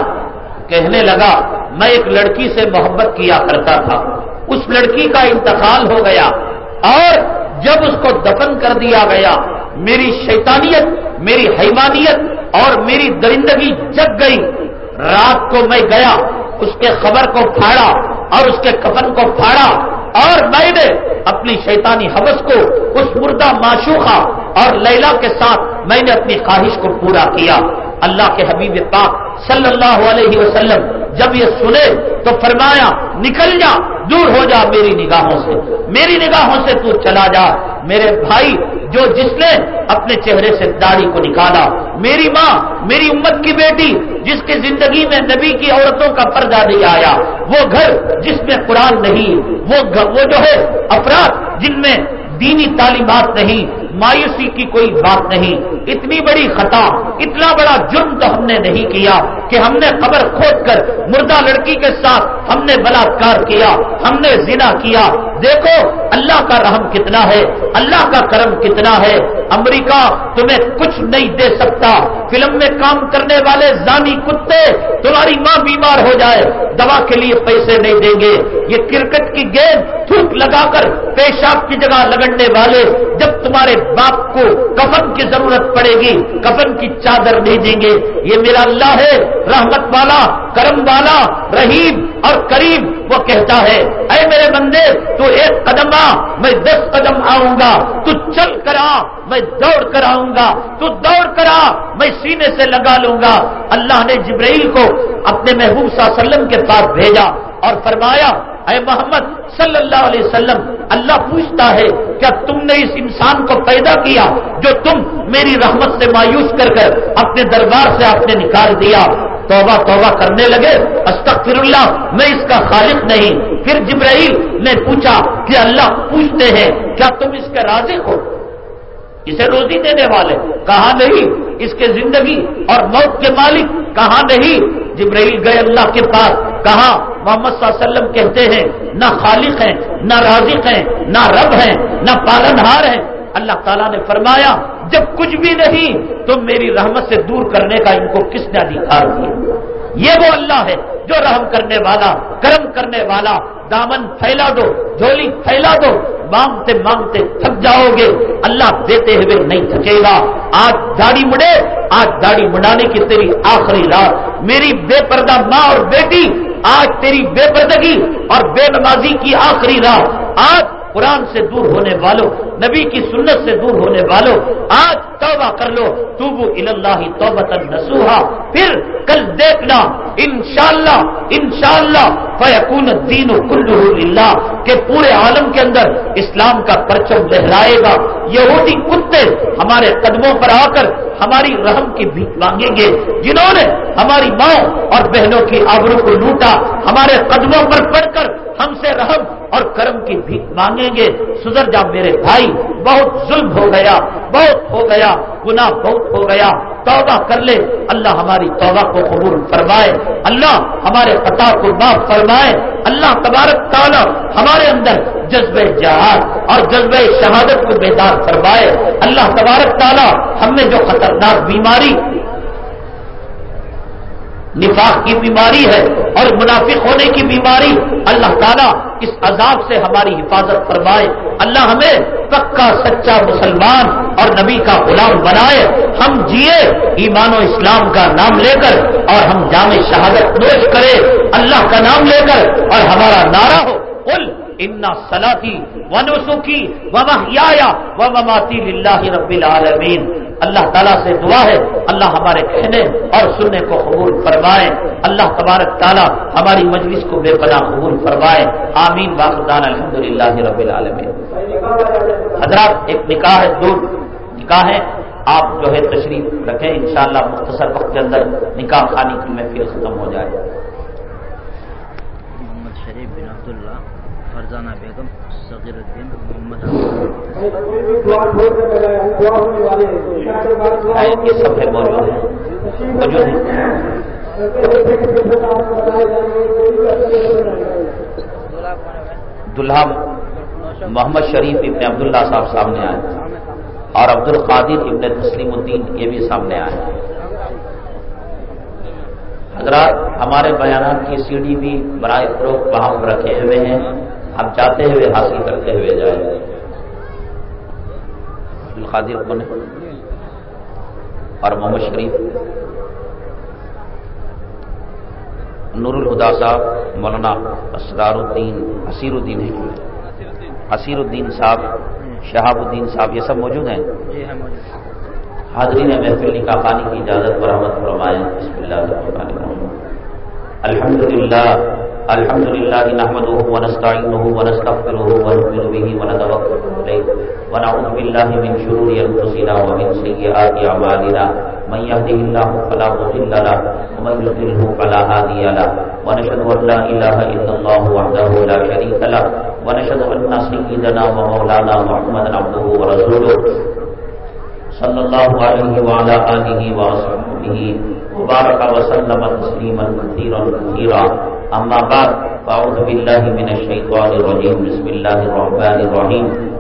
Speaker 2: کہنے لگا، میں ایک لڑکی سے محبت کیا کرتا تھا، اس لڑکی کا انتقال ہو گیا اور جب اس کو دفن کر دیا گیا، میری شیطانیت، میری حیمانیت اور میری درندگی جگ گئی۔ رات کو میں گیا، اس کے خبر کو پھاڑا اور اس کے کفن کو پھاڑا۔ اور میں نے اپنی شیطانی حوث کو، اس مردہ معشوقہ اور لیلا کے ساتھ میں نے اپنی خواہش کو پورا کیا۔ اللہ کے حبیب پاک صلی اللہ علیہ وسلم جب یہ سنے تو فرمایا، نکل جا، دور ہو جا میری نگاہوں سے۔ میری نگاہوں سے تو چلا جا۔ میرے بھائی، جو جس نے اپنے چہرے سے داڑھی کو نکالا، میری ماں، میری امت کی بیٹی، جس کی زندگی میں نبی کی عورتوں کا پردہ نہیں آیا، وہ گھر جس میں قرآن نہیں، وہ وہ جو ہے افراد جن میں دینی تعلیمات نہیں مایوسی کی کوئی بات نہیں۔ اتنی بڑی خطا، اتنا بڑا جرم تو ہم نے نہیں کیا کہ ہم نے خبر کھود کر مردہ لڑکی کے ساتھ ہم نے بلاکار کیا، ہم نے زنا کیا۔ دیکھو، اللہ کا رحم کتنا ہے، اللہ کا کرم کتنا ہے۔ امریکہ تمہیں کچھ نہیں دے سکتا۔ فلم میں کام کرنے والے زانی کتے، تمہاری ماں بیمار ہو جائے، دوا کے لیے پیسے نہیں دیں گے۔ یہ کرکٹ کی گیند تھوک لگا کر پیشاب کی جگہ لگڑنے والے، جب تمہارے باپ کو کفن کی ضرورت پڑے گی، کفن کی چادر نہیں دیں گے۔ یہ میرا اللہ ہے، رحمت والا، کرم والا، رحیم اور کریم، وہ کہتا ہے، اے میرے بندے، تو ایک قدم آ، میں دس قدم آؤں گا۔ تو چل کر آ، میں دوڑ کر آؤں گا، تو دوڑ کر آ میں سینے سے لگا لوں گا۔ اللہ نے جبرائیل کو اپنے محبوب صلی اللہ علیہ وسلم کے پاس بھیجا اور فرمایا، اے محمد صلی اللہ علیہ وسلم، اللہ پوچھتا ہے، کیا تم نے اس انسان کو پیدا کیا جو تم میری رحمت سے مایوس کر کر اپنے دربار سے آپ نے نکال دیا؟ توبہ توبہ کرنے لگے۔ استغفر اللہ میں اس کا خالق نہیں۔ پھر جبرائیل نے پوچھا کہ اللہ پوچھتے ہیں، کیا تم اس کے راضی ہو؟ اسے روزی دینے والے، کہاں نہیں؟ اس کے زندگی اور موت کے مالک کہاں نہیں؟ جبرائیل گئے اللہ کے پاس کہا محمد صلی اللہ علیہ وسلم کہتے ہیں، نہ خالق ہیں، نہ رازق ہیں، نہ رب ہیں، نہ پالن ہار ہیں۔ اللہ تعالیٰ نے فرمایا، جب کچھ بھی نہیں، تو میری رحمت سے دور کرنے کا ان کو کس نے ادھیکار دیا یہ وہ اللہ ہے جو رحم کرنے والا، کرم کرنے والا، دامن پھیلا دو، جھولی پھیلا دو مانگتے مانگتے تھک جاؤ گے اللہ دیتے ہوئے نہیں تھکے گا آج داڑھی مڑے، آج داڑھی مڑانے کی تیری آخری رات۔ میری بے پردہ ماں اور بیٹی، آج تیری بے پردگی اور بے نمازی کی آخری رات۔ آج قرآن سے دور ہونے والوں، نبی کی سنت سے دور ہونے والوں، آج توبہ کر لو، توبو اللہ توبت نسوہا پھر کل دیکھنا، انشاءاللہ انشاءاللہ، فیکون الدین کلہ للہ، کہ پورے عالم کے اندر اسلام کا پرچم لہرائے گا۔ یہودی کتے ہمارے قدموں پر آ کر ہماری رحم کی بھیک مانگیں گے۔ جنہوں نے ہماری ماں اور بہنوں کی آبروں کو لوٹا، ہمارے قدموں پر پڑھ کر ہم سے رحم اور کرم کی بھیک مانگیں گے۔ سدھر جا میرے بھائی، بہت ظلم ہو گیا، بہت ہو گیا، گناہ بہت ہو گیا۔ توبہ کر لے۔ اللہ ہماری توبہ کو قبول فرمائے۔ اللہ ہمارے قطع کو معاف فرمائے۔ اللہ تبارک تعالیٰ ہمارے اندر جذب جہاد اور جذب شہادت کو بیدار فرمائے۔ اللہ تبارک تعالیٰ ہم نے جو خطرناک بیماری نفاق کی بیماری ہے اور منافق ہونے کی بیماری، اللہ تعالیٰ اس عذاب سے ہماری حفاظت فرمائے۔ اللہ ہمیں پکا، سچا مسلمان اور نبی کا غلام بنائے۔ ہم جیے ایمان و اسلام کا نام لے کر اور ہم جامع شہادت نوش کرے۔ اللہ کا نام لے کر اور ہمارا نعرہ ہو۔ قل انا سلاتی و نسخی و محیا و مماتی اللہ رب العالمین اللہ تعالیٰ سے دعا ہے۔ اللہ ہمارے کہنے اور سننے کو قبول فرمائے۔ اللہ تبارک تعالیٰ ہماری مجلس کو بے پناہ قبول فرمائے۔ آمین۔ باخدان الحمد للہ رب العالمین۔ حضرات، ایک نکاح ہے، دو نکاح ہے آپ جو ہے تشریف رکھیں۔ انشاءاللہ مختصر وقت کے اندر نکاح خانی کی محفل ختم ہو جائے
Speaker 3: محمد شریف بن عبداللہ فرزانہ بیگم، صغیر الدین محمد
Speaker 2: سب ہے موجود موجود دلہا محمد شریف ابن عبداللہ صاحب سامنے آئے اور عبد القادر ابن تسلیم الدین یہ بھی سامنے آئے۔ حضرات، ہمارے بیانات کی سی ڈی بھی برائے فروخت وہاں رکھے ہوئے ہیں۔ اب جاتے ہوئے حاصل کرتے ہوئے جائیں۔ القادر بنے اور محمد شریف۔ نور الہدا صاحب مولانا اسرار الدین حسیر الدین ہے حسیر الدین صاحب شہاب الدین صاحب یہ سب موجود ہیں؟
Speaker 3: جی
Speaker 2: حاضرین محفل کا پانی کی اجازت برآمد فرمائے بسم اللہ الحمد للہ الحمد لله نحمده ونستعينه ونستغفره ونؤمن به ونتوكل عليه ونعوذ بالله من شرور انفسنا ومن سيئات اعمالنا. من يهده الله فلا مضل له، ومن يضلل فلا هادي له. ونشهد ان لا اله الا الله وحده لا شريك له. ونشهد ان سيدنا ومولانا محمدا عبده ورسوله صلی اللہ علیہ وعلا آلہ وصحبه وبارك وسلم تسليما كثيرا كثيرا. اما بعد فاعوذ بالله من الشیطان الرجیم بسم اللہ الرحمن الرحیم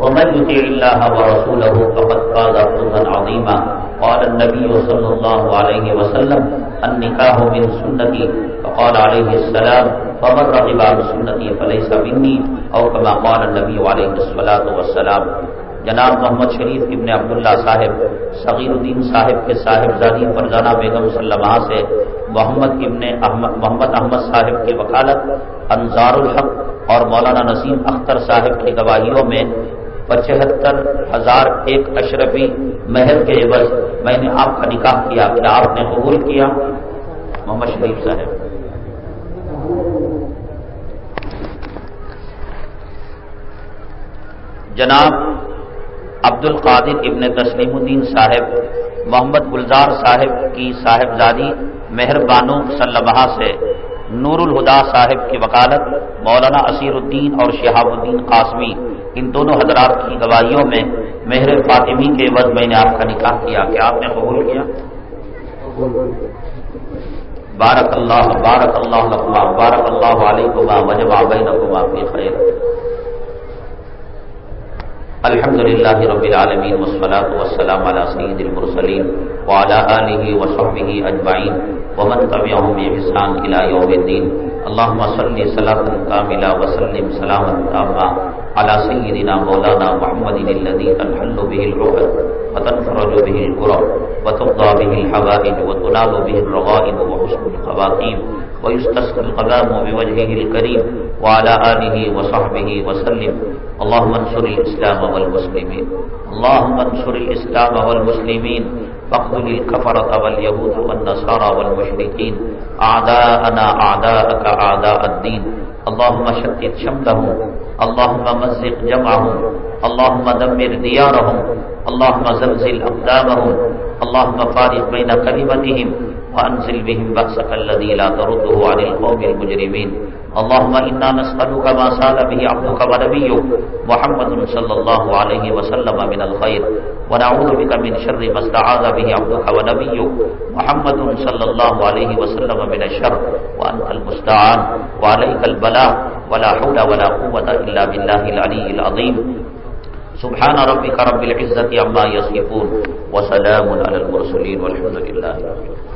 Speaker 2: ومن يطع الله ورسوله فقد فاز فوزا عظيما. قال النبي صلى الله عليه وسلم، النكاح من سنتي. فقال عليه السلام، فمن رغب عن سنتي فليس مني. او كما قال النبي عليه الصلاه والسلام. جناب محمد شریف ابن عبداللہ صاحب، صغیر الدین صاحب کے صاحب زادی فرزانہ بیگم صلی سے، محمد ابن احمد، محمد احمد صاحب کی وکالت انصار الحق اور مولانا نسیم اختر صاحب کی گواہیوں میں پچہتر ہزار ایک اشرفی محل کے عوض میں نے آپ کا نکاح کیا، پھر آپ نے قبول کیا؟ محمد شریف صاحب۔ جناب عبد القادر ابن تسلیم الدین صاحب، محمد گلزار صاحب کی صاحبزادی مہربانو صلی سے نور الہدا صاحب کی وکالت، مولانا اسیر الدین اور شہاب الدین قاسمی، ان دونوں حضرات کی گواہیوں میں مہر فاطمی کے وقت میں نے آپ کا نکاح کیا کہ آپ نے قبول کیا؟ بارک اللہ بارک اللہ بارک اللہ علیہ وجبہ بینکما خیر۔ الحمد للہ رب العالمین والصلاة والسلام على سید المرسلین وعلى آلہ وصحبہ اجمعین ومن تبعهم بإحسان إلى يوم الدين اللهم صل صلاة كاملة وسلم سلاما تاما على سيدنا مولانا محمد الذي تنحل به العقد وتنفرج به الكرب وتقضى به الحوائج وتنال به الرغائب وحسن الخواتيم ويستسقى القلام بوجهه الكريم وعلى آله وصحبه وسلم. اللهم انصر الإسلام والمسلمين اللهم انصر الإسلام والمسلمين فاقتل الكفرة واليهود والنصارى والمشركين. أعداءنا أعداءك أعداء الدين. اللهم شتت شملهم. اللهم مزق جمعهم. اللهم دمر ديارهم. اللهم زلزل أقدامهم. اللهم فارق بين كلمتهم. وأنزل بهم بأسك الذي لا ترده عن القوم المجرمين. اللهم إنا نسألك ما سال به عبدك ونبيك محمد صلى الله عليه وسلم من الخير. ونعوذ بك من شر ما استعاذ به عبدك ونبيك محمد صلى الله عليه وسلم من الشر. وأنت المستعان. وعليك البلاء. ولا حول ولا قوة إلا بالله العلي العظيم. سبحان ربك رب العزة عما يصفون. وسلام على المرسلين والحمد لله رب العالمين.